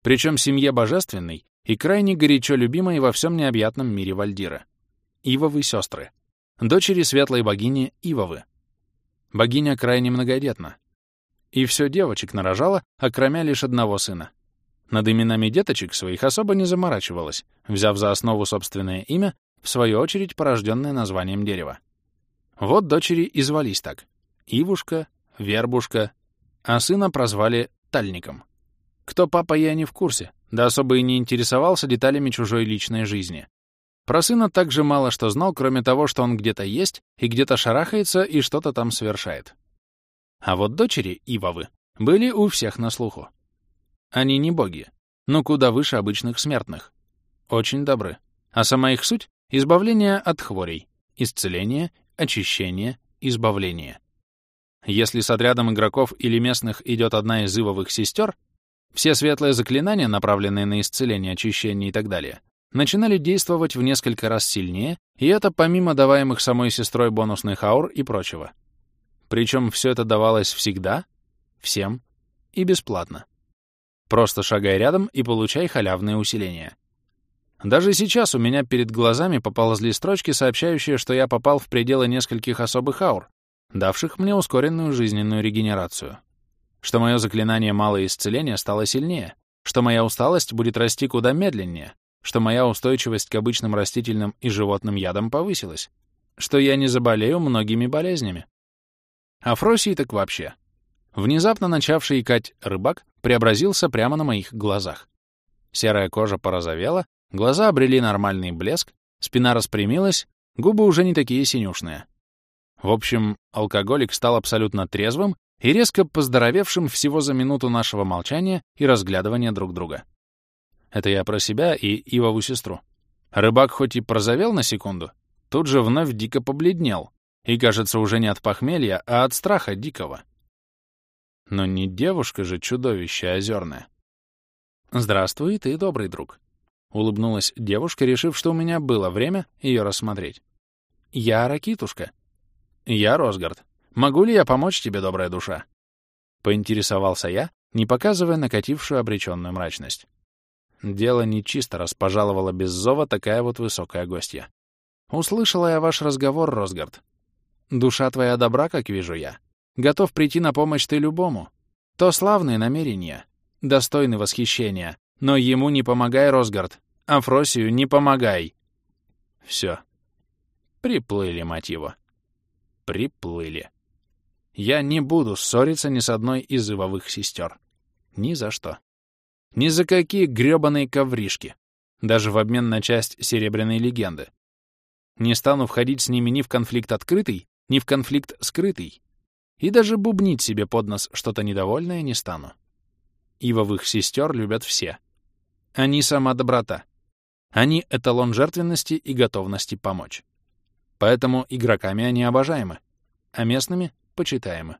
Причем семье божественной и крайне горячо любимой во всем необъятном мире Вальдира. Ивовы сестры. Дочери светлой богини Ивовы. Богиня крайне многодетна. И все девочек нарожала, окромя лишь одного сына. Над именами деточек своих особо не заморачивалась, взяв за основу собственное имя, в свою очередь порожденное названием дерева. Вот дочери и звались так. Ивушка, Вербушка, а сына прозвали Тальником. Кто папа, я не в курсе, да особо и не интересовался деталями чужой личной жизни. Про сына также мало что знал, кроме того, что он где-то есть и где-то шарахается и что-то там совершает. А вот дочери Ивовы были у всех на слуху. Они не боги, но куда выше обычных смертных. Очень добры. А сама их суть — избавление от хворей, исцеление, очищение, избавление. Если с отрядом игроков или местных идет одна из ивовых сестер, все светлые заклинания, направленные на исцеление, очищение и так далее, начинали действовать в несколько раз сильнее, и это помимо даваемых самой сестрой бонусных аур и прочего. Причем все это давалось всегда, всем и бесплатно. Просто шагай рядом и получай халявные усиления. Даже сейчас у меня перед глазами поползли строчки, сообщающие, что я попал в пределы нескольких особых аур, давших мне ускоренную жизненную регенерацию. Что мое заклинание малое исцеления стало сильнее, что моя усталость будет расти куда медленнее, что моя устойчивость к обычным растительным и животным ядам повысилась, что я не заболею многими болезнями. А Фросий так вообще. Внезапно начавший икать рыбак преобразился прямо на моих глазах. Серая кожа порозовела, глаза обрели нормальный блеск, спина распрямилась, губы уже не такие синюшные. В общем, алкоголик стал абсолютно трезвым и резко поздоровевшим всего за минуту нашего молчания и разглядывания друг друга. Это я про себя и Ивову сестру. Рыбак хоть и прозовел на секунду, тут же вновь дико побледнел. И, кажется, уже не от похмелья, а от страха дикого. Но не девушка же чудовище озерное. «Здравствуй, ты добрый друг», — улыбнулась девушка, решив, что у меня было время ее рассмотреть. «Я Ракитушка». «Я Росгард. Могу ли я помочь тебе, добрая душа?» Поинтересовался я, не показывая накатившую обреченную мрачность. Дело нечисто, раз пожаловала без зова такая вот высокая гостья. Услышала я ваш разговор, Росгард. Душа твоя добра, как вижу я. Готов прийти на помощь ты любому. То славные намерения, достойны восхищения. Но ему не помогай, Росгард. Афросию не помогай. Все. Приплыли, мать его. Приплыли. Я не буду ссориться ни с одной из ивовых сестер. Ни за что. Ни за какие грёбаные ковришки. Даже в обмен на часть серебряной легенды. Не стану входить с ними ни в конфликт открытый, ни в конфликт скрытый. И даже бубнить себе под нос что-то недовольное не стану. Ивовых сестер любят все. Они сама доброта. Они эталон жертвенности и готовности помочь. Поэтому игроками они обожаемы, а местными — почитаемы.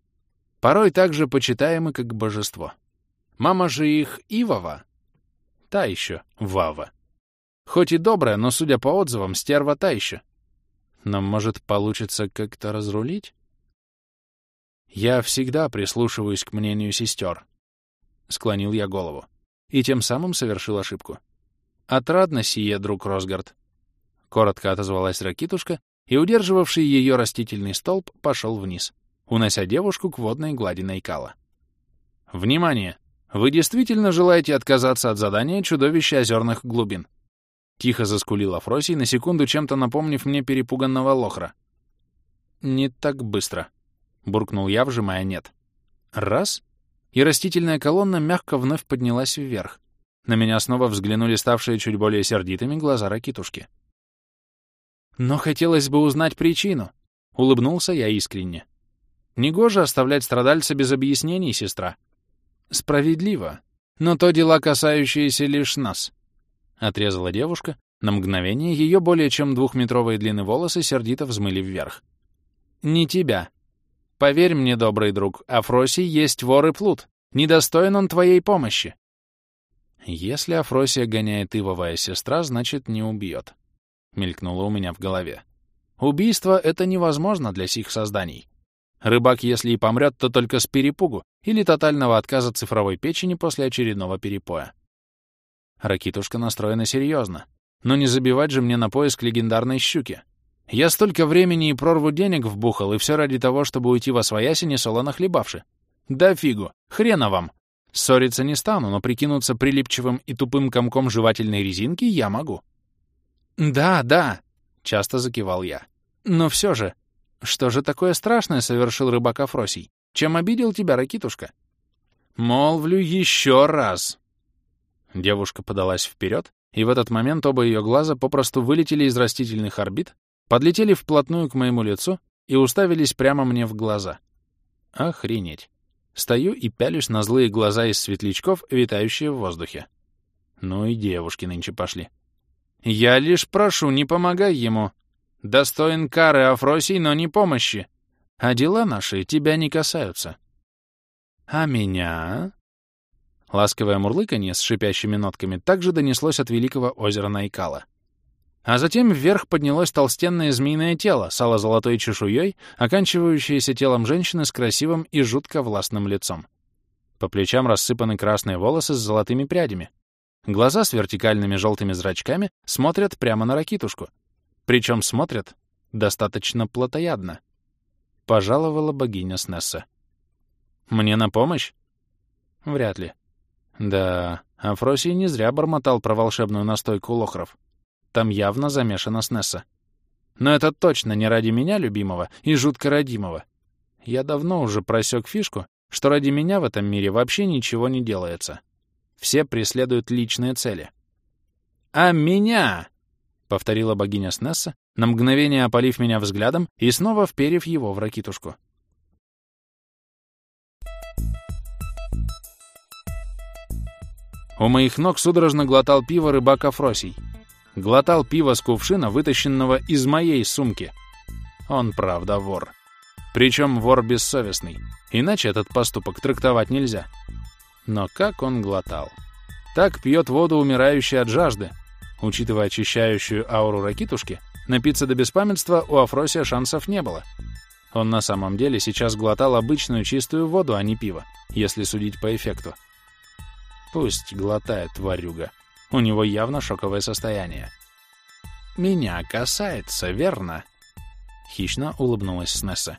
Порой также почитаемы как божество. Мама же их Ивова. Та еще Вава. Хоть и добрая, но, судя по отзывам, стерва та еще. Но, может, получится как-то разрулить? Я всегда прислушиваюсь к мнению сестер. Склонил я голову. И тем самым совершил ошибку. Отрадно сие, друг Росгард. Коротко отозвалась ракитушка, и удерживавший ее растительный столб пошел вниз, унося девушку к водной глади Найкала. «Внимание! Вы действительно желаете отказаться от задания чудовища озерных глубин?» Тихо заскулил Афросий, на секунду чем-то напомнив мне перепуганного лохра. «Не так быстро», — буркнул я, вжимая «нет». Раз — и растительная колонна мягко вновь поднялась вверх. На меня снова взглянули ставшие чуть более сердитыми глаза ракитушки. «Но хотелось бы узнать причину», — улыбнулся я искренне. «Негоже оставлять страдальца без объяснений, сестра. «Справедливо. Но то дела, касающиеся лишь нас», — отрезала девушка. На мгновение ее более чем двухметровые длины волосы сердито взмыли вверх. «Не тебя. Поверь мне, добрый друг, Афросий есть вор и плут. Недостоин он твоей помощи». «Если Афросия гоняет ивовая сестра, значит, не убьет», — мелькнуло у меня в голове. «Убийство — это невозможно для сих созданий. Рыбак, если и помрет, то только с перепугу или тотального отказа цифровой печени после очередного перепоя. Ракитушка настроена серьезно. Но не забивать же мне на поиск легендарной щуки. Я столько времени и прорву денег вбухал, и все ради того, чтобы уйти во свояси, не солоно хлебавши. Да фигу, хрена вам. Ссориться не стану, но прикинуться прилипчивым и тупым комком жевательной резинки я могу. Да, да, часто закивал я. Но все же, что же такое страшное совершил рыбак Афросий? Чем обидел тебя, Ракитушка? Молвлю еще раз. Девушка подалась вперед, и в этот момент оба ее глаза попросту вылетели из растительных орбит, подлетели вплотную к моему лицу и уставились прямо мне в глаза. Охренеть. Стою и пялюсь на злые глаза из светлячков, витающие в воздухе. Ну и девушки нынче пошли. Я лишь прошу, не помогай ему. Достоин кары Афросий, но не помощи. А дела наши тебя не касаются. А меня? Ласковое мурлыканье с шипящими нотками также донеслось от великого озера Найкала. А затем вверх поднялось толстенное змеиное тело с золотой чешуей, оканчивающееся телом женщины с красивым и жутко властным лицом. По плечам рассыпаны красные волосы с золотыми прядями. Глаза с вертикальными желтыми зрачками смотрят прямо на ракитушку. Причем смотрят достаточно плотоядно. Пожаловала богиня Снесса. «Мне на помощь?» «Вряд ли». Да, Афросий не зря бормотал про волшебную настойку лохров. Там явно замешана Снесса. Но это точно не ради меня, любимого, и жутко родимого. Я давно уже просек фишку, что ради меня в этом мире вообще ничего не делается. Все преследуют личные цели. «А меня!» — повторила богиня Снесса, на мгновение опалив меня взглядом и снова вперев его в ракитушку. У моих ног судорожно глотал пиво рыбак Афросий — глотал пиво с кувшина, вытащенного из моей сумки. Он, правда, вор. Причем вор бессовестный, иначе этот поступок трактовать нельзя. Но как он глотал? Так пьет воду умирающий от жажды. Учитывая очищающую ауру ракитушки, напиться до беспамятства у Афросия шансов не было. Он на самом деле сейчас глотал обычную чистую воду, а не пиво, если судить по эффекту. Пусть глотает тварюга. У него явно шоковое состояние. «Меня касается, верно?» Хищно улыбнулась Снесса.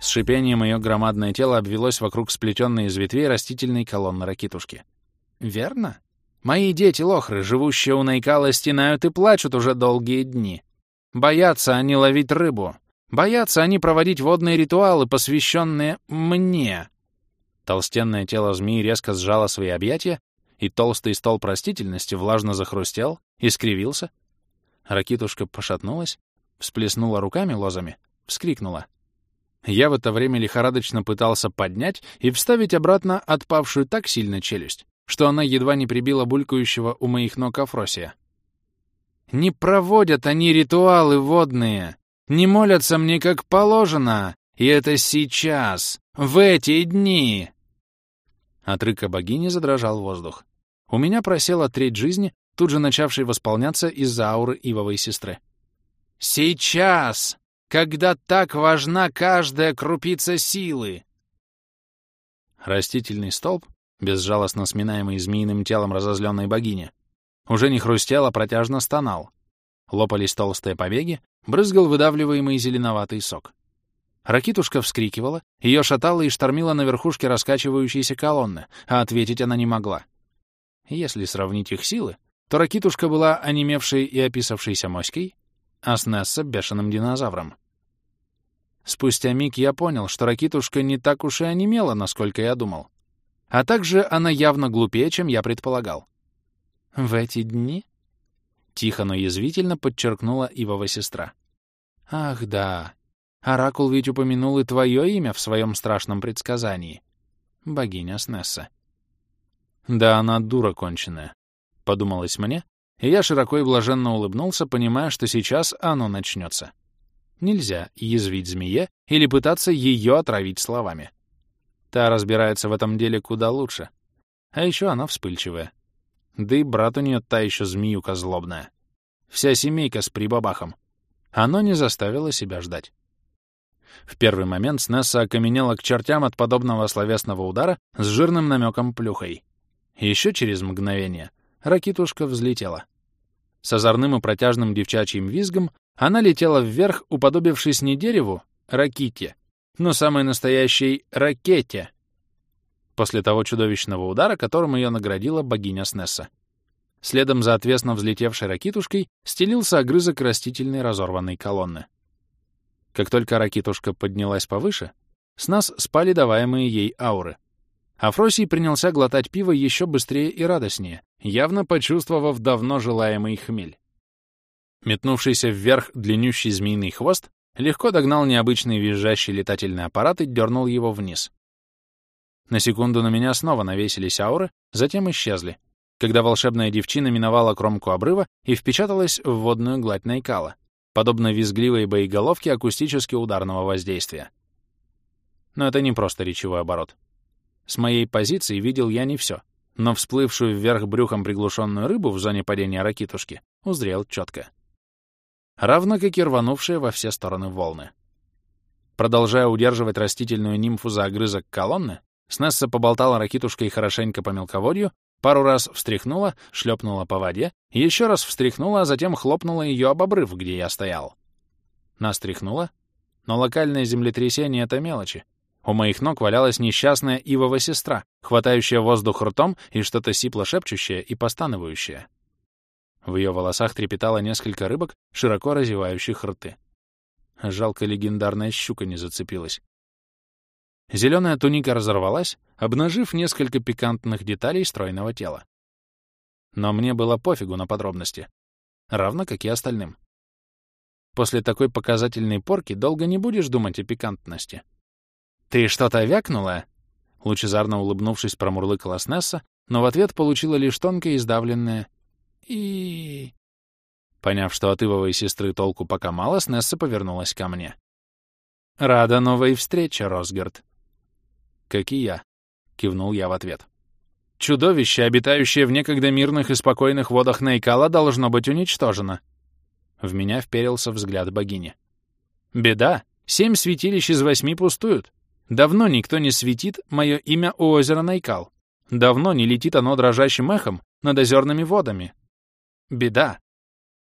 С шипением ее громадное тело обвелось вокруг сплетенной из ветвей растительной колонны ракитушки. «Верно? Мои дети-лохры, живущие у Найкала, стенают и плачут уже долгие дни. Боятся они ловить рыбу. Боятся они проводить водные ритуалы, посвященные мне». Толстенное тело змеи резко сжало свои объятия и толстый стол простительности влажно захрустел, искривился. Ракитушка пошатнулась, всплеснула руками лозами, вскрикнула. Я в это время лихорадочно пытался поднять и вставить обратно отпавшую так сильно челюсть, что она едва не прибила булькающего у моих ног Афросия. «Не проводят они ритуалы водные, не молятся мне как положено, и это сейчас, в эти дни!» От рыка богини задрожал воздух. У меня просела треть жизни, тут же начавшей восполняться из-за ауры Ивовой сестры. «Сейчас! Когда так важна каждая крупица силы!» Растительный столб, безжалостно сминаемый змеиным телом разозленной богини, уже не хрустел, а протяжно стонал. Лопались толстые побеги, брызгал выдавливаемый зеленоватый сок. Ракитушка вскрикивала, ее шатало и штормило на верхушке раскачивающейся колонны, а ответить она не могла. Если сравнить их силы, то Ракитушка была онемевшей и описавшейся моськой, а Снесса — бешеным динозавром. Спустя миг я понял, что Ракитушка не так уж и онемела, насколько я думал. А также она явно глупее, чем я предполагал. «В эти дни?» — тихо, но язвительно подчеркнула Ивова сестра. «Ах, да. Оракул ведь упомянул и твое имя в своем страшном предсказании. Богиня Снесса. Да она дура конченая, — подумалось мне, и я широко и блаженно улыбнулся, понимая, что сейчас оно начнется. Нельзя язвить змее или пытаться ее отравить словами. Та разбирается в этом деле куда лучше. А еще она вспыльчивая. Да и брат у нее та еще змеюка злобная. Вся семейка с прибабахом. Оно не заставило себя ждать. В первый момент Снесса окаменела к чертям от подобного словесного удара с жирным намеком плюхой. Еще через мгновение ракитушка взлетела. С озорным и протяжным девчачьим визгом Она летела вверх, уподобившись не дереву, раките, но самой настоящей ракете, после того чудовищного удара, которым ее наградила богиня Снесса. Следом за отвесно взлетевшей ракитушкой стелился огрызок растительной разорванной колонны. Как только ракитушка поднялась повыше, с нас спали даваемые ей ауры. Афросий принялся глотать пиво еще быстрее и радостнее, явно почувствовав давно желаемый хмель. Метнувшийся вверх длиннющий змеиный хвост легко догнал необычный визжащий летательный аппарат и дернул его вниз. На секунду на меня снова навесились ауры, затем исчезли, когда волшебная девчина миновала кромку обрыва и впечаталась в водную гладь Найкала, подобно визгливой боеголовке акустически ударного воздействия. Но это не просто речевой оборот. С моей позиции видел я не все, но всплывшую вверх брюхом приглушенную рыбу в зоне падения ракитушки узрел четко. Равно как и рванувшие во все стороны волны. Продолжая удерживать растительную нимфу за огрызок колонны, Снесса поболтала ракитушкой хорошенько по мелководью, пару раз встряхнула, шлепнула по воде, еще раз встряхнула, а затем хлопнула ее об обрыв, где я стоял. Нас тряхнула, но локальное землетрясение — это мелочи. У моих ног валялась несчастная Ивова сестра, хватающая воздух ртом и что-то сипло шепчущее и постанывающее. В ее волосах трепетало несколько рыбок, широко разевающих рты. Жалко, легендарная щука не зацепилась. Зеленая туника разорвалась, обнажив несколько пикантных деталей стройного тела. Но мне было пофигу на подробности, равно как и остальным. После такой показательной порки долго не будешь думать о пикантности. «Ты что-то вякнула?» Лучезарно улыбнувшись, промурлыкала Снесса, но в ответ получила лишь тонкое издавленное и... Поняв, что от Ивовой сестры толку пока мало, Снесса повернулась ко мне. «Рада новой встрече, Росгард», «Как и я», — кивнул я в ответ. «Чудовище, обитающее в некогда мирных и спокойных водах Нейкала, должно быть уничтожено». В меня вперился взгляд богини. «Беда! Семь святилищ из восьми пустуют. Давно никто не светит мое имя у озера Найкал. Давно не летит оно дрожащим эхом над озерными водами. Беда.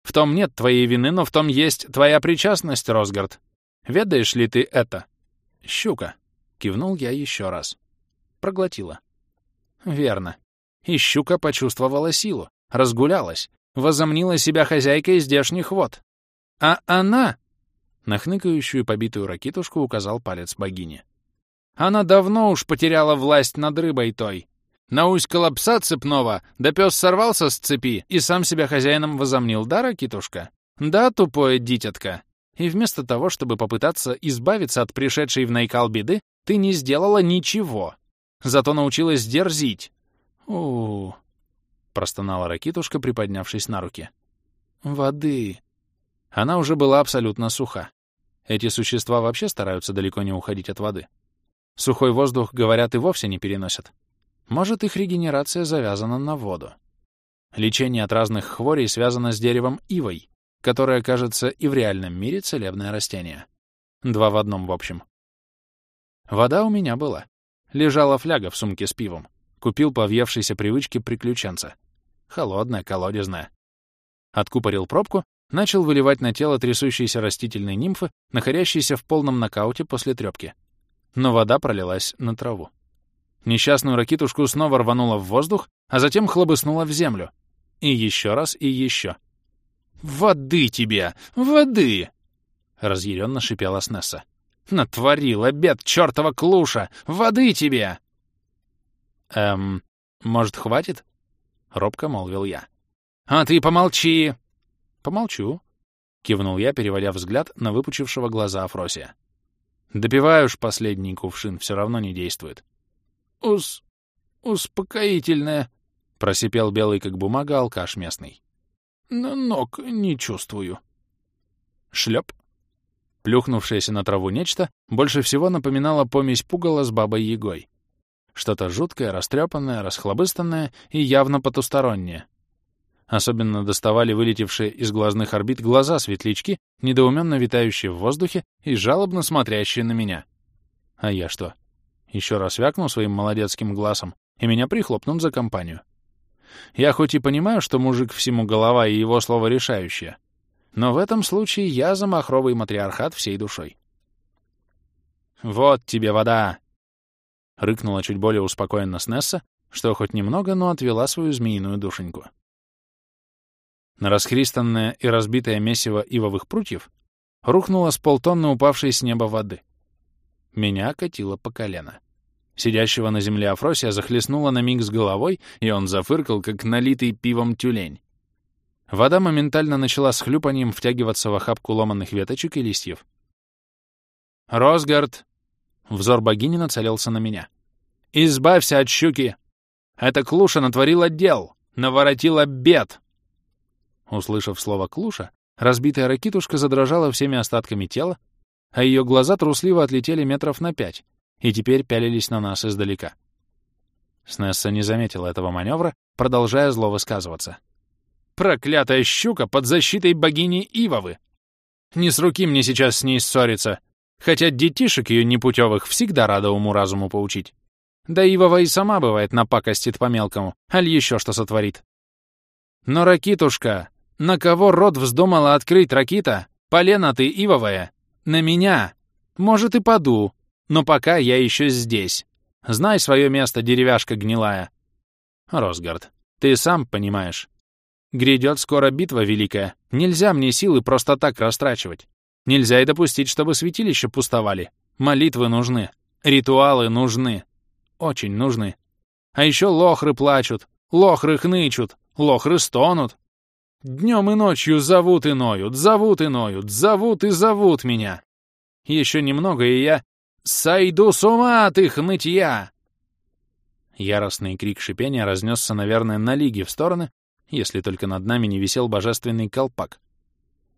В том нет твоей вины, но в том есть твоя причастность, Росгард. Ведаешь ли ты это? Щука. Кивнул я еще раз. Проглотила. Верно. И щука почувствовала силу, разгулялась, возомнила себя хозяйкой здешних вод. А она... На хныкающую побитую ракитушку указал палец богини. Она давно уж потеряла власть над рыбой той. Науськала пса цепного, да пес сорвался с цепи и сам себя хозяином возомнил, да, ракитушка? Да, тупое дитятка. И вместо того, чтобы попытаться избавиться от пришедшей в Найкал беды, ты не сделала ничего. Зато научилась дерзить. у, -у, простонала Ракитушка, приподнявшись на руки. «Воды». Она уже была абсолютно суха. Эти существа вообще стараются далеко не уходить от воды. Сухой воздух, говорят, и вовсе не переносят. Может, их регенерация завязана на воду. Лечение от разных хворей связано с деревом ивой, которое, кажется, и в реальном мире целебное растение. Два в одном, в общем. Вода у меня была. Лежала фляга в сумке с пивом. Купил по въевшейся привычке приключенца. Холодная, колодезная. Откупорил пробку, начал выливать на тело трясущейся растительной нимфы, находящейся в полном нокауте после трёпки. Но вода пролилась на траву. Несчастную ракитушку снова рванула в воздух, а затем хлобыснула в землю. И еще раз, и еще. «Воды тебе! Воды!» — разъяренно шипела Снесса. Натворил обед, чертова клуша! Воды тебе!» «Эм, может, хватит?» — робко молвил я. «А ты помолчи!» «Помолчу», — кивнул я, переводя взгляд на выпучившего глаза Афросия. «Допивай уж последний кувшин, все равно не действует». «Ус... успокоительное», — просипел белый как бумага алкаш местный. «Но ног не чувствую». Шлеп. Плюхнувшееся на траву нечто больше всего напоминало помесь пугала с бабой-ягой. Что-то жуткое, растрепанное, расхлобыстанное и явно потустороннее. Особенно доставали вылетевшие из глазных орбит глаза светлячки, недоуменно витающие в воздухе и жалобно смотрящие на меня. А я что? Еще раз вякну своим молодецким глазом, и меня прихлопнут за компанию. Я хоть и понимаю, что мужик всему голова и его слово решающее, Но в этом случае я за махровый матриархат всей душой. «Вот тебе вода!» — рыкнула чуть более успокоенно Снесса, что хоть немного, но отвела свою змеиную душеньку. На расхристанное и разбитое месиво ивовых прутьев рухнуло с полтонны упавшей с неба воды. Меня катило по колено. Сидящего на земле Афросия захлестнула на миг с головой, и он зафыркал, как налитый пивом тюлень. Вода моментально начала с хлюпанием втягиваться в охапку ломанных веточек и листьев. «Росгард!» Взор богини нацелился на меня. «Избавься от щуки! Эта клуша натворила дел, наворотила бед!» Услышав слово «клуша», разбитая ракитушка задрожала всеми остатками тела, а ее глаза трусливо отлетели метров на пять и теперь пялились на нас издалека. Снесса не заметила этого маневра, продолжая зло высказываться. «Проклятая щука под защитой богини Ивовы! Не с руки мне сейчас с ней ссориться, хотя детишек ее непутевых всегда рада уму-разуму поучить. Да Ивова и сама, бывает, напакостит по-мелкому, аль еще что сотворит. Но, Ракитушка, на кого рот вздумала открыть Ракита? Полена ты ивовая. На меня. Может, и поду. Но пока я еще здесь. Знай свое место, деревяшка гнилая. Росгард, ты сам понимаешь. Грядет скоро битва великая. Нельзя мне силы просто так растрачивать. Нельзя и допустить, чтобы святилища пустовали. Молитвы нужны. Ритуалы нужны. Очень нужны. А еще лохры плачут, лохры хнычут, лохры стонут. Днем и ночью зовут и ноют, зовут и ноют, зовут и зовут меня. Еще немного, и я сойду с ума от их нытья!» Яростный крик шипения разнесся, наверное, на лиги в стороны, если только над нами не висел божественный колпак.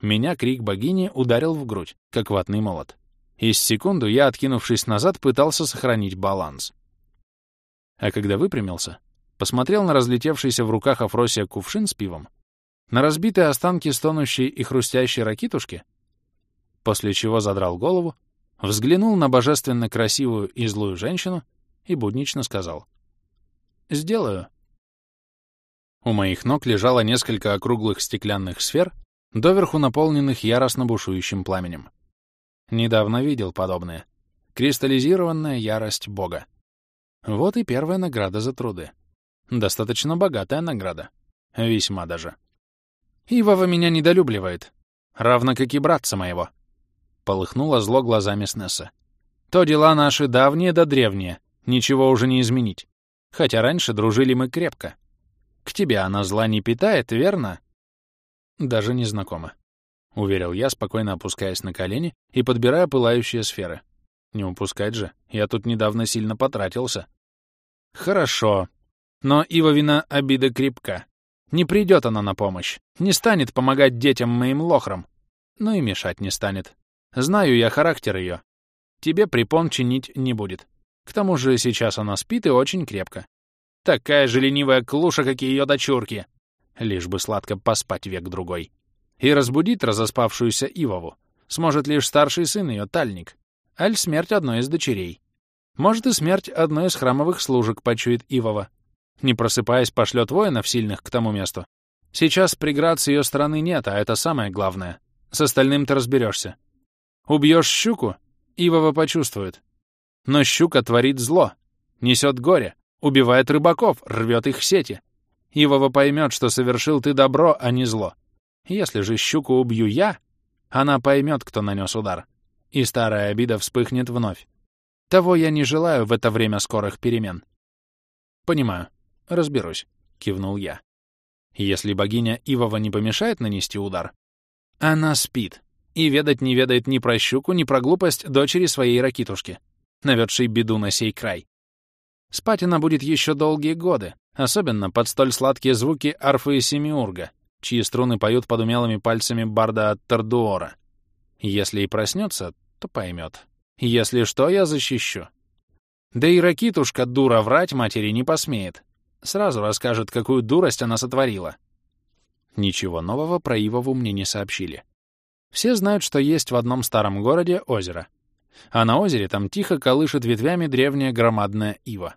Меня крик богини ударил в грудь, как ватный молот. И с секунду я, откинувшись назад, пытался сохранить баланс. А когда выпрямился, посмотрел на разлетевшийся в руках Афросия кувшин с пивом, на разбитые останки стонущей и хрустящей ракитушки, после чего задрал голову, взглянул на божественно красивую и злую женщину и буднично сказал «Сделаю». У моих ног лежало несколько округлых стеклянных сфер, доверху наполненных яростно бушующим пламенем. Недавно видел подобное. Кристаллизированная ярость Бога. Вот и первая награда за труды. Достаточно богатая награда. Весьма даже. Ивова меня недолюбливает, равно как и братца моего. Полыхнуло зло глазами Снесса. То дела наши давние да древние, ничего уже не изменить. Хотя раньше дружили мы крепко. К тебе она зла не питает, верно? Даже не знакома. — уверил я, спокойно опускаясь на колени и подбирая пылающие сферы. Не упускать же, я тут недавно сильно потратился. Хорошо. Но Ивовина обида крепка. Не придет она на помощь, не станет помогать детям моим лохрам, но и мешать не станет. Знаю я характер ее. Тебе препон чинить не будет. К тому же сейчас она спит и очень крепко. Такая же ленивая клуша, как и ее дочурки. Лишь бы сладко поспать век-другой. И разбудить разоспавшуюся Ивову сможет лишь старший сын ее, Тальник. Аль смерть одной из дочерей. Может, и смерть одной из храмовых служек почует Ивова. Не просыпаясь, пошлет воинов сильных к тому месту. Сейчас преград с ее стороны нет, а это самое главное. С остальным ты разберешься. Убьешь щуку, Ивова почувствует. Но щука творит зло, несет горе, убивает рыбаков, рвет их сети. Ивова поймет, что совершил ты добро, а не зло. Если же щуку убью я, она поймет, кто нанес удар. И старая обида вспыхнет вновь. Того я не желаю в это время скорых перемен. Понимаю. «Разберусь», — кивнул я. «Если богиня Ивова не помешает нанести удар, она спит и ведать не ведает ни про щуку, ни про глупость дочери своей ракитушки, наведшей беду на сей край. Спать она будет еще долгие годы, особенно под столь сладкие звуки арфы и семиурга, чьи струны поют под умелыми пальцами барда от Тардуора. Если и проснется, то поймет. Если что, я защищу. Да и ракитушка, дура, врать матери не посмеет. Сразу расскажет, какую дурость она сотворила. Ничего нового про Ивову мне не сообщили. Все знают, что есть в одном старом городе озеро. А на озере там тихо колышет ветвями древняя громадная ива.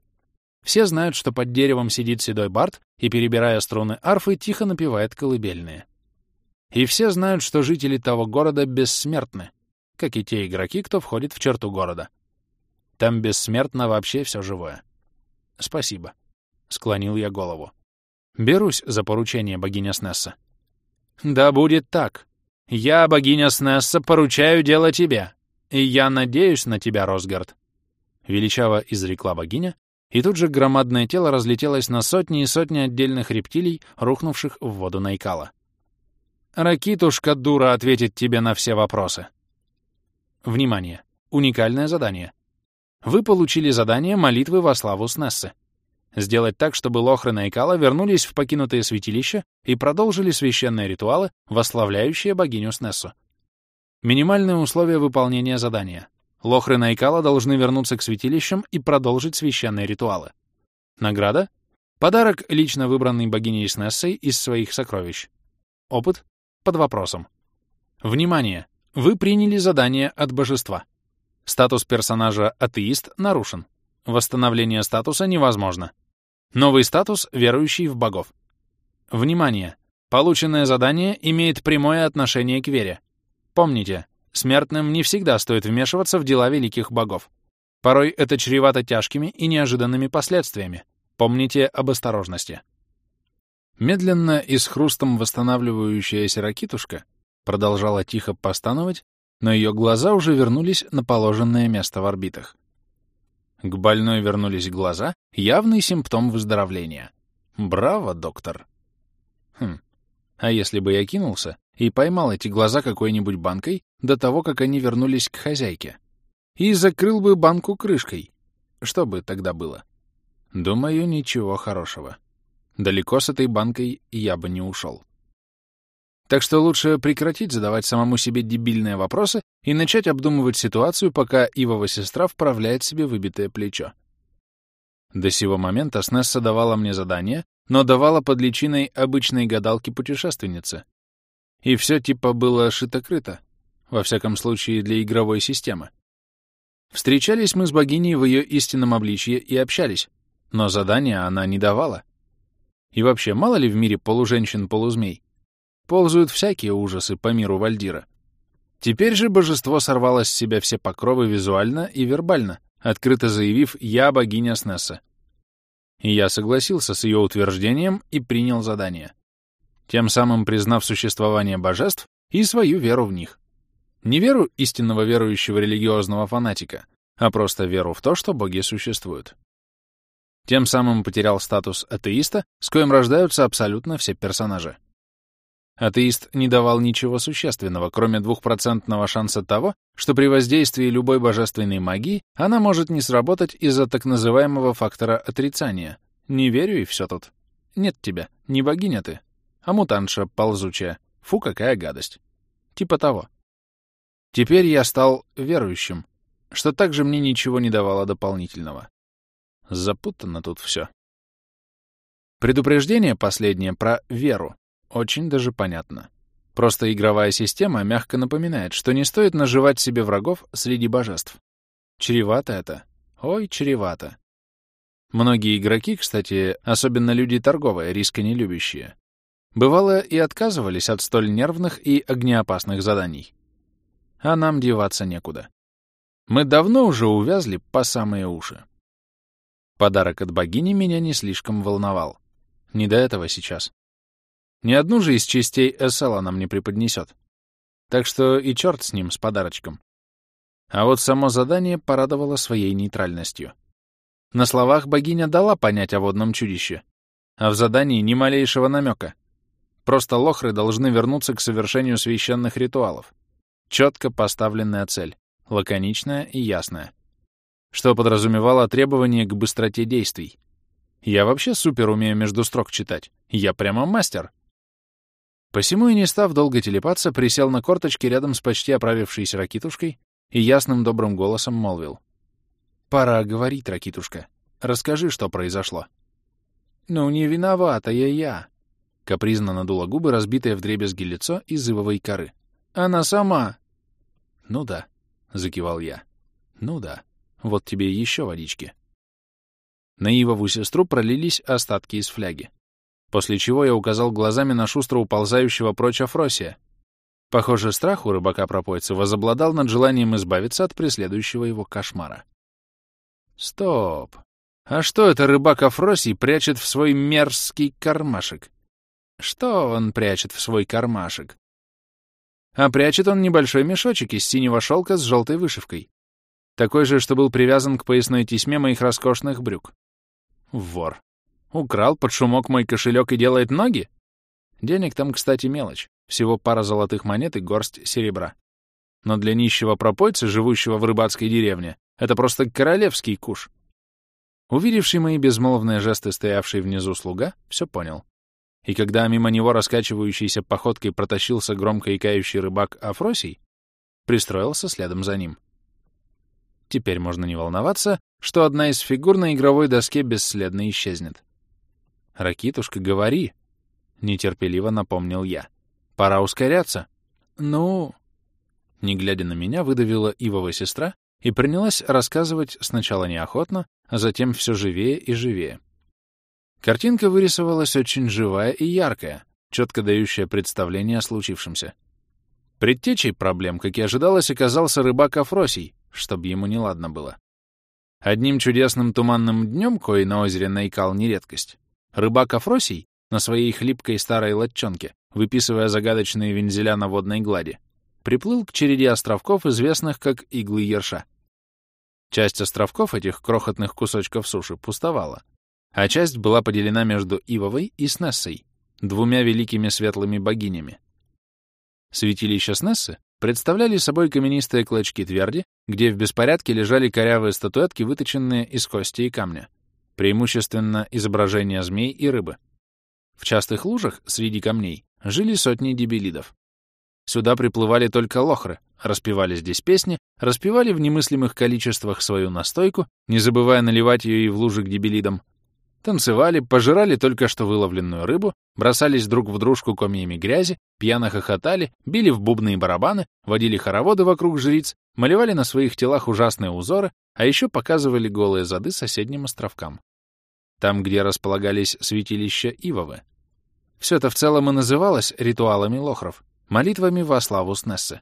Все знают, что под деревом сидит седой бард и, перебирая струны арфы, тихо напевает колыбельные. и все знают, что жители того города бессмертны, как и те игроки, кто входит в черту города. Там бессмертно вообще все живое. Спасибо. Склонил я голову. Берусь за поручение богиня Снесса. Да будет так. Я, богиня Снесса, поручаю дело тебе. И я надеюсь на тебя, Росгард. Величаво изрекла богиня, и тут же громадное тело разлетелось на сотни и сотни отдельных рептилий, рухнувших в воду Найкала. Ракитушка, дура, ответит тебе на все вопросы. Внимание! Уникальное задание. Вы получили задание молитвы во славу Снессы. Сделать так, чтобы Лохры Найкала вернулись в покинутые святилища и продолжили священные ритуалы, восславляющие богиню Снессу. Минимальные условия выполнения задания. Лохры Найкала должны вернуться к святилищам и продолжить священные ритуалы. Награда — подарок, лично выбранный богиней Снессой из своих сокровищ. Опыт — под вопросом. Внимание! Вы приняли задание от божества. Статус персонажа «атеист» нарушен. Восстановление статуса невозможно. Новый статус — верующий в богов. Внимание! Полученное задание имеет прямое отношение к вере. Помните, Смертным не всегда стоит вмешиваться в дела великих богов. Порой это чревато тяжкими и неожиданными последствиями. Помните об осторожности. Медленно и с хрустом восстанавливающаяся ракитушка продолжала тихо постановать, но ее глаза уже вернулись на положенное место в орбитах. К больной вернулись глаза — явный симптом выздоровления. Браво, доктор! Хм, а если бы я кинулся и поймал эти глаза какой-нибудь банкой до того, как они вернулись к хозяйке? И закрыл бы банку крышкой. Что бы тогда было? Думаю, ничего хорошего. Далеко с этой банкой я бы не ушел. Так что лучше прекратить задавать самому себе дебильные вопросы и начать обдумывать ситуацию, пока Ивова сестра вправляет себе выбитое плечо. До сего момента Снесса давала мне задание, но давала под личиной обычной гадалки-путешественницы. И все типа было шито-крыто, во всяком случае для игровой системы. Встречались мы с богиней в ее истинном обличье и общались, но задания она не давала. И вообще, мало ли в мире полуженщин-полузмей? Ползают всякие ужасы по миру Вальдира. Теперь же божество сорвало с себя все покровы визуально и вербально, открыто заявив «Я богиня Снесса». И я согласился с ее утверждением и принял задание. Тем самым признав существование божеств и свою веру в них. Не веру истинного верующего религиозного фанатика, а просто веру в то, что боги существуют. Тем самым потерял статус атеиста, с коим рождаются абсолютно все персонажи. Атеист не давал ничего существенного, кроме двухпроцентного шанса того, что при воздействии любой божественной магии она может не сработать из-за так называемого фактора отрицания. Не верю и все тут. Нет тебя, не богиня ты, а мутанша ползучая. Фу, какая гадость. Типа того. Теперь я стал верующим, что также мне ничего не давало дополнительного. Запутано тут все. Предупреждение последнее про веру. Очень даже понятно. Просто игровая система мягко напоминает, что не стоит наживать себе врагов среди божеств. Чревато это. Ой, чревато. Многие игроки, кстати, особенно люди торговые, риска не любящие, бывало и отказывались от столь нервных и огнеопасных заданий. А нам деваться некуда. Мы давно уже увязли по самые уши. Подарок от богини меня не слишком волновал. Не до этого сейчас. Ни одну же из частей SL она мне преподнесет. Так что и черт с ним, с подарочком. А вот само задание порадовало своей нейтральностью. На словах богиня дала понять о водном чудище, а в задании ни малейшего намека. Просто лохры должны вернуться к совершению священных ритуалов. Четко поставленная цель, лаконичная и ясная. Что подразумевало требование к быстроте действий. Я вообще супер умею между строк читать. Я прямо мастер. Посему и не став долго телепаться, присел на корточки рядом с почти оправившейся ракитушкой и ясным добрым голосом молвил. «Пора говорить, ракитушка. Расскажи, что произошло». «Ну, не виновата я я», — капризно надула губы, разбитое вдребезги лицо из ивовой коры. «Она сама». «Ну да», — закивал я. «Ну да. Вот тебе еще водички». На ивову сестру пролились остатки из фляги. После чего я указал глазами на шустро уползающего прочь Афросия. Похоже, страх у рыбака-пропойца возобладал над желанием избавиться от преследующего его кошмара. Стоп. А что это рыбак Афросий прячет в свой мерзкий кармашек? Что он прячет в свой кармашек? А прячет он небольшой мешочек из синего шелка с желтой вышивкой. Такой же, что был привязан к поясной тесьме моих роскошных брюк. Вор. Украл под шумок мой кошелек и делает ноги? Денег там, кстати, мелочь. Всего пара золотых монет и горсть серебра. Но для нищего пропойца, живущего в рыбацкой деревне, это просто королевский куш. Увидевший мои безмолвные жесты, стоявший внизу слуга, все понял. И когда мимо него раскачивающейся походкой протащился громко икающий рыбак Афросий, пристроился следом за ним. Теперь можно не волноваться, что одна из фигур на игровой доске бесследно исчезнет. «Ракитушка, говори!» — нетерпеливо напомнил я. «Пора ускоряться!» «Ну...» Не глядя на меня, выдавила Ивова сестра и принялась рассказывать сначала неохотно, а затем все живее и живее. Картинка вырисовалась очень живая и яркая, четко дающая представление о случившемся. Предтечей проблем, как и ожидалось, оказался рыбак Афросий, чтобы ему неладно было. Одним чудесным туманным днем, кой на озере наикал не редкость, рыбак Афросий на своей хлипкой старой лодчонке, выписывая загадочные вензеля на водной глади, приплыл к череде островков, известных как иглы ерша. Часть островков этих крохотных кусочков суши пустовала, а часть была поделена между Ивовой и Снессой, двумя великими светлыми богинями. Святилища Снессы представляли собой каменистые клочки тверди, где в беспорядке лежали корявые статуэтки, выточенные из кости и камня, преимущественно изображения змей и рыбы. В частых лужах среди камней жили сотни дебилидов. Сюда приплывали только лохры, распевали здесь песни, распевали в немыслимых количествах свою настойку, не забывая наливать ее и в лужи к дебилидам, Танцевали, пожирали только что выловленную рыбу, бросались друг в дружку комьями грязи, пьяно хохотали, били в бубны и барабаны, водили хороводы вокруг жриц, малевали на своих телах ужасные узоры, а еще показывали голые зады соседним островкам. Там, где располагались святилища Ивовы. Все это в целом и называлось ритуалами лохров, молитвами во славу Снессы.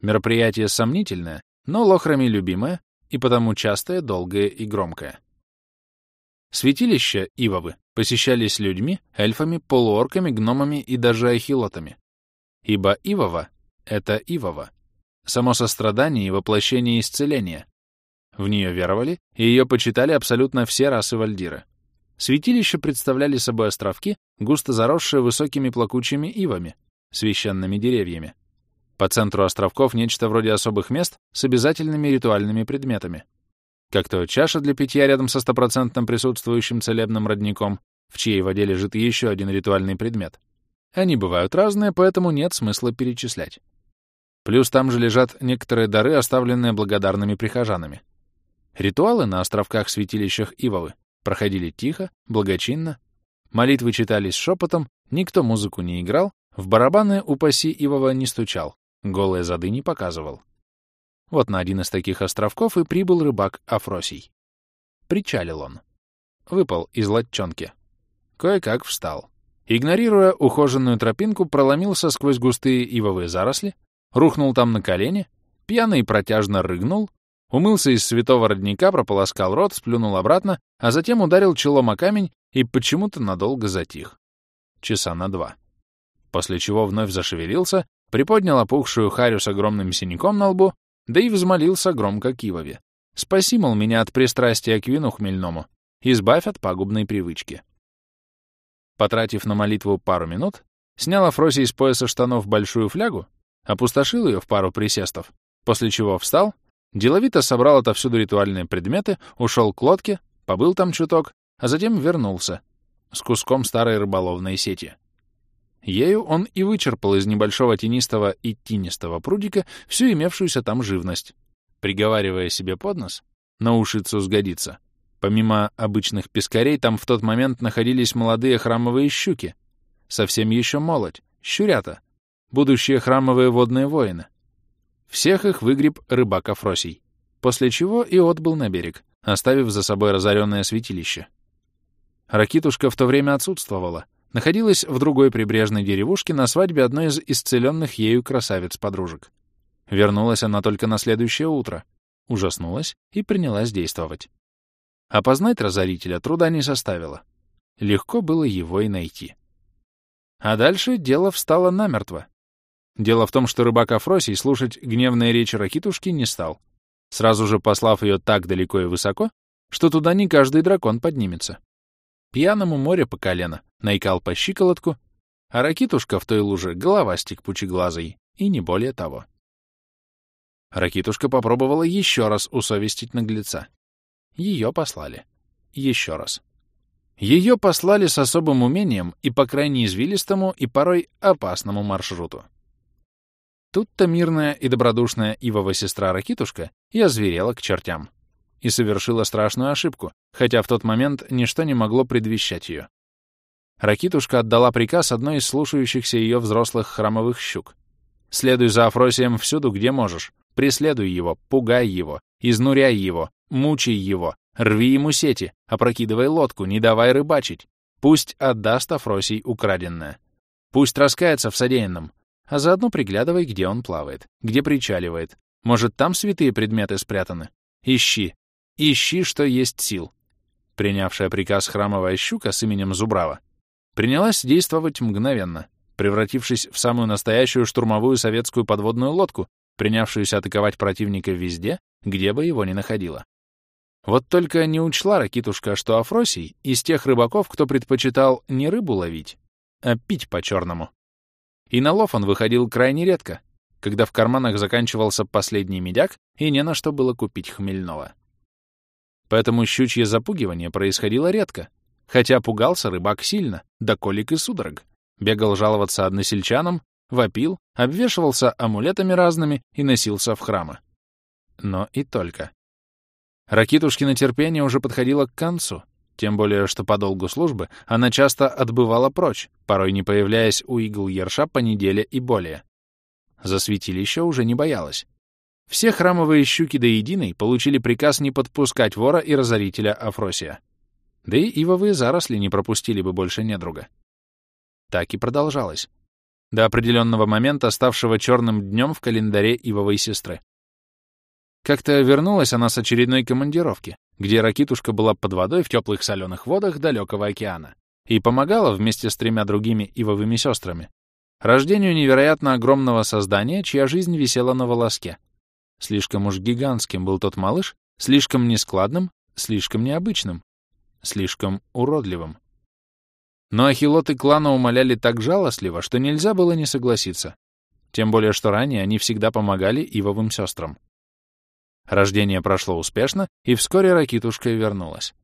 Мероприятие сомнительное, но лохрами любимое и потому частое, долгое и громкое. Святилища Ивовы посещались людьми, эльфами, полуорками, гномами и даже ахилотами. Ибо Ивова — это Ивова, само сострадание и воплощение исцеления. В нее веровали, и ее почитали абсолютно все расы Вальдира. Святилища представляли собой островки, густо заросшие высокими плакучими ивами, священными деревьями. По центру островков нечто вроде особых мест с обязательными ритуальными предметами как то чаша для питья рядом со стопроцентным присутствующим целебным родником, в чьей воде лежит еще один ритуальный предмет. Они бывают разные, поэтому нет смысла перечислять. Плюс там же лежат некоторые дары, оставленные благодарными прихожанами. Ритуалы на островках-святилищах Ивовы проходили тихо, благочинно, молитвы читались шепотом, никто музыку не играл, в барабаны упаси Ивова не стучал, голые зады не показывал. Вот на один из таких островков и прибыл рыбак Афросий. Причалил он. Выпал из лодчонки. Кое-как встал. Игнорируя ухоженную тропинку, проломился сквозь густые ивовые заросли, рухнул там на колени, пьяно и протяжно рыгнул, умылся из святого родника, прополоскал рот, сплюнул обратно, а затем ударил челом о камень и почему-то надолго затих. Часа на два. После чего вновь зашевелился, приподнял опухшую харю с огромным синяком на лбу да и взмолился громко Кивове. «Спаси, мол, меня от пристрастия к вину хмельному, избавь от пагубной привычки». Потратив на молитву пару минут, снял Афроси из пояса штанов большую флягу, опустошил ее в пару присестов, после чего встал, деловито собрал отовсюду ритуальные предметы, ушел к лодке, побыл там чуток, а затем вернулся с куском старой рыболовной сети. Ею он и вычерпал из небольшого тенистого и тинистого прудика всю имевшуюся там живность, приговаривая себе под нос, на ушицу сгодится. Помимо обычных пескарей, там в тот момент находились молодые храмовые щуки, совсем еще молодь, щурята, будущие храмовые водные воины. Всех их выгреб рыбак Афросий, после чего и отбыл на берег, оставив за собой разоренное святилище. Ракитушка в то время отсутствовала, находилась в другой прибрежной деревушке на свадьбе одной из исцеленных ею красавиц-подружек. Вернулась она только на следующее утро, ужаснулась и принялась действовать. Опознать разорителя труда не составило. Легко было его и найти. А дальше дело встало намертво. Дело в том, что рыбак Афросий слушать гневные речи Ракитушки не стал, сразу же послав ее так далеко и высоко, что туда не каждый дракон поднимется. Пьяному море по колено, наикал по щиколотку, а Ракитушка в той луже головастик пучеглазый, и не более того. Ракитушка попробовала еще раз усовестить наглеца. Ее послали. Еще раз. Ее послали с особым умением и по крайне извилистому и порой опасному маршруту. Тут-то мирная и добродушная Ивова сестра Ракитушка и озверела к чертям. И совершила страшную ошибку, хотя в тот момент ничто не могло предвещать ее. Ракитушка отдала приказ одной из слушающихся ее взрослых храмовых щук. «Следуй за Афросием всюду, где можешь. Преследуй его, пугай его, изнуряй его, мучай его, рви ему сети, опрокидывай лодку, не давай рыбачить. Пусть отдаст Афросий украденное. Пусть раскается в содеянном, а заодно приглядывай, где он плавает, где причаливает. Может, там святые предметы спрятаны? Ищи. Ищи, что есть сил. Принявшая приказ храмовая щука с именем Зубрава принялась действовать мгновенно, превратившись в самую настоящую штурмовую советскую подводную лодку, принявшуюся атаковать противника везде, где бы его ни находила. Вот только не учла Ракитушка, что Афросий из тех рыбаков, кто предпочитал не рыбу ловить, а пить по-черному. И на лов он выходил крайне редко, когда в карманах заканчивался последний медяк и не на что было купить хмельного. Поэтому щучье запугивание происходило редко, хотя пугался рыбак сильно, до колик и судорог. Бегал жаловаться односельчанам, вопил, обвешивался амулетами разными и носился в храмы. Но и только. Ракитушкино терпение уже подходило к концу, тем более, что по долгу службы она часто отбывала прочь, порой не появляясь у игл Ерша по неделе и более. За святилище уже не боялась. Все храмовые щуки до единой получили приказ не подпускать вора и разорителя Афросия. Да и ивовые заросли не пропустили бы больше недруга. Так и продолжалось. До определенного момента, ставшего черным днем в календаре ивовой сестры. Как-то вернулась она с очередной командировки, где Ракитушка была под водой в теплых соленых водах далекого океана и помогала вместе с тремя другими ивовыми сестрами рождению невероятно огромного создания, чья жизнь висела на волоске. Слишком уж гигантским был тот малыш, слишком нескладным, слишком необычным, слишком уродливым. Но ахилоты клана умоляли так жалостливо, что нельзя было не согласиться. Тем более, что ранее они всегда помогали ивовым сестрам. Рождение прошло успешно, и вскоре Ракитушка вернулась.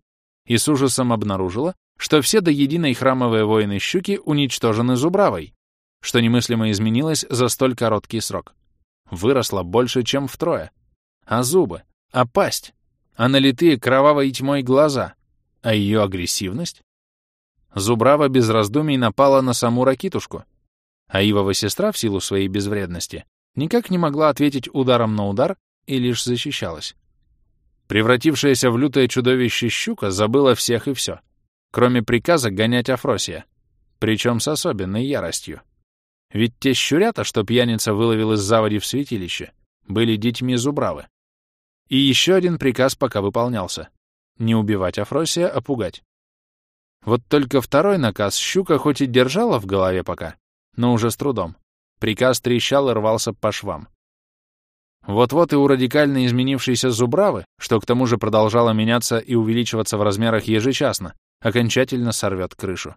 И с ужасом обнаружила, что все до единой храмовые воины-щуки уничтожены Зубравой, что немыслимо изменилось за столь короткий срок. Выросла больше, чем втрое. А зубы, а пасть, а налитые кровавой тьмой глаза, а ее агрессивность? Зубрава без раздумий напала на саму Ракитушку, а Ивова сестра, в силу своей безвредности, никак не могла ответить ударом на удар и лишь защищалась. Превратившаяся в лютое чудовище щука забыла всех и все, кроме приказа гонять Афросия, причем с особенной яростью. Ведь те щурята, что пьяница выловил из заводи в святилище, были детьми Зубравы. И еще один приказ пока выполнялся — не убивать Афросия, а пугать. Вот только второй наказ щука хоть и держала в голове пока, но уже с трудом. Приказ трещал и рвался по швам. Вот-вот и у радикально изменившейся Зубравы, что к тому же продолжало меняться и увеличиваться в размерах ежечасно, окончательно сорвет крышу.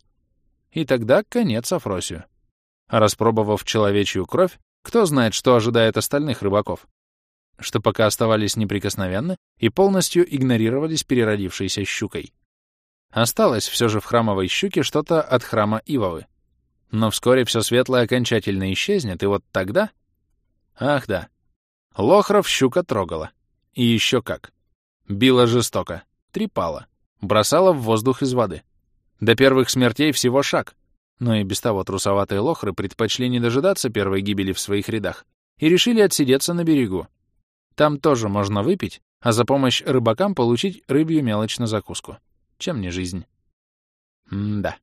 И тогда конец Афросию. А распробовав человечью кровь, кто знает, что ожидает остальных рыбаков, что пока оставались неприкосновенны и полностью игнорировались переродившейся щукой. Осталось все же в храмовой щуке что-то от храма Ивовы. Но вскоре все светлое окончательно исчезнет, и вот тогда... Ах да, Лохров щука трогала. И еще как. Била жестоко, трепала, бросала в воздух из воды. До первых смертей всего шаг. Но и без того трусоватые лохры предпочли не дожидаться первой гибели в своих рядах и решили отсидеться на берегу. Там тоже можно выпить, а за помощь рыбакам получить рыбью мелочь на закуску. Чем не жизнь? М-да.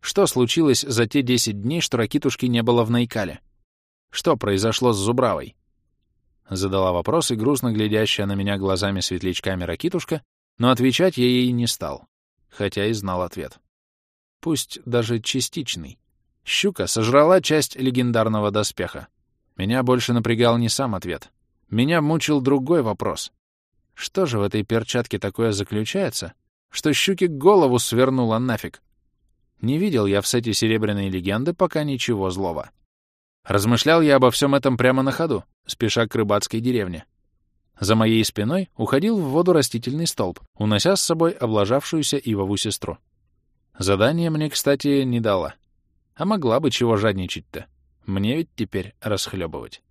Что случилось за те 10 дней, что Ракитушки не было в Найкале? Что произошло с Зубравой? Задала вопрос и грустно глядящая на меня глазами светлячками Ракитушка, но отвечать я ей не стал, хотя и знал ответ. Пусть даже частичный. Щука сожрала часть легендарного доспеха. Меня больше напрягал не сам ответ. Меня мучил другой вопрос. Что же в этой перчатке такое заключается, что щуке голову свернула нафиг? Не видел я в сете серебряной легенды пока ничего злого. Размышлял я обо всем этом прямо на ходу, спеша к рыбацкой деревне. За моей спиной уходил в воду растительный столб, унося с собой облажавшуюся Ивову сестру. Задание мне, кстати, не дала. А могла бы чего жадничать-то. Мне ведь теперь расхлебывать.